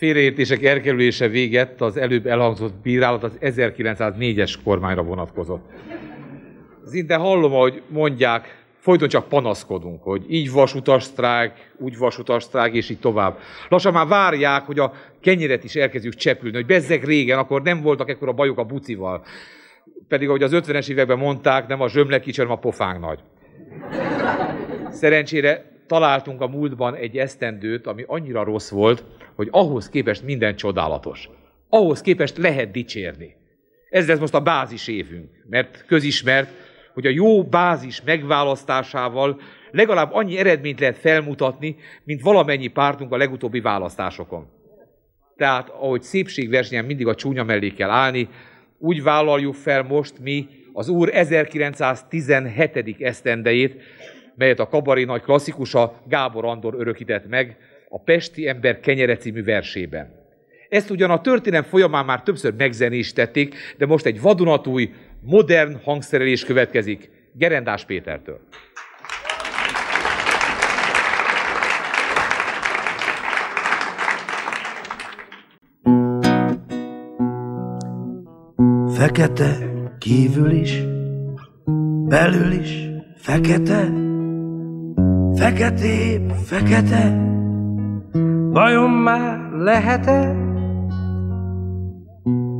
Félreértések elkerülése véget az előbb elhangzott bírálat az 1904-es kormányra vonatkozott. Szinte hallom, hogy mondják, folyton csak panaszkodunk, hogy így vasutasztrág, úgy vasutasztrág, és így tovább. Lassan már várják, hogy a kenyeret is elkezdjük csepülni, hogy bezzek régen, akkor nem voltak ekkora bajok a bucival. Pedig, ahogy az 50-es években mondták, nem a zsömle kicsi, hanem a pofánk nagy. Szerencsére találtunk a múltban egy esztendőt, ami annyira rossz volt, hogy ahhoz képest minden csodálatos. Ahhoz képest lehet dicsérni. Ez lesz most a bázis évünk, mert közismert, hogy a jó bázis megválasztásával legalább annyi eredményt lehet felmutatni, mint valamennyi pártunk a legutóbbi választásokon. Tehát, ahogy szépségversenyen mindig a csúnya mellé kell állni, úgy vállaljuk fel most mi az Úr 1917. esztendejét, melyet a kabari nagy klasszikusa Gábor Andor örökített meg a Pesti ember kenyere című versében. Ezt ugyan a történelem folyamán már többször megzenésítették, de most egy vadonatúj, modern hangszerelés következik Gerendás Pétertől. Fekete kívül is, belül is fekete, feketébb fekete, vajon már lehet-e?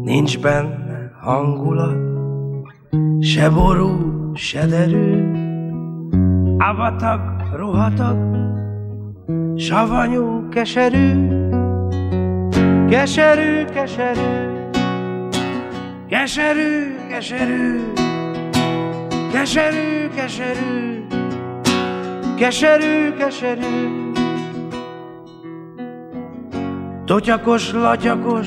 Nincs benne hangulat, se ború, se derű, avatag, rohatag, savanyú, keserű, keserű, keserű, keserű, keserű, keserű, keserű, keserű, keserű. Totyakos, latyakos,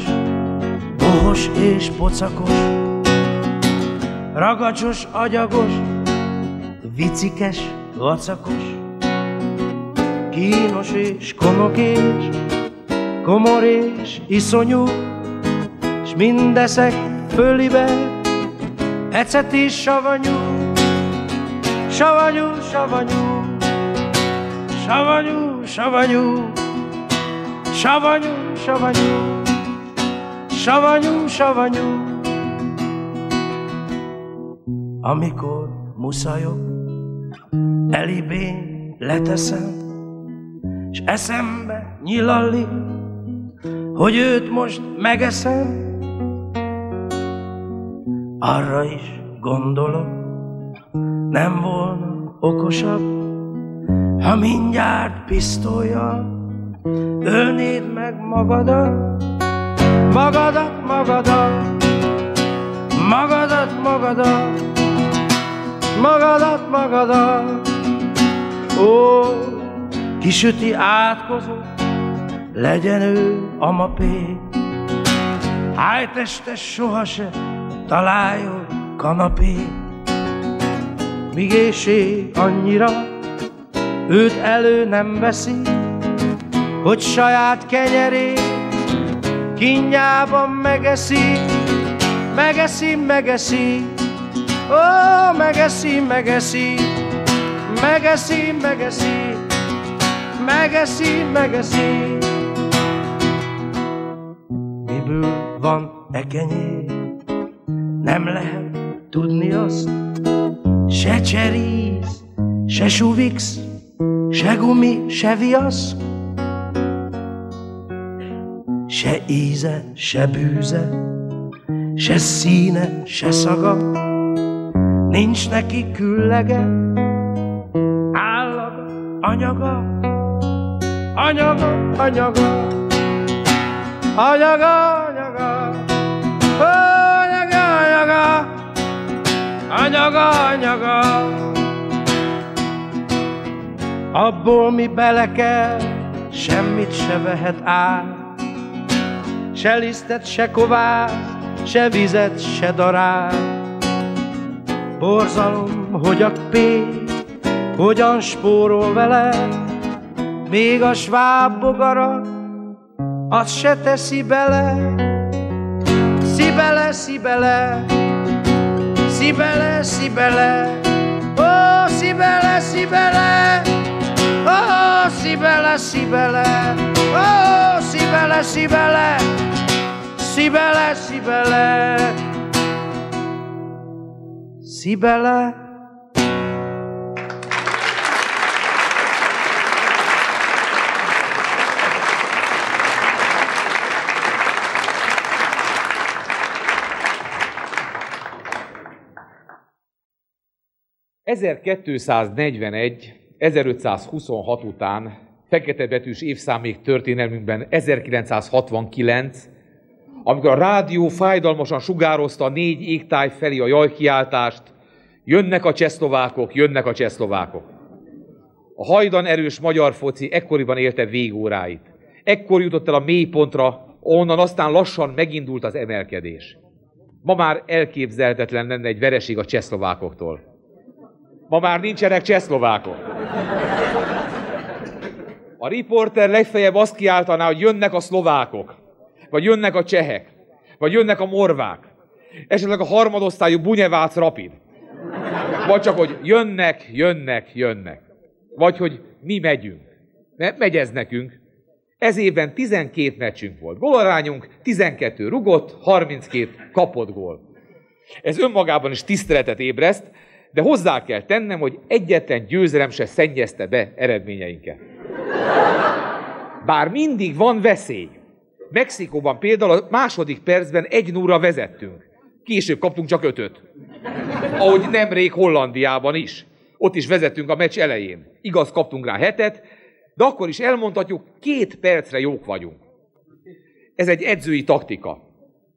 bohos és pocakos, ragacsos, agyagos, vicikes, vacakos, kínos és konokés, komor és iszonyú, s mindeszek fölibe, ecet és savanyú, savanyú, savanyú, savanyú, savanyú, savanyú, savanyú, savanyú, savanyú. Amikor muszajok, elibén leteszem, s eszembe nyilallik, hogy őt most megeszem, arra is gondolok, nem volna okosabb, ha mindjárt pisztolyjal ölnéd meg magadat, magadat, magadat, magadat, magadat, magadat, magadat. Ó, kisüti átkozó, legyen ő a mapé, hájteste sohasem találjon kanapé, míg éjség annyira őt elő nem veszi, hogy saját kenyerét kínjában megeszi, megeszi, megeszi, ó, megeszi, megeszi, megeszi, megeszi, megeszi, megeszi. Miből van e kenyér? Nem lehet tudni azt, se cseríz, se suvix, se gumi, se viasz, se íze, se bűze, se színe, se szaga, nincs neki küllege, állaga, anyaga, anyaga, anyaga, anyaga, anyaga, anyaga, anyaga, anyaga, anyaga. Abból mi bele kell, semmit se vehet át, se lisztet, se kovát, se vizet, se darát. Borzalom, hogy a pék hogyan spórol vele, még a sváb bogara, azt se teszi bele. Szibele, szibele, szibele, szibele, ó, szibele, szibele, ó, szibele, szibele, ó, szibele, szibele, szibele, szibele, szibele. ...1241, 1526 után, fekete betűs évszámig történelmünkben 1969, amikor a rádió fájdalmasan sugározta négy égtáj felé a jajkiáltást, jönnek a csehszlovákok, jönnek a csehszlovákok. A hajdan erős magyar foci ekkoriban élte végóráit. Ekkor jutott el a mélypontra, onnan aztán lassan megindult az emelkedés. Ma már elképzelhetetlen lenne egy vereség a csehszlovákoktól. Ma már nincsenek csehszlovákok. A riporter legfeljebb azt kiáltaná, hogy jönnek a szlovákok, vagy jönnek a csehek, vagy jönnek a morvák, esetleg a harmadosztályú Bunyevác Rapid. Vagy csak, hogy jönnek, jönnek, jönnek. Vagy, hogy mi megyünk. Mert megy ez nekünk. Ez évben 12 meccsünk volt. Gólarányunk 12 rugott, 32 kapott gól. Ez önmagában is tiszteletet ébreszt, de hozzá kell tennem, hogy egyetlen győzelem se szennyezte be eredményeinket. Bár mindig van veszély. Mexikóban például a második percben egy núra vezettünk. Később kaptunk csak ötöt. Ahogy nemrég Hollandiában is. Ott is vezettünk a meccs elején. Igaz, kaptunk rá hetet, de akkor is elmondhatjuk, két percre jók vagyunk. Ez egy edzői taktika.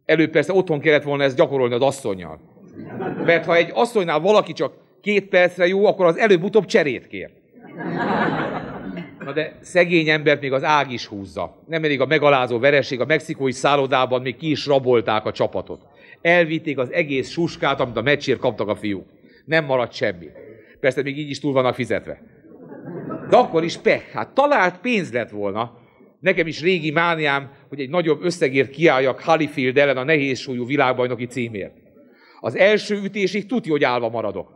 Előbb persze otthon kellett volna ezt gyakorolni az asszonynal. Mert ha egy asszonynál valaki csak két percre jó, akkor az előbb-utóbb cserét kér. Na de szegény embert még az ág is húzza. Nem elég a megalázó vereség, a mexikói szállodában még ki is rabolták a csapatot. Elvitték az egész suskát, amit a meccsért kaptak a fiúk. Nem maradt semmi. Persze még így is túl vannak fizetve. De akkor is pech, hát talált pénz lett volna. Nekem is régi mániám, hogy egy nagyobb összegért kiálljak Halifield ellen a nehéz súlyú világbajnoki címért. Az első ütésig tuti, hogy állva maradok.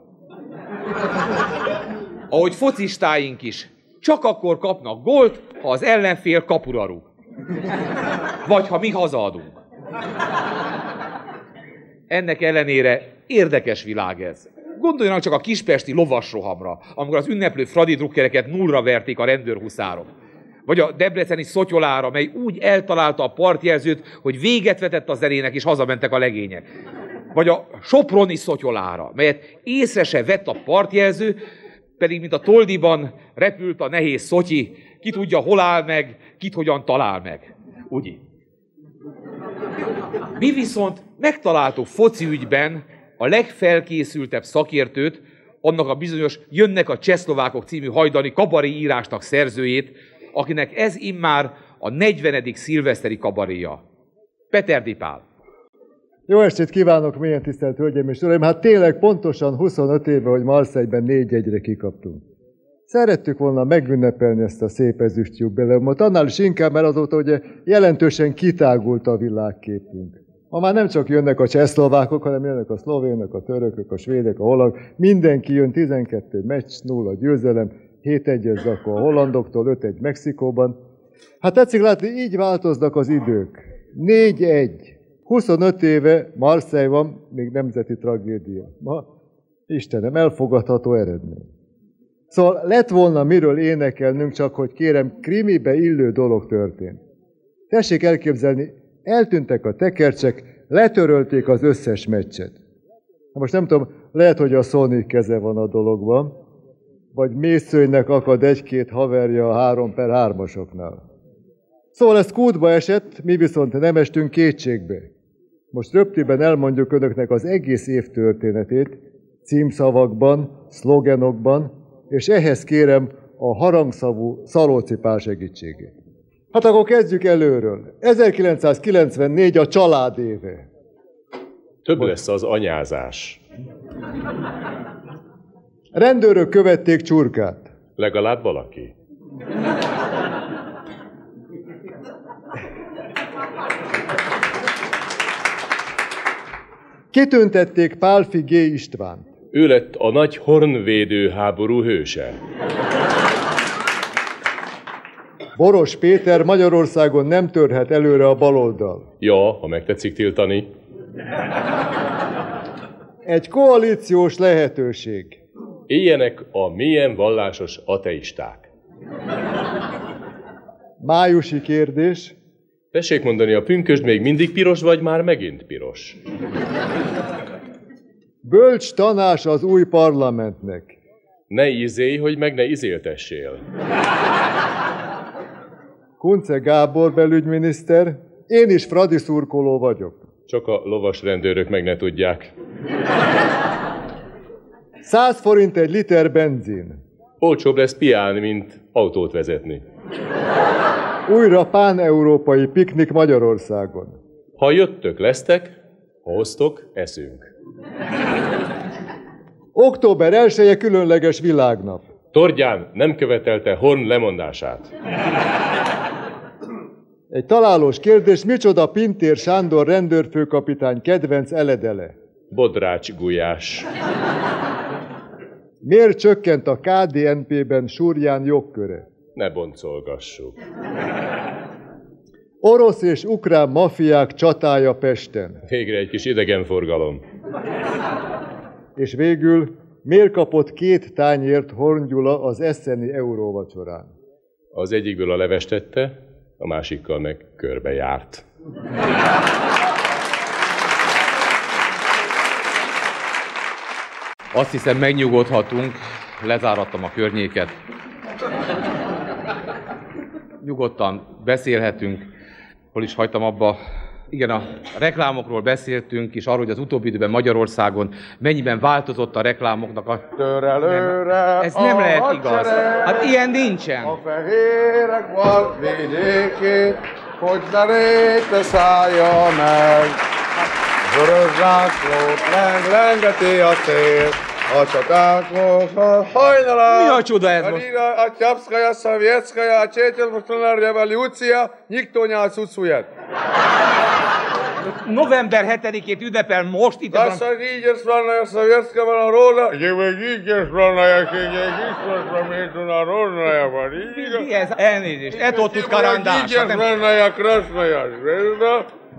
Ahogy focistáink is, csak akkor kapnak gólt, ha az ellenfél kapura rúg. Vagy ha mi hazaadunk. Ennek ellenére érdekes világ ez. Gondoljanak csak a kispesti lovasrohamra, amikor az ünneplő Fradi drukkereket nullra verték a rendőrhuszárok. Vagy a debreceni szotyolára, mely úgy eltalálta a partjelzőt, hogy véget vetett a zenének, és hazamentek a legények. Vagy a soproni szotyolára, melyet észre se vett a partjelző, pedig mint a Toldiban repült a nehéz szotyi, ki tudja, hol áll meg, kit hogyan talál meg. Ugye? Mi viszont megtaláltuk foci ügyben a legfelkészültebb szakértőt, annak a bizonyos Jönnek a Csehszlovákok című hajdani kabari írásnak szerzőjét, akinek ez immár a 40. szilveszteri kabaréja. Peter Dipál. Jó estét kívánok, milyen tisztelt Hölgyeim és Uraim! Hát tényleg pontosan 25 éve, hogy Marseille-ben 4 egyre kikaptunk. Szerettük volna megünnepelni ezt a szép ezüst jubileumot, annál is inkább, mert azóta ugye jelentősen kitágult a világképünk. Ma már nem csak jönnek a csehszlovákok, hanem jönnek a szlovénok, a törökök, a svédek, a hollandok. Mindenki jön, 12 meccs, nulla győzelem, 7 1 zakó a hollandoktól, 5 1 Mexikóban. Hát tetszik látni, így változnak az idők. 4-1. 25 éve Marseille van, még nemzeti tragédia. Ma, Istenem, elfogadható eredmény. Szóval lett volna miről énekelnünk, csak hogy kérem, krimibe illő dolog történt. Tessék elképzelni, eltűntek a tekercsek, letörölték az összes meccset. Most nem tudom, lehet, hogy a Sony keze van a dologban, vagy Mészőnynek akad egy-két haverja a három per hármasoknál. Szóval ez kútba esett, mi viszont nem estünk kétségbe. Most röptében elmondjuk önöknek az egész év történetét, címszavakban, szlogenokban, és ehhez kérem a harangszavú szalócipál segítségét. Hát akkor kezdjük előről. 1994 a család éve. Több lesz az anyázás. Rendőrök követték csurkát. Legalább valaki. Kitüntették Pálfi G. Istvánt. Ő lett a nagy hornvédő háború hőse. Boros Péter Magyarországon nem törhet előre a baloldal. Ja, ha megtetszik tiltani. Egy koalíciós lehetőség. Éljenek a milyen vallásos ateisták. Májusi kérdés. Tessék mondani, a pünkösd még mindig piros, vagy már megint piros? Bölcs tanás az új parlamentnek. Ne izélj, hogy meg ne izéltessél. Kunce Gábor belügyminiszter, én is Fradi szurkoló vagyok. Csak a lovas rendőrök meg ne tudják. 100 forint egy liter benzin. Olcsóbb lesz piálni, mint autót vezetni. Újra pán-európai piknik Magyarországon. Ha jöttök, lesztek, ha hoztok, eszünk. Október 1 különleges világnap. Tordján nem követelte Horn lemondását. Egy találós kérdés, micsoda Pintér Sándor rendőrfőkapitány kedvenc eledele? Bodrács gulyás. Miért csökkent a KDNP-ben Súrján jogköre? Ne boncolgassuk. Orosz és ukrán mafiák csatája Pesten. Végre egy kis idegenforgalom. És végül miért kapott két tányért Horn Gyula az eszeni euróvacsorán? Az egyikből a leves tette, a másikkal meg körbe járt. Azt hiszem megnyugodhatunk, lezárattam a környéket. Nyugodtan beszélhetünk. Hol is hagytam abba? Igen, a reklámokról beszéltünk, és arról, hogy az utóbbi időben Magyarországon mennyiben változott a reklámoknak a... Törelőre Ez nem a lehet igaz. Hát ilyen nincsen. A fehérek van vidékén, hogy ne réte szállja meg. Vörös zászlót leng, lengeti a szél, a csatákon hajnalá! Mi a csoda ez most? A a Szovjetszkaja, a Csételmostanár revolúcia, nyiktonyá a cucuját. November 7-ét ünnepel most itt... Azt a négyes vannak a szovjetszka van a róla. Jövő négyes vannak a kények, a róla van. Mi ez? Elnézést. Etotus karandás. Négyes vannak hát a krasnajas.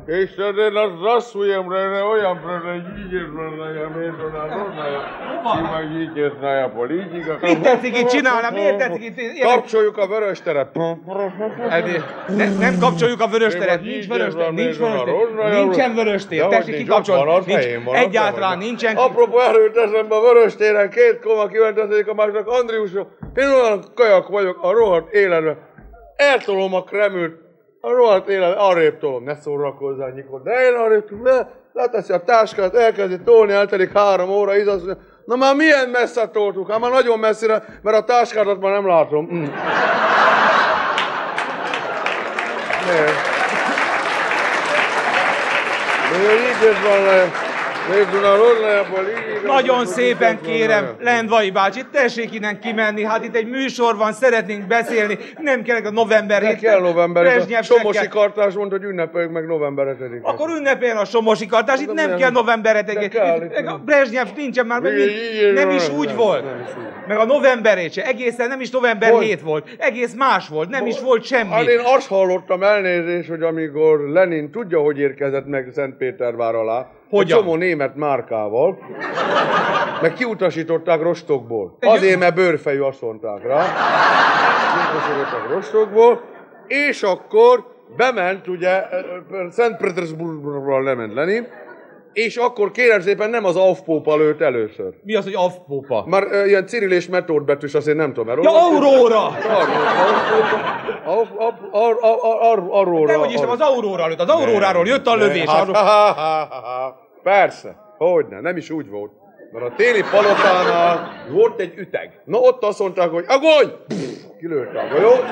Isten az rasszujam lenne, olyan lenne, így miért oda gyígyeznája politika. Mit tetszik itt csinálna, miért tetszik itt? Kapcsoljuk a vörös teret. Ne, nem kapcsoljuk a vörös teret, nincs vörös tér, nincs vörös tér, nincsen vörös tér, tessék kikapcsolni, egyáltalán nincsen. Apropó erőt eszembe a vörös téren, két koma kiventették a másnak, Andriusok, én olyan kajak vagyok a rohadt életben, eltolom a kremült a rohadt élet, arrébb tolom, ne szórakozzál, Nyikor. De én arrébb tolom, le, leteszi a táskát, elkezdi tolni, eltelik három óra, mondja, na már milyen messze toltuk? Hát már nagyon messzire, mert a táskádat már nem látom. Mm. Miért? Miért így van le? Nagyon szépen kérem, Lendvai bácsi, tessék innen kimenni, hát itt egy műsor van, szeretnénk beszélni, nem kell a november hét. kell november Somosi Kartás mondta, hogy ünnepeljük meg november 7 Akkor ünnepeljen a Somosi Kartás, itt nem kell november 7 A Brezsnyev nincsen már, meg nem is úgy volt. Meg a novemberét se, egészen nem is november 7 volt, egész más volt, nem is volt semmi. Hát én azt hallottam elnézést, hogy amikor Lenin tudja, hogy érkezett meg Szentpétervár alá, hogyan? egy csomó német márkával, meg kiutasították rostokból. Azért, mert bőrfejű azt mondták rá. Kiutasították rostokból, és akkor bement, ugye, Szent Petersburgról lement Lenin, és akkor kérem szépen nem az Aufpópa lőtt először. Mi az, hogy avpópa? Már ö, ilyen Cyril és Metód betűs, azért nem tudom. Mert Ja, Aurora! Aurora. Dehogy is, nem, az Aurora lőtt, az Auróráról jött a lövés. Hát, ha, ha, ha, ha, ha. Persze, hogyne, nem is úgy volt. Mert a téli palotánál volt egy üteg. Na ott azt mondták, hogy agony! Kilőtte a golyót,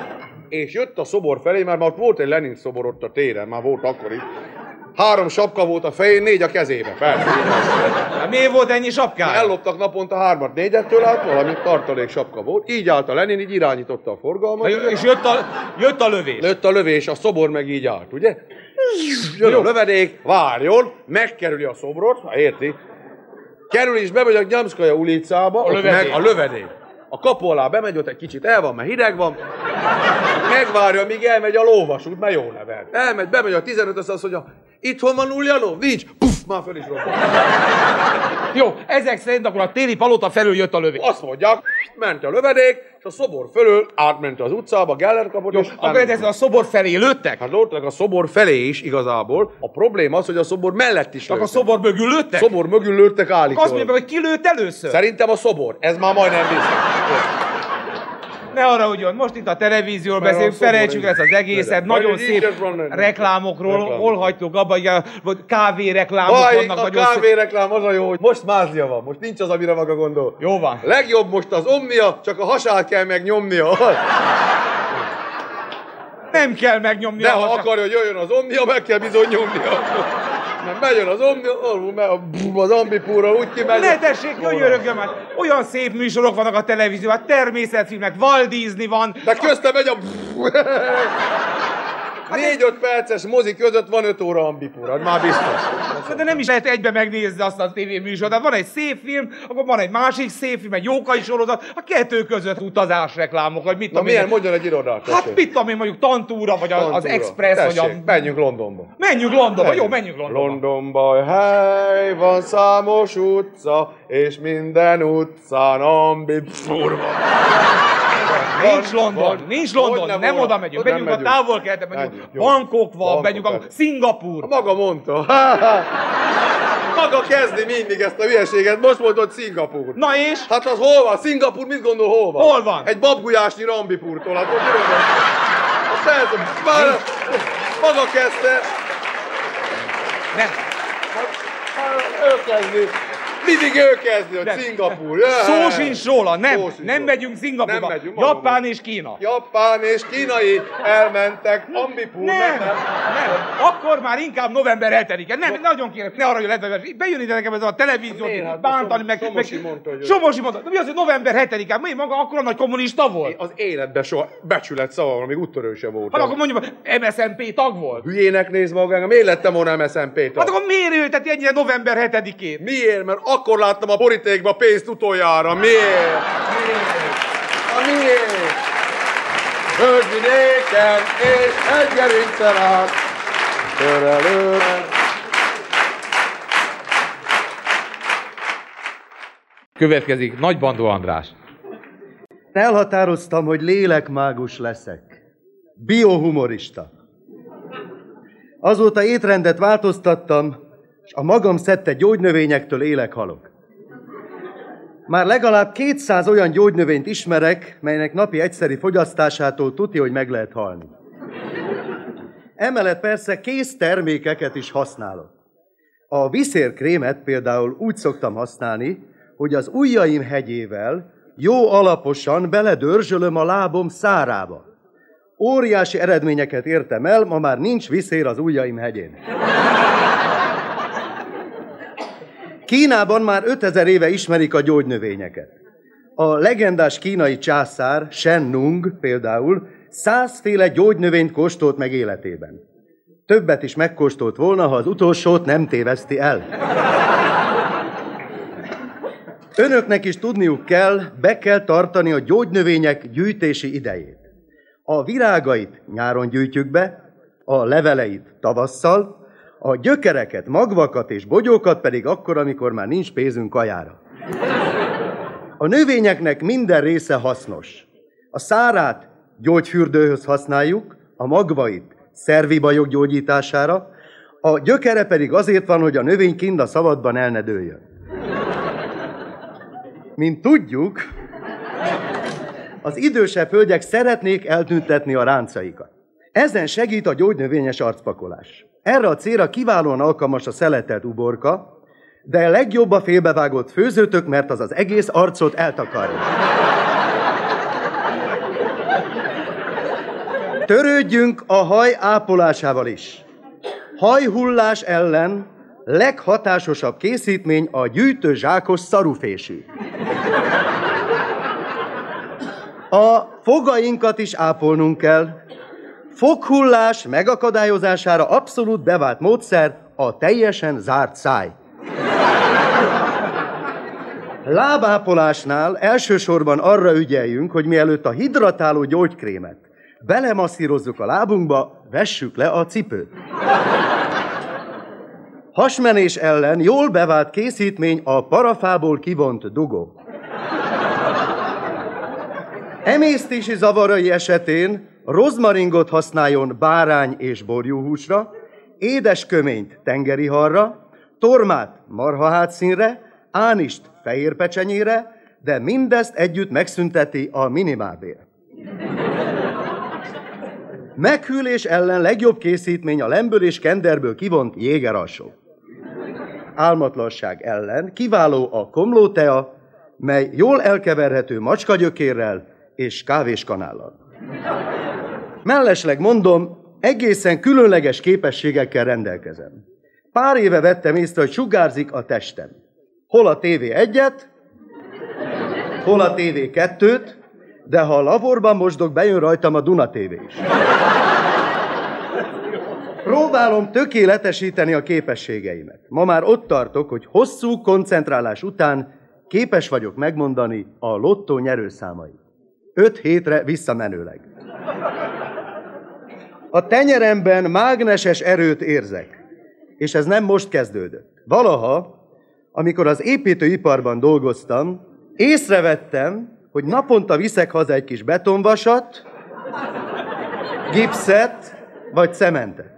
és jött a szobor felé, mert már ott volt egy Lenin szobor ott a téren, már volt akkor is. Három sapka volt a fején, négy a kezébe, persze. Hát miért volt ennyi sapkája? Elloptak naponta hármat, négyettől át, valami tartalék sapka volt. Így állt a Lenin, így irányította a forgalmat. És jött a, jött a lövés. Lőtt a lövés, a szobor meg így állt, ugye? Jön a lövedék, várjon, megkerüli a szobrot, ha érti. Kerül is bemegy a Nyamszkaja ulicába, A lövedék. meg a lövedék. A kapu alá bemegy, ott egy kicsit el van, mert hideg van. Megvárja, míg elmegy a lóvasút, mert jó nevel. Elmegy, bemegy a 15 azt mondja, itthon van Ulyanov? Nincs. Puff, már föl is robban. Jó, ezek szerint akkor a téli palota felül jött a lövés. Azt mondják, ment a lövedék, és a szobor fölül átment az utcába, Geller kapott, és Akkor ez a szobor felé lőttek? Hát lőttek a szobor felé is igazából. A probléma az, hogy a szobor mellett is Akkor a lőttek. szobor mögül lőttek? Szobor mögül lőttek Azt állítólag. mondja, hogy ki lőtt először? Szerintem a szobor. Ez már majdnem biztos. Ne arra ugyan, most itt a televízióról beszélünk, felejtsük ezt az egészet, nagyon szép reklámokról, Reklámok. hol hagytuk abba, hogy kávéreklámok vannak, a kávéreklám az a jó, hogy most mázlia van, most nincs az, amire maga gondol. Jó van. Legjobb most az omnia, csak a hasát kell megnyomnia. Nem kell megnyomni De ha akarja, hogy jöjjön az omnia, meg kell bizony nyomnia. Mert bejön az megy a- az ambipúra, úgy kimegy. Ne tessék, könyörögöm, hát olyan szép műsorok vannak a televízióban, hát természetfilmek, Walt Disney van. De köztem megy a... Négy-öt perces mozi között van öt óra ambipúra, az már biztos. De nem is lehet egybe megnézni azt a tévéműsort. Van egy szép film, akkor van egy másik szép film, egy jókai sorozat, a kettő között utazás reklámok, vagy mit Na tudom milyen, én. mondjon egy irodát, Hát tessék. mit tudom én, mondjuk Tantúra, vagy a- az Tantúra. Express, vagy a... Tessék, menjünk Londonba. Menjünk Londonba, jó, menjünk Londonba. Londonba hely, van számos utca, és minden utcán ambipúr van. Nincs London, van. nincs London, nem volna. oda megyünk, Nem megyünk a távol keleten, megyünk Megyünk, jó. Bangkok van, Bangkok, megyünk a. Szingapur. Maga mondta. Maga kezdi mindig ezt a hülyeséget, most mondod Szingapúr. Na és? Hát az hol van? Szingapúr mit gondol hol van? Hol van? Egy babgulyásnyi rambipúrtól, hát? Azt ez, már maga kezdte. Nem. Ő kezdi. Mindig ő kezdi, hogy Nem. Szingapúr. Szó sincs róla, nem, Szó sincs nem róla. megyünk Szingapurba. Nem megyünk, Japán és Kína. Japán és kínai elmentek ambipúr. Nem, nem, akkor már inkább november 7-e. Nem, nagyon kérem, ne arra, hogy bejön ide nekem ez a televízió, Miért? Hát bántani, meg... Somosi meg mondta, hogy- Somosi mondta. De mi az, hogy november 7-e? Mi maga akkor nagy kommunista volt? Az életben soha becsület szava, van, még úttörő sem volt. Hát akkor mondjuk, MSZNP tag volt. Hülyének néz magának, miért lettem volna MSZNP tag? Hát akkor miért ülteti ennyire november 7-én? Miért? Mert akkor láttam a borítékba pénzt utoljára. Miért? Miért? A miért? Földvidéken és egy gerincen át. Törelőre. Következik Nagy Bandó András. Elhatároztam, hogy lélekmágus leszek. Biohumorista. Azóta étrendet változtattam, és a magam szedte gyógynövényektől élek halok. Már legalább 200 olyan gyógynövényt ismerek, melynek napi egyszeri fogyasztásától tudja, hogy meg lehet halni. Emellett persze kész termékeket is használok. A viszérkrémet például úgy szoktam használni, hogy az ujjaim hegyével jó alaposan beledörzsölöm a lábom szárába. Óriási eredményeket értem el, ma már nincs viszér az ujjaim hegyén. Kínában már 5000 éve ismerik a gyógynövényeket. A legendás kínai császár Shen Nung például százféle gyógynövényt kóstolt meg életében. Többet is megkóstolt volna, ha az utolsót nem téveszti el. Önöknek is tudniuk kell, be kell tartani a gyógynövények gyűjtési idejét. A virágait nyáron gyűjtjük be, a leveleit tavasszal, a gyökereket, magvakat és bogyókat pedig akkor, amikor már nincs pénzünk kajára. A növényeknek minden része hasznos. A szárát gyógyfürdőhöz használjuk, a magvait szervi bajok gyógyítására, a gyökere pedig azért van, hogy a növény kint a szabadban el ne dőljön. Mint tudjuk, az idősebb hölgyek szeretnék eltüntetni a ráncaikat. Ezen segít a gyógynövényes arcpakolás. Erre a célra kiválóan alkalmas a szeletelt uborka, de legjobb a félbevágott főzőtök, mert az az egész arcot eltakarja. Törődjünk a haj ápolásával is. Hajhullás ellen leghatásosabb készítmény a gyűjtő zsákos szarufésű. A fogainkat is ápolnunk kell. Foghullás megakadályozására abszolút bevált módszer a teljesen zárt száj. Lábápolásnál elsősorban arra ügyeljünk, hogy mielőtt a hidratáló gyógykrémet belemasszírozzuk a lábunkba, vessük le a cipőt. Hasmenés ellen jól bevált készítmény a parafából kivont dugó. Emésztési zavarai esetén rozmaringot használjon bárány és borjúhúsra, édes köményt tengeri halra, tormát marhahátszínre, ánist fehér pecsenyére, de mindezt együtt megszünteti a minimálbér. Meghűlés ellen legjobb készítmény a lemből és kenderből kivont jégeralsó. Álmatlanság ellen kiváló a komlótea, mely jól elkeverhető macskagyökérrel és kávéskanállal. Mellesleg mondom, egészen különleges képességekkel rendelkezem. Pár éve vettem észre, hogy sugárzik a testem. Hol a TV egyet, hol a TV kettőt, de ha a laborban mosdok, bejön rajtam a Duna TV is. Próbálom tökéletesíteni a képességeimet. Ma már ott tartok, hogy hosszú koncentrálás után képes vagyok megmondani a lottó nyerőszámait. Öt hétre visszamenőleg. A tenyeremben mágneses erőt érzek. És ez nem most kezdődött. Valaha, amikor az építőiparban dolgoztam, észrevettem, hogy naponta viszek haza egy kis betonvasat, gipszet vagy cementet.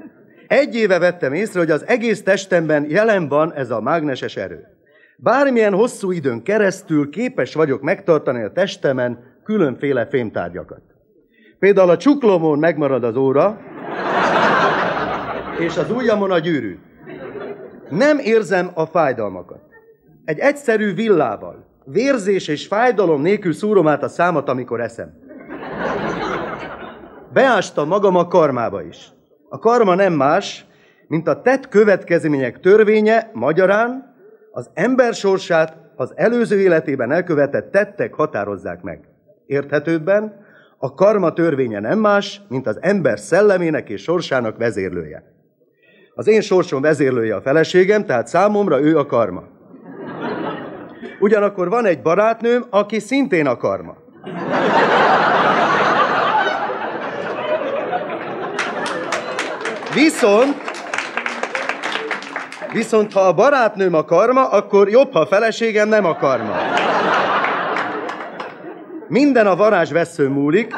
Egy éve vettem észre, hogy az egész testemben jelen van ez a mágneses erő. Bármilyen hosszú időn keresztül képes vagyok megtartani a testemen különféle fémtárgyakat. Például a csuklomon megmarad az óra, és az ujjamon a gyűrű. Nem érzem a fájdalmakat. Egy egyszerű villával, vérzés és fájdalom nélkül szúrom át a számat, amikor eszem. Beástam magam a karmába is. A karma nem más, mint a tett következmények törvénye, magyarán az ember sorsát az előző életében elkövetett tettek határozzák meg. Érthetőbben, a karma törvénye nem más, mint az ember szellemének és sorsának vezérlője. Az én sorsom vezérlője a feleségem, tehát számomra ő a karma. Ugyanakkor van egy barátnőm, aki szintén a karma. Viszont, viszont ha a barátnőm a karma, akkor jobb, ha a feleségem nem a karma. Minden a varázsveszőn múlik.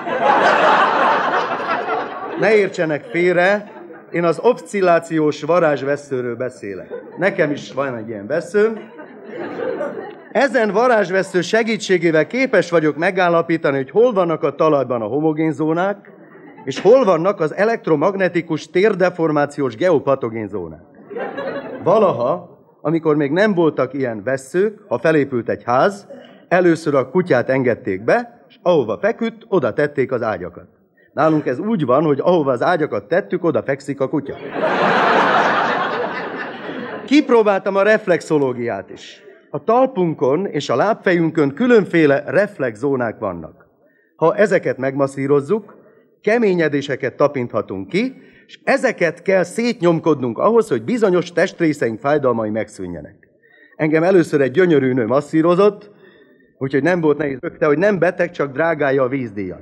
Ne értsenek félre, én az obszillációs varázsveszőről beszélek. Nekem is van egy ilyen veszőm. Ezen varázsvesző segítségével képes vagyok megállapítani, hogy hol vannak a talajban a homogén zónák, és hol vannak az elektromagnetikus térdeformációs geopatogén zónák. Valaha, amikor még nem voltak ilyen veszők, ha felépült egy ház, először a kutyát engedték be, és ahova feküdt, oda tették az ágyakat. Nálunk ez úgy van, hogy ahova az ágyakat tettük, oda fekszik a kutya. Kipróbáltam a reflexológiát is. A talpunkon és a lábfejünkön különféle reflexzónák vannak. Ha ezeket megmasszírozzuk, keményedéseket tapinthatunk ki, és ezeket kell szétnyomkodnunk ahhoz, hogy bizonyos testrészeink fájdalmai megszűnjenek. Engem először egy gyönyörű nő masszírozott, úgyhogy nem volt nehéz, de hogy nem beteg, csak drágája a vízdíjat.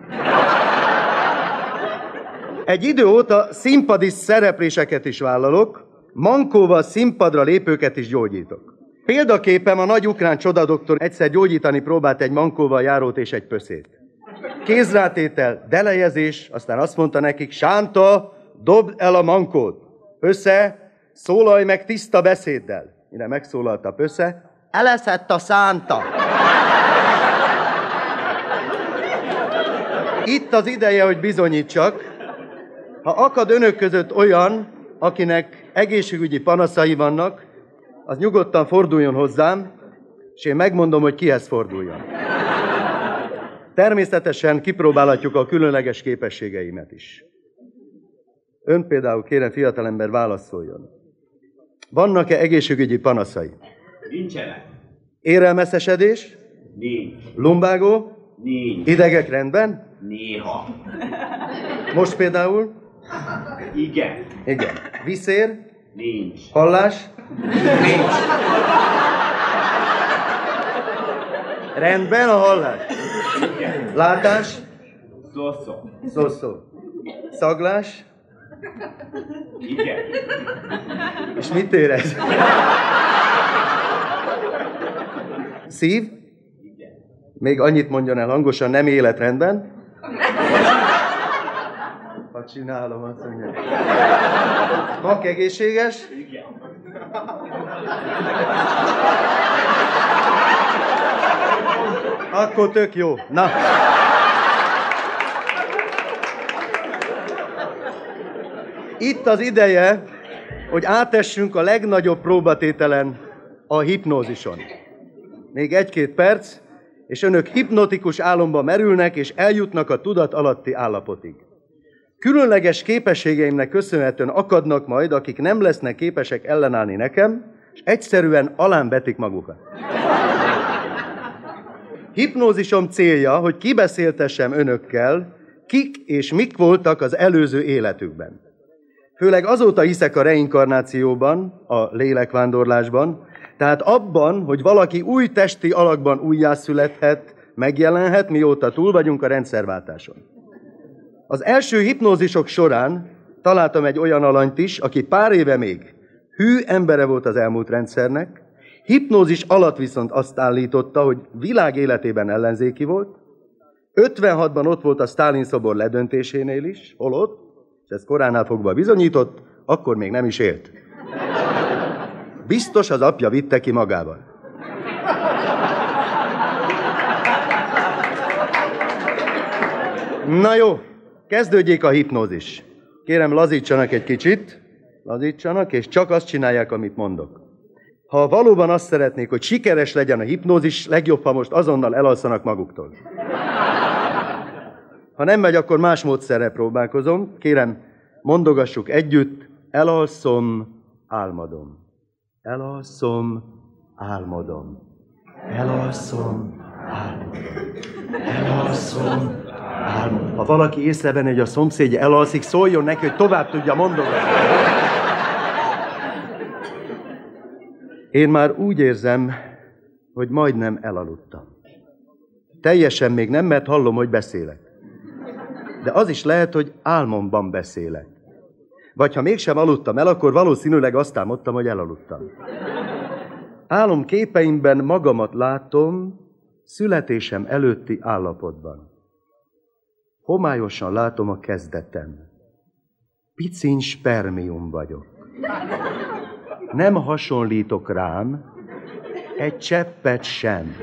Egy idő óta színpadi szerepléseket is vállalok, mankóval színpadra lépőket is gyógyítok. Példaképem a nagy ukrán csodadoktor egyszer gyógyítani próbált egy mankóval járót és egy pöszét. Kézrátétel, delejezés, aztán azt mondta nekik, Sánta, dobd el a mankót. Össze, szólalj meg tiszta beszéddel. Mire megszólalt a pösze, eleszett a szánta. Itt az ideje, hogy bizonyítsak, ha akad önök között olyan, akinek egészségügyi panaszai vannak, az nyugodtan forduljon hozzám, és én megmondom, hogy kihez forduljon. Természetesen kipróbálhatjuk a különleges képességeimet is. Ön például kérem fiatalember válaszoljon. Vannak-e egészségügyi panaszai? Nincsenek. Érelmeszesedés? Nincs. Lumbágó? Nincs. Idegek rendben? Néha. Most például? Igen. Igen. Viszér? Nincs. Hallás? Nincs. Rendben a hallás? Igen. Látás? Szó-szó. Szó-szó. Szaglás? Igen. És mit érez? Szív? Még annyit mondjon el hangosan, nem életrendben? Ha csinálom, azt mondja. Mak egészséges? Igen. Akkor tök jó. Na. Itt az ideje, hogy átessünk a legnagyobb próbatételen, a hipnózison. Még egy-két perc, és önök hipnotikus álomba merülnek, és eljutnak a tudat alatti állapotig. Különleges képességeimnek köszönhetően akadnak majd, akik nem lesznek képesek ellenállni nekem, és egyszerűen alám betik magukat. Hipnózisom célja, hogy kibeszéltessem önökkel, kik és mik voltak az előző életükben. Főleg azóta hiszek a reinkarnációban, a lélekvándorlásban, tehát abban, hogy valaki új testi alakban újjászülethet, megjelenhet, mióta túl vagyunk a rendszerváltáson. Az első hipnózisok során találtam egy olyan alanyt is, aki pár éve még hű embere volt az elmúlt rendszernek, hipnózis alatt viszont azt állította, hogy világ életében ellenzéki volt, 56-ban ott volt a Stalin szobor ledöntésénél is, holott, és ez koránál fogva bizonyított, akkor még nem is élt. Biztos az apja vitte ki magával. Na jó, kezdődjék a hipnózis. Kérem, lazítsanak egy kicsit, lazítsanak, és csak azt csinálják, amit mondok. Ha valóban azt szeretnék, hogy sikeres legyen a hipnózis, legjobb, ha most azonnal elalszanak maguktól. Ha nem megy, akkor más módszerre próbálkozom. Kérem, mondogassuk együtt, elalszom, álmodom. Elalszom, álmodom. Elalszom, álmodom. Elalszom, álmodom. Ha valaki észrevenni, hogy a szomszédja elalszik, szóljon neki, hogy tovább tudja mondogatni. Én már úgy érzem, hogy majdnem elaludtam. Teljesen még nem, mert hallom, hogy beszélek. De az is lehet, hogy álmomban beszélek. Vagy ha mégsem aludtam el, akkor valószínűleg azt álmodtam, hogy elaludtam. Álom képeimben magamat látom születésem előtti állapotban. Homályosan látom a kezdetem. Picin spermium vagyok. Nem hasonlítok rám, egy cseppet sem.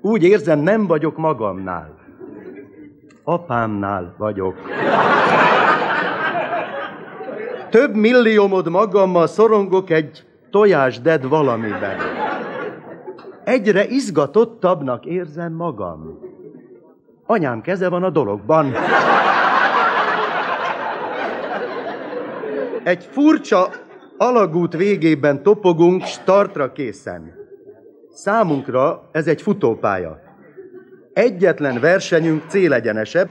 Úgy érzem, nem vagyok magamnál. Apámnál vagyok. Több milliómod magammal szorongok egy tojásded valamiben. Egyre izgatottabbnak érzem magam. Anyám keze van a dologban. Egy furcsa alagút végében topogunk startra készen. Számunkra ez egy futópálya. Egyetlen versenyünk célegyenesebb,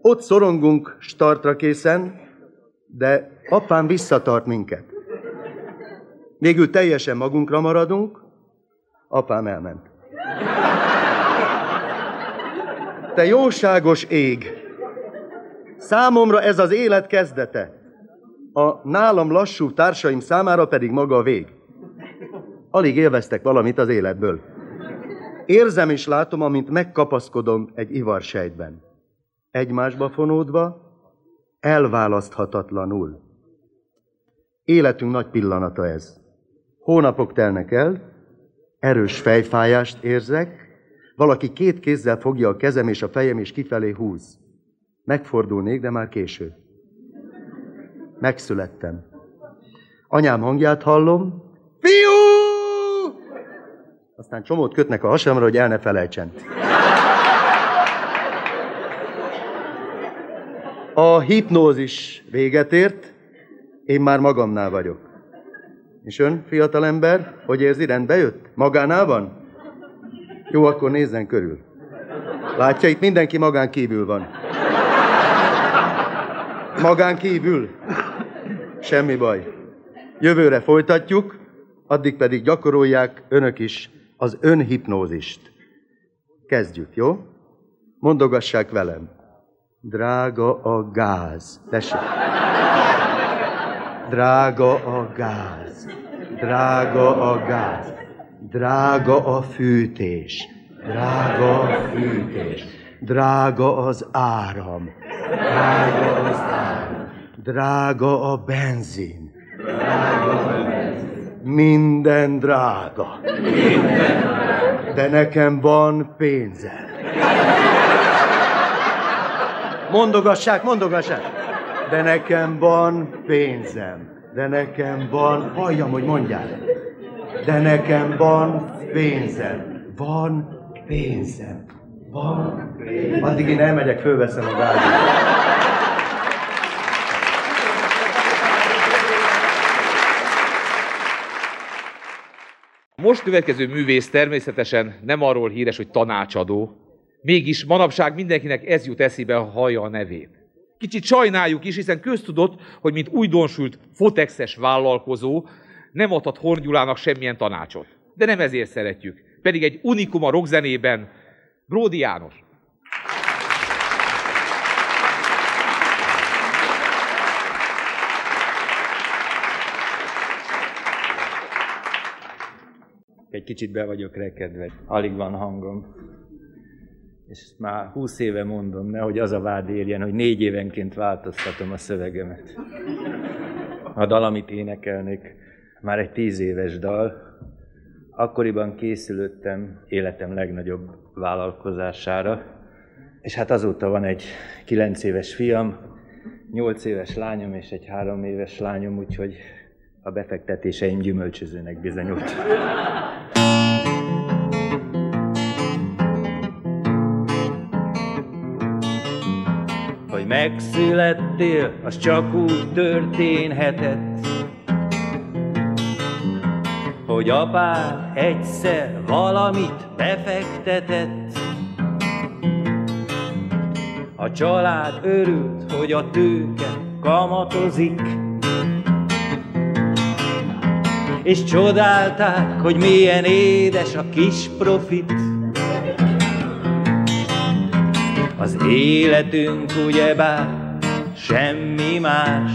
ott szorongunk startra készen, de apám visszatart minket. Végül teljesen magunkra maradunk, apám elment. Te jóságos ég! Számomra ez az élet kezdete. A nálam lassú társaim számára pedig maga a vég. Alig élveztek valamit az életből. Érzem és látom, amint megkapaszkodom egy ivarsejtben. Egymásba fonódva, elválaszthatatlanul. Életünk nagy pillanata ez. Hónapok telnek el, erős fejfájást érzek, valaki két kézzel fogja a kezem és a fejem, és kifelé húz. Megfordulnék, de már késő. Megszülettem. Anyám hangját hallom. Fiú! Aztán csomót kötnek a hasamra, hogy el ne felejtsen. A hipnózis véget ért, én már magamnál vagyok. És ön, fiatalember, hogy érzi, rendbe jött? Magánál van? Jó, akkor nézzen körül. Látja, itt mindenki magán kívül van. Magán kívül. Semmi baj. Jövőre folytatjuk, addig pedig gyakorolják önök is az önhipnózist. Kezdjük, jó? Mondogassák velem. Drága a gáz. Tessék. Drága a gáz. Drága a gáz. Drága a fűtés. Drága a fűtés. Drága az áram. Drága az áram. Drága a benzin. Drága a benzin. Minden drága. Minden drága. De nekem van pénzem. Mondogassák, mondogassák. De nekem van pénzem. De nekem van... Halljam, hogy mondják. De nekem van pénzem. Van pénzem. Van pénzem. Addig én elmegyek, fölveszem a. A most következő művész természetesen nem arról híres, hogy tanácsadó, mégis manapság mindenkinek ez jut eszébe, ha hallja a nevét. Kicsit sajnáljuk is, hiszen köztudott, hogy mint újdonsült fotexes vállalkozó nem adhat Horn semmilyen tanácsot. De nem ezért szeretjük. Pedig egy unikum a rockzenében, Bródi János. Egy kicsit be vagyok rekedve, alig van hangom. És már húsz éve mondom, nehogy az a vád érjen, hogy négy évenként változtatom a szövegemet. A dal, amit énekelnék, már egy tíz éves dal. Akkoriban készülöttem életem legnagyobb vállalkozására, és hát azóta van egy kilenc éves fiam, nyolc éves lányom és egy három éves lányom, úgyhogy a befektetéseim gyümölcsözőnek bizonyult. Megszülettél, az csak úgy történhetett, hogy apád egyszer valamit befektetett. A család örült, hogy a tőke kamatozik, és csodálták, hogy milyen édes a kis profit. Az életünk ugyebár semmi más,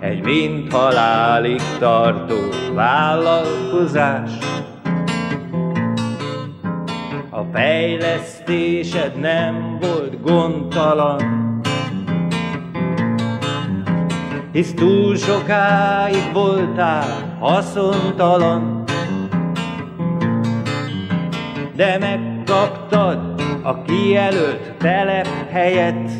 egy mint halálig tartó vállalkozás. A fejlesztésed nem volt gondtalan, hisz túl sokáig voltál haszontalan, de megkaptad a kijelölt telephelyet.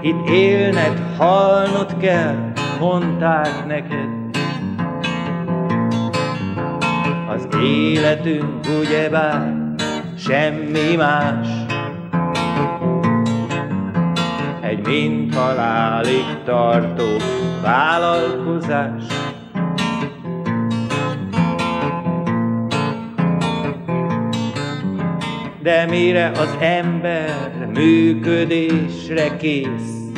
Itt élned, halnod kell, mondták neked. Az életünk ugyebár semmi más, egy mint halálig tartó vállalkozás. De mire az ember működésre kész,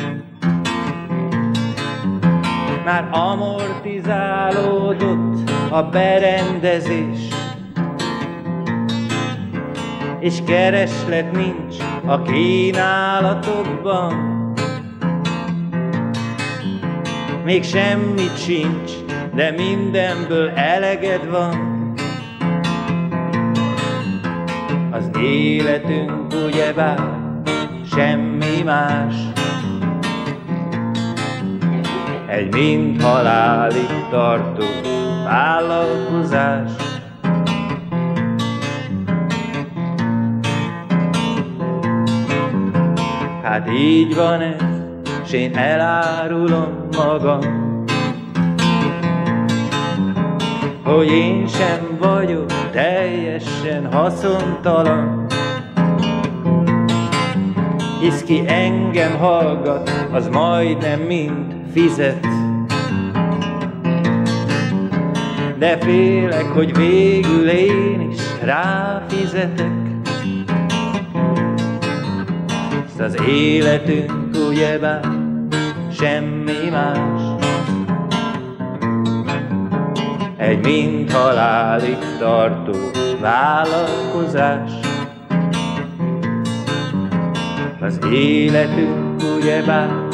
már amortizálódott a berendezés, és kereslet nincs a kínálatokban. Még semmit sincs, de mindenből eleged van. Életünk ugyebár semmi más, egy mind halálig tartó vállalkozás. Hát így van ez, s én elárulom magam, hogy én sem vagyok teljesen haszontalan. Hisz ki engem hallgat, az majdnem mind fizet. De félek, hogy végül én is ráfizetek. Hisz az életünk ugyebár semmi más. Egy mind halálig tartó vállalkozás. Az életünk ugyebár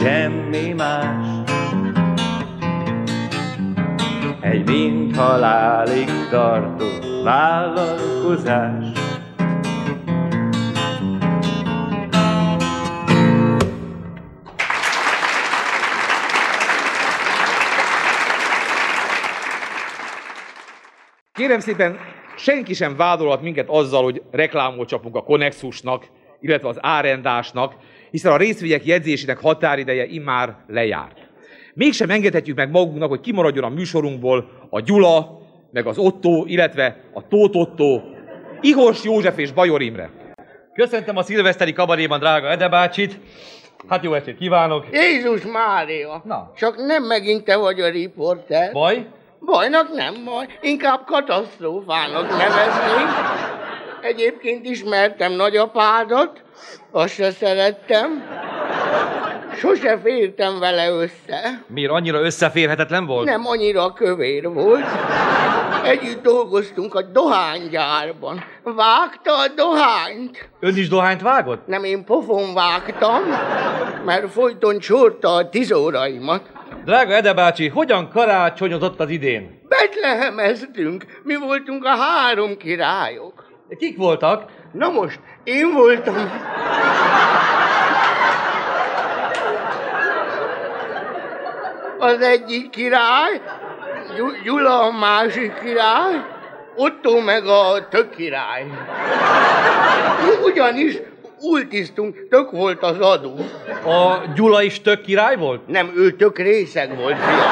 semmi más. Egy mind halálig tartó vállalkozás. Kérem szépen, senki sem vádolhat minket azzal, hogy reklámot csapunk a Connexusnak, illetve az árendásnak, hiszen a részvények jegyzésének határideje immár lejárt. Mégsem engedhetjük meg magunknak, hogy kimaradjon a műsorunkból a Gyula, meg az Otto, illetve a Tóth Otto, Ihos József és Bajor Imre. Köszöntöm a szilveszteri kabaréban drága Ede bácsit. Hát jó estét kívánok. Jézus Mária! Na. Csak nem megint te vagy a riporter. Baj? Bajnak nem baj, inkább katasztrófának neveznénk. Egyébként ismertem nagyapádat, azt se szerettem. Sose fértem vele össze. Miért annyira összeférhetetlen volt? Nem annyira kövér volt. Együtt dolgoztunk a dohánygyárban. Vágta a dohányt. Ön is dohányt vágott? Nem, én pofon vágtam, mert folyton csorta a tizóraimat. Drága Ede bácsi, hogyan karácsonyozott az idén? Betlehemeztünk. Mi voltunk a három királyok. Kik voltak? Na most, én voltam. Az egyik király, Gy- Gyula a másik király, Otto meg a tök király. Ugyanis ultisztunk, tök volt az adó. A Gyula is tök király volt? Nem, ő tök részeg volt, fiam.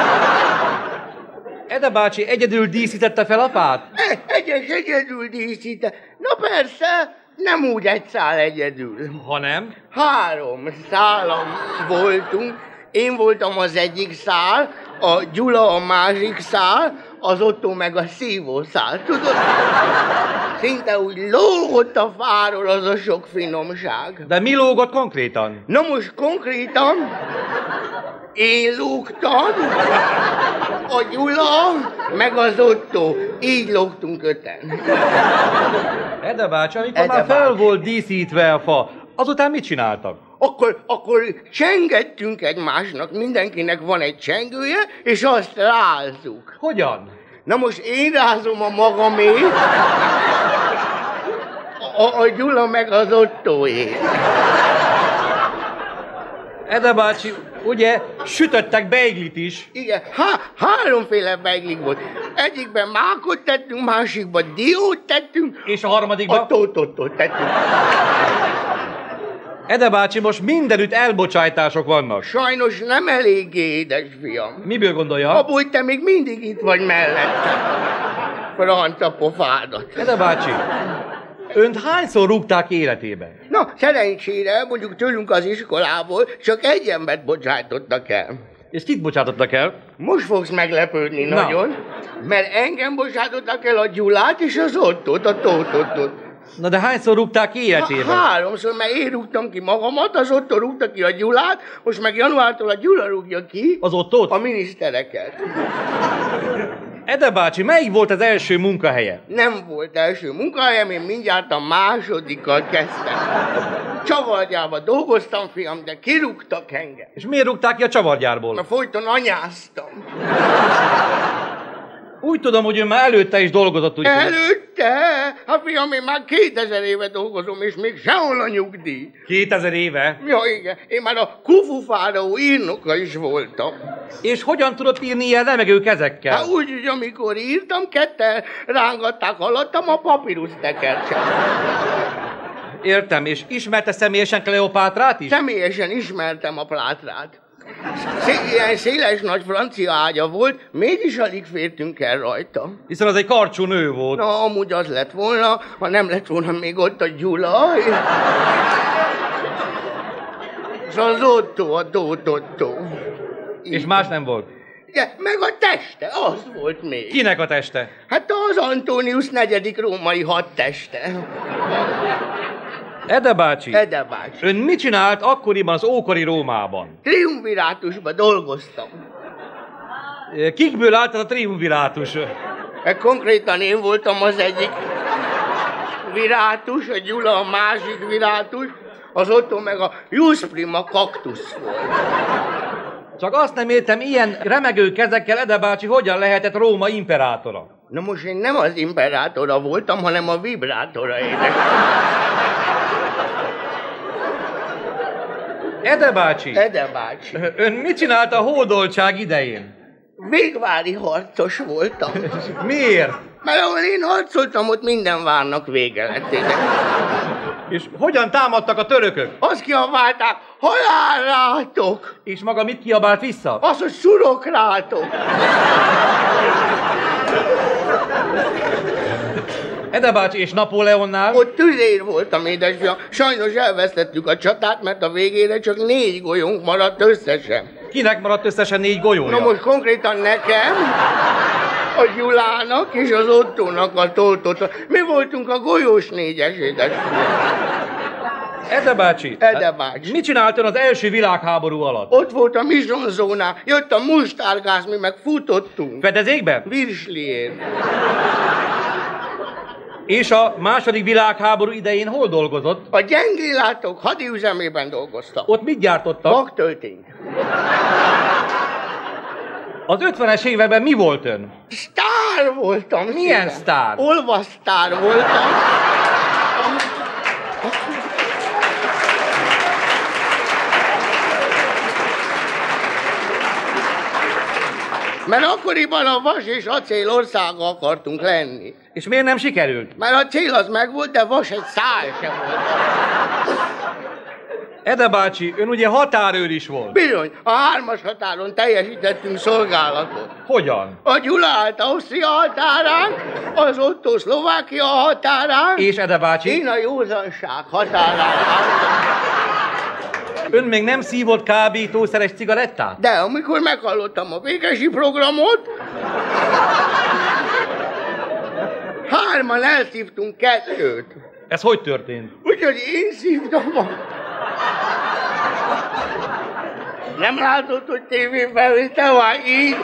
Ede bácsi egyedül díszítette fel a fát? E, Egyes egyedül díszíte. Na persze, nem úgy egy szál egyedül. Ha nem? Három szálam voltunk. Én voltam az egyik szál, a Gyula a másik szál, az Otto meg a szívószál. Tudod? Szinte úgy lógott a fáról az a sok finomság. De mi lógott konkrétan? Na most konkrétan én lógtam, a Gyula, meg az Otto. Így lógtunk öten. Ede bácsi, amikor Ede már fel bácsi. volt díszítve a fa, azután mit csináltak? Akkor, akkor csengettünk egymásnak, mindenkinek van egy csengője, és azt rázzuk. Hogyan? Na most én rázom a magamét, a, a Gyula meg az Ottóé. Ede bácsi, ugye sütöttek beiglit is. Igen, há, háromféle beiglik volt. Egyikben mákot tettünk, másikban diót tettünk. És a harmadikban? A tótottot tettünk. Ede bácsi, most mindenütt elbocsájtások vannak. Sajnos nem eléggé édes, fiam. Miből gondolja? Hogy te még mindig itt vagy mellettem. Franc a pofádat. Ede bácsi, önt hányszor rúgták életébe? Na, szerencsére, mondjuk tőlünk az iskolából csak egy embert bocsájtottak el. És kit bocsátottak el? Most fogsz meglepődni Na. nagyon, mert engem bocsátottak el a Gyulát és az Ottót, a Tótottot. Na de hányszor rúgták ki életébe? Háromszor, mert én rúgtam ki magamat, az Otto rúgta ki a Gyulát, most meg januártól a Gyula rúgja ki. Az Ottót? A minisztereket. Ede bácsi, melyik volt az első munkahelye? Nem volt első munkahelyem, én mindjárt a másodikkal kezdtem. Csavargyában dolgoztam, fiam, de kirúgtak engem. És miért rúgták ki a csavargyárból? Mert folyton anyáztam. Úgy tudom, hogy ön már előtte is dolgozott, úgy Előtte? Hát fiam, én már 2000 éve dolgozom, és még sehol a nyugdíj. 2000 éve. Ja, igen. Én már a Kufu fáraó írnoka is voltam. És hogyan tudott írni ilyen remegő kezekkel? Hát úgy, hogy amikor írtam, ketten rángatták alattam a papírus tekercset. Értem, és ismerte személyesen Kleopátrát is? Személyesen ismertem a plátrát. Ilyen széles nagy francia ágya volt, mégis alig fértünk el rajta. Hiszen az egy karcsú nő volt. Na, amúgy az lett volna, ha nem lett volna még ott a Gyula. És az Otto, a Tóth Otto. És más nem volt. Ja, meg a teste, az volt még. Kinek a teste? Hát az Antonius negyedik római hadteste. Ede bácsi. Ede bácsi. Ön mit csinált akkoriban az ókori Rómában? Triumvirátusban dolgoztam. Kikből állt a triumvirátus? Mert konkrétan én voltam az egyik virátus, a Gyula a másik virátus, az Otto meg a Jus Prima kaktusz volt. Csak azt nem értem, ilyen remegő kezekkel Ede bácsi hogyan lehetett Róma imperátora? Na most én nem az imperátora voltam, hanem a vibrátora ének. Ede bácsi. Ede bácsi. Ön mit csinált a hódoltság idején? Végvári harcos voltam. Miért? Mert ahol én harcoltam, ott minden várnak vége lett. És hogyan támadtak a törökök? Azt kiabálták, halál rátok! És maga mit kiabált vissza? Az, hogy szurok rátok! Ede bácsi és Napóleonnál? Ott tüzér voltam, édesfiam. Sajnos elvesztettük a csatát, mert a végére csak négy golyónk maradt összesen. Kinek maradt összesen négy golyója? Na most konkrétan nekem, a Gyulának és az Ottónak a toltott. Mi voltunk a golyós négyes édesfiam. Ede bácsi? Ede bácsi. Mit csinált ön az első világháború alatt? Ott volt a misonzónál, jött a mustárgáz, mi meg futottunk. Fedezékben? Virsliért. És a második világháború idején hol dolgozott? A gyengélátok hadiüzemében dolgoztam. Ott mit gyártottak? Vaktöltény. Az 50-es években mi volt ön? Sztár voltam. Milyen sztár? Olvasztár voltam. Mert akkoriban a vas és acél országa akartunk lenni. És miért nem sikerült? Mert a cél az megvolt, de vas egy szál sem volt. Ede bácsi, ön ugye határőr is volt. Bizony, a hármas határon teljesítettünk szolgálatot. Hogyan? A Gyula állt Ausztria határán, az Otto Szlovákia határán. És Ede bácsi? Én a józanság határán álltam. Ön még nem szívott kábítószeres cigarettát? De amikor meghallottam a végesi programot, hárman elszívtunk kettőt. Ez hogy történt? Úgyhogy én szívtam a... Nem látod, hogy tévéfelvétel van így?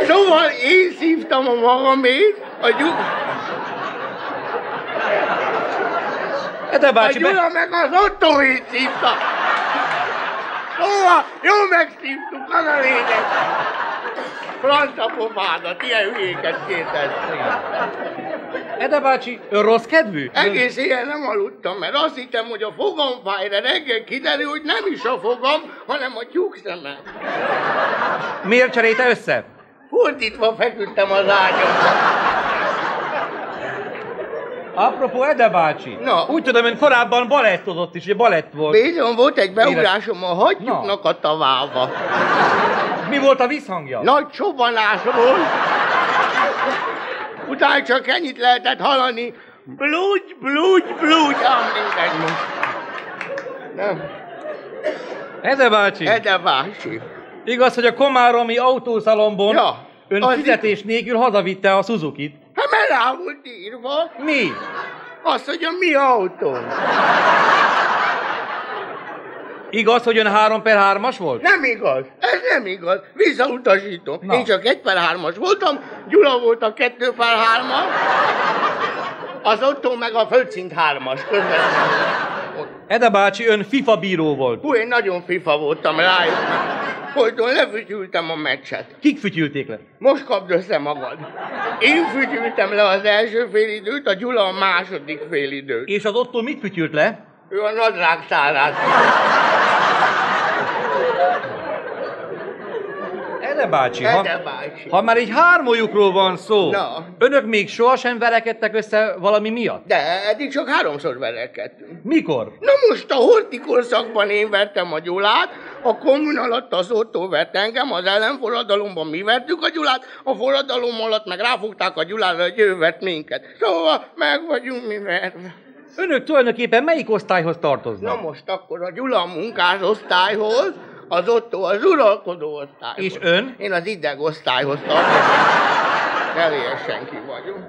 Szóval én szívtam a magamét, a gyuk... Ede A bácsi, Gyula be... meg az Ottóét szívta. Szóval jól megszívtuk, az a lényeg. Francia pofádat, ilyen hülyéket kérdez. Ede bácsi, ön rossz kedvű? Egész éjjel nem aludtam, mert azt hittem, hogy a fogam fáj, de reggel kiderül, hogy nem is a fogam, hanem a tyúkszemem. Miért cserélte össze? Fordítva feküdtem az ágyamban. Apropó Ede bácsi, Na. úgy tudom, ön korábban balettozott is, ugye balett volt. Bizony, volt egy beugrásom a hattyúknak a tavába. Mi volt a visszhangja? Nagy csobbanás volt. Utána csak ennyit lehetett hallani. Blúgy, blúgy, blúgy. Ah, mindegy most. Nem. Ede bácsi, Ede bácsi. igaz, hogy a Komáromi autószalomban Ja, ön fizetés nélkül hazavitte a Suzuki-t? Hát mert rá volt írva. Mi? Azt, hogy a mi autó. Igaz, hogy ön 3 per 3-as volt? Nem igaz, ez nem igaz. Visszautasítom. Na. Én csak egy per hármas voltam, Gyula volt a kettő per hármas, az Otto meg a földszint hármas közvetlenül. Ede bácsi, ön FIFA bíró volt. Hú, én nagyon fifa voltam rájuk. Folyton lefütyültem a meccset. Kik fütyülték le? Most kapd össze magad. Én fütyültem le az első félidőt, a Gyula a második félidőt. És az Otto mit fütyült le? Ő a nadrág szárát. Ede bácsi, ha, Ede bácsi. ha már egy hármójukról van szó, Na. önök még sohasem verekedtek össze valami miatt? De eddig csak háromszor verekedtünk. Mikor? Na most a horti korszakban én vertem a Gyulát, a kommun alatt az Otto vert engem, az ellenforradalomban mi vertük a Gyulát, a forradalom alatt meg ráfogták a Gyulára, hogy ő vert minket. Szóval meg vagyunk mi verve. Önök tulajdonképpen melyik osztályhoz Na tartoznak? most akkor a Gyula munkásosztályhoz, az Otto az uralkodó osztályhoz. És ön? Én az ideg osztályhoz tartozom. Teljesen ki vagyunk.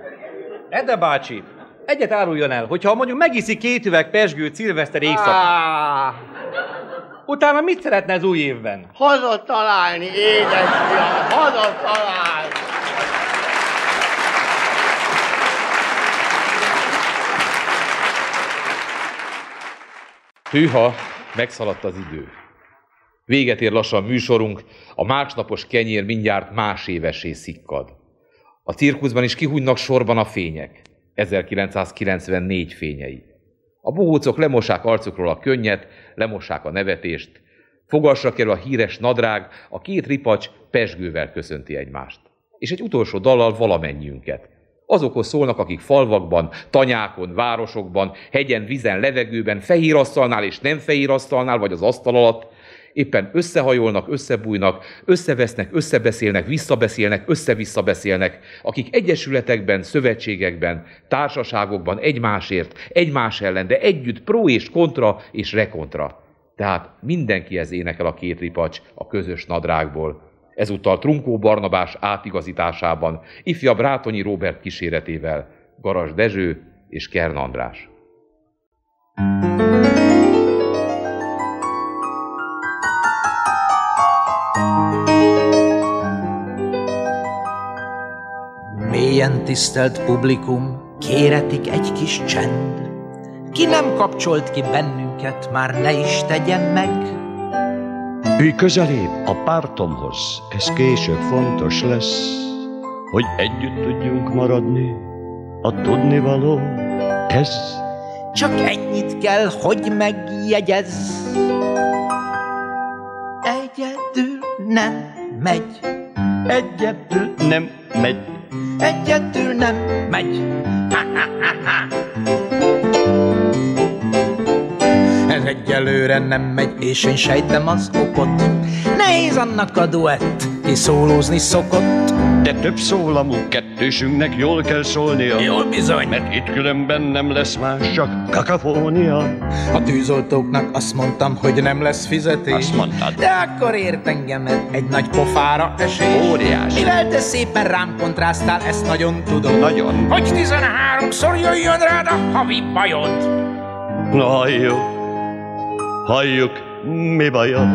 Ede bácsi, egyet áruljon el, hogyha mondjuk megiszik két üveg pesgőt szilveszter éjszaka, Á, utána mit szeretne az új évben? hazatalálni, édesfiam, hazatalálni. Hűha, megszaladt az idő. Véget ér lassan műsorunk, a másnapos kenyér mindjárt más évesé szikkad. A cirkuszban is kihújnak sorban a fények. 1994 fényei. A bohócok lemossák arcukról a könnyet, lemossák a nevetést, Fogasra kerül a híres nadrág, a két ripacs pesgővel köszönti egymást. És egy utolsó dallal valamennyiünket. Azokhoz szólnak, akik falvakban, tanyákon, városokban, hegyen, vizen, levegőben, fehér asztalnál és nem fehér asztalnál, vagy az asztal alatt, éppen összehajolnak, összebújnak, összevesznek, összebeszélnek, visszabeszélnek, össze-visszabeszélnek, akik egyesületekben, szövetségekben, társaságokban egymásért, egymás ellen, de együtt pró és kontra és rekontra. Tehát mindenki ez énekel a két ripacs a közös nadrágból. Ezúttal Trunkó Barnabás átigazításában, ifjabb Rátonyi Róbert kíséretével, Garas Dezső és Kern András. Mélyen tisztelt publikum, kéretik egy kis csend. Ki nem kapcsolt ki bennünket, már ne is tegyen meg. Ülj közelébb a pártomhoz, ez később fontos lesz, hogy együtt tudjunk maradni, a tudnivaló ez. Csak ennyit kell, hogy megjegyezz. Egyedül nem megy. Egyedül nem megy. Egyedül nem megy. Ez egyelőre nem megy, és én sejtem az okot. Nehéz annak a duett, ki szólózni szokott. De több szólamú kettősünknek jól kell szólnia. Jól bizony. Mert itt különben nem lesz más, csak kakafónia. A tűzoltóknak azt mondtam, hogy nem lesz fizetés. Azt mondtad. De akkor ért engemet egy nagy pofára esés. Óriási. Mivel te szépen rám kontrasztál, ezt nagyon tudom. Nagyon. Hogy 13-szor jöjjön rád a havi bajod. Na halljuk, halljuk, mi bajod?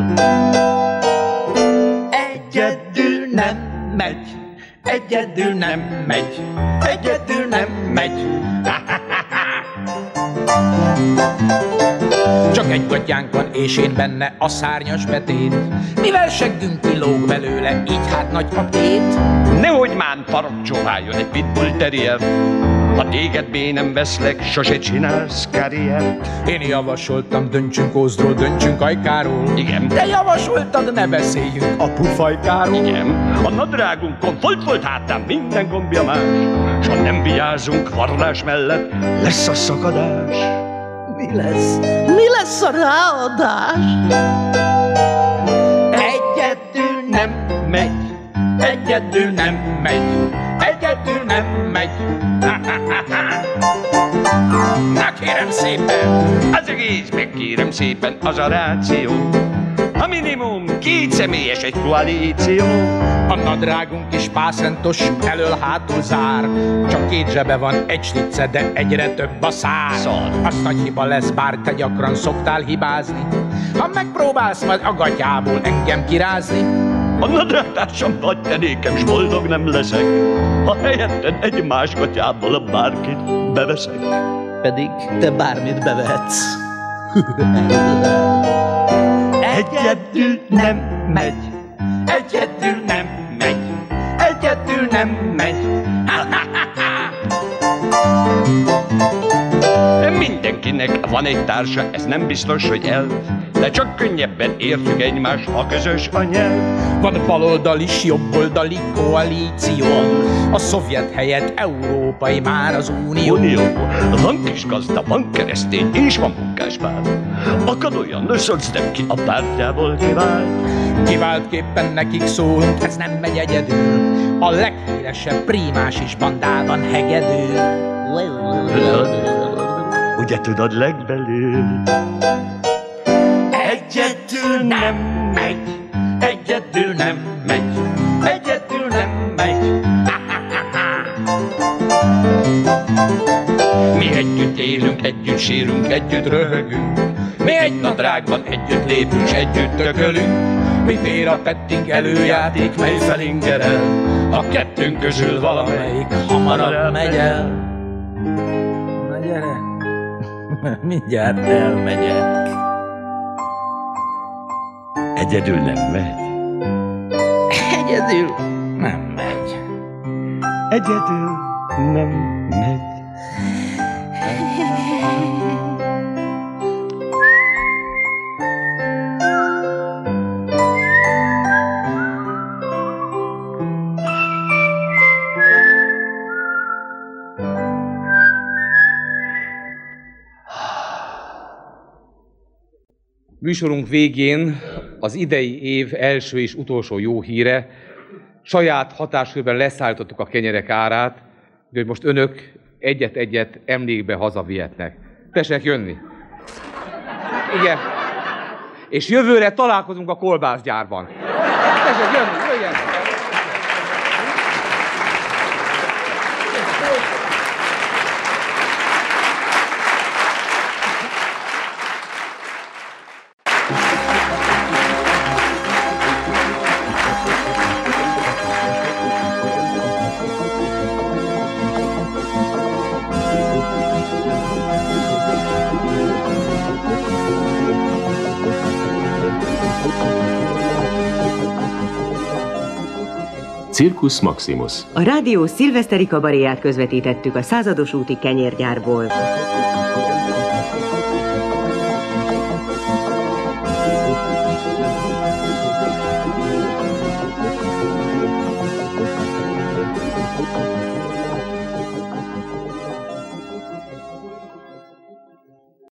Egyedül nem megy. Egyedül nem megy. Egyedül nem megy. Csak egy gatyánk van, és én benne a szárnyas betét. Mivel seggünk kilóg belőle, így hát nagy a tét. Nehogy már farokcsóváljon egy pitbull terrier. Ha téged bé nem veszlek, sose csinálsz karriert. Én javasoltam, döntsünk Ózdról, döntsünk Ajkáról. Igen. De javasoltad, ne beszéljünk a pufajkáról. Igen. A nadrágunkon volt volt hátán minden gombja más. S ha nem vigyázunk varrás mellett, lesz a szakadás. Mi lesz? Mi lesz a ráadás? Egyedül nem megy. Egyedül nem megy. Egyedül nem megy. Na kérem szépen. Az egész, meg kérem szépen, az a ráció. A minimum két személyes egy koalíció. A nadrágunk is pászentos, elől-hátul zár. Csak két zsebe van, egy sticce, de egyre több a szár. Szar. Az nagy hiba lesz, bár te gyakran szoktál hibázni. Ha megpróbálsz majd a gatyából engem kirázni, A nadrágtársam nagy tenékem, s boldog nem leszek. Ha helyetted egy más gatyából a bárkit beveszek. Pedig te bármit bevehetsz. Egyedül nem megy, egyedül nem megy, egyedül nem megy. Mindenkinek van egy társa, ez nem biztos, hogy el, de csak könnyebben értjük egymást, ha közös a nyelv. Van baloldali is, jobboldali koalíció. A szovjet helyett európai már az unió. Unió, van kis gazda, van keresztény, és van munkáspár. Akad olyan nem ki a pártjából kivált. Kiváltképpen nekik szólunk, ez nem megy egyedül. A leghíresebb prímás is bandában hegedül. Ugye tudod legbelül? Egyedül nem megy, egyedül nem megy, egyedül nem megy. Mi együtt élünk, együtt sírunk, együtt röhögünk. Mi egy nadrágban együtt lépünk, együtt tökölünk. Mit ér a petting előjáték, mely felingerel? A kettőnk közül valamelyik hamarabb megy el. Na gyere, mindjárt elmegyek. Egyedül nem megy. Egyedül nem megy. Egyedül nem megy. Műsorunk végén az idei év első és utolsó jó híre, saját hatáskörben leszállítottuk a kenyerek árát, de hogy most önök egyet-egyet emlékbe hazavihetnek. Tessék jönni! Igen. És jövőre találkozunk a kolbászgyárban. Tessék jönni, jöjjön! Circus Maximus. A rádió szilveszteri kabaréját közvetítettük a százados úti kenyérgyárból.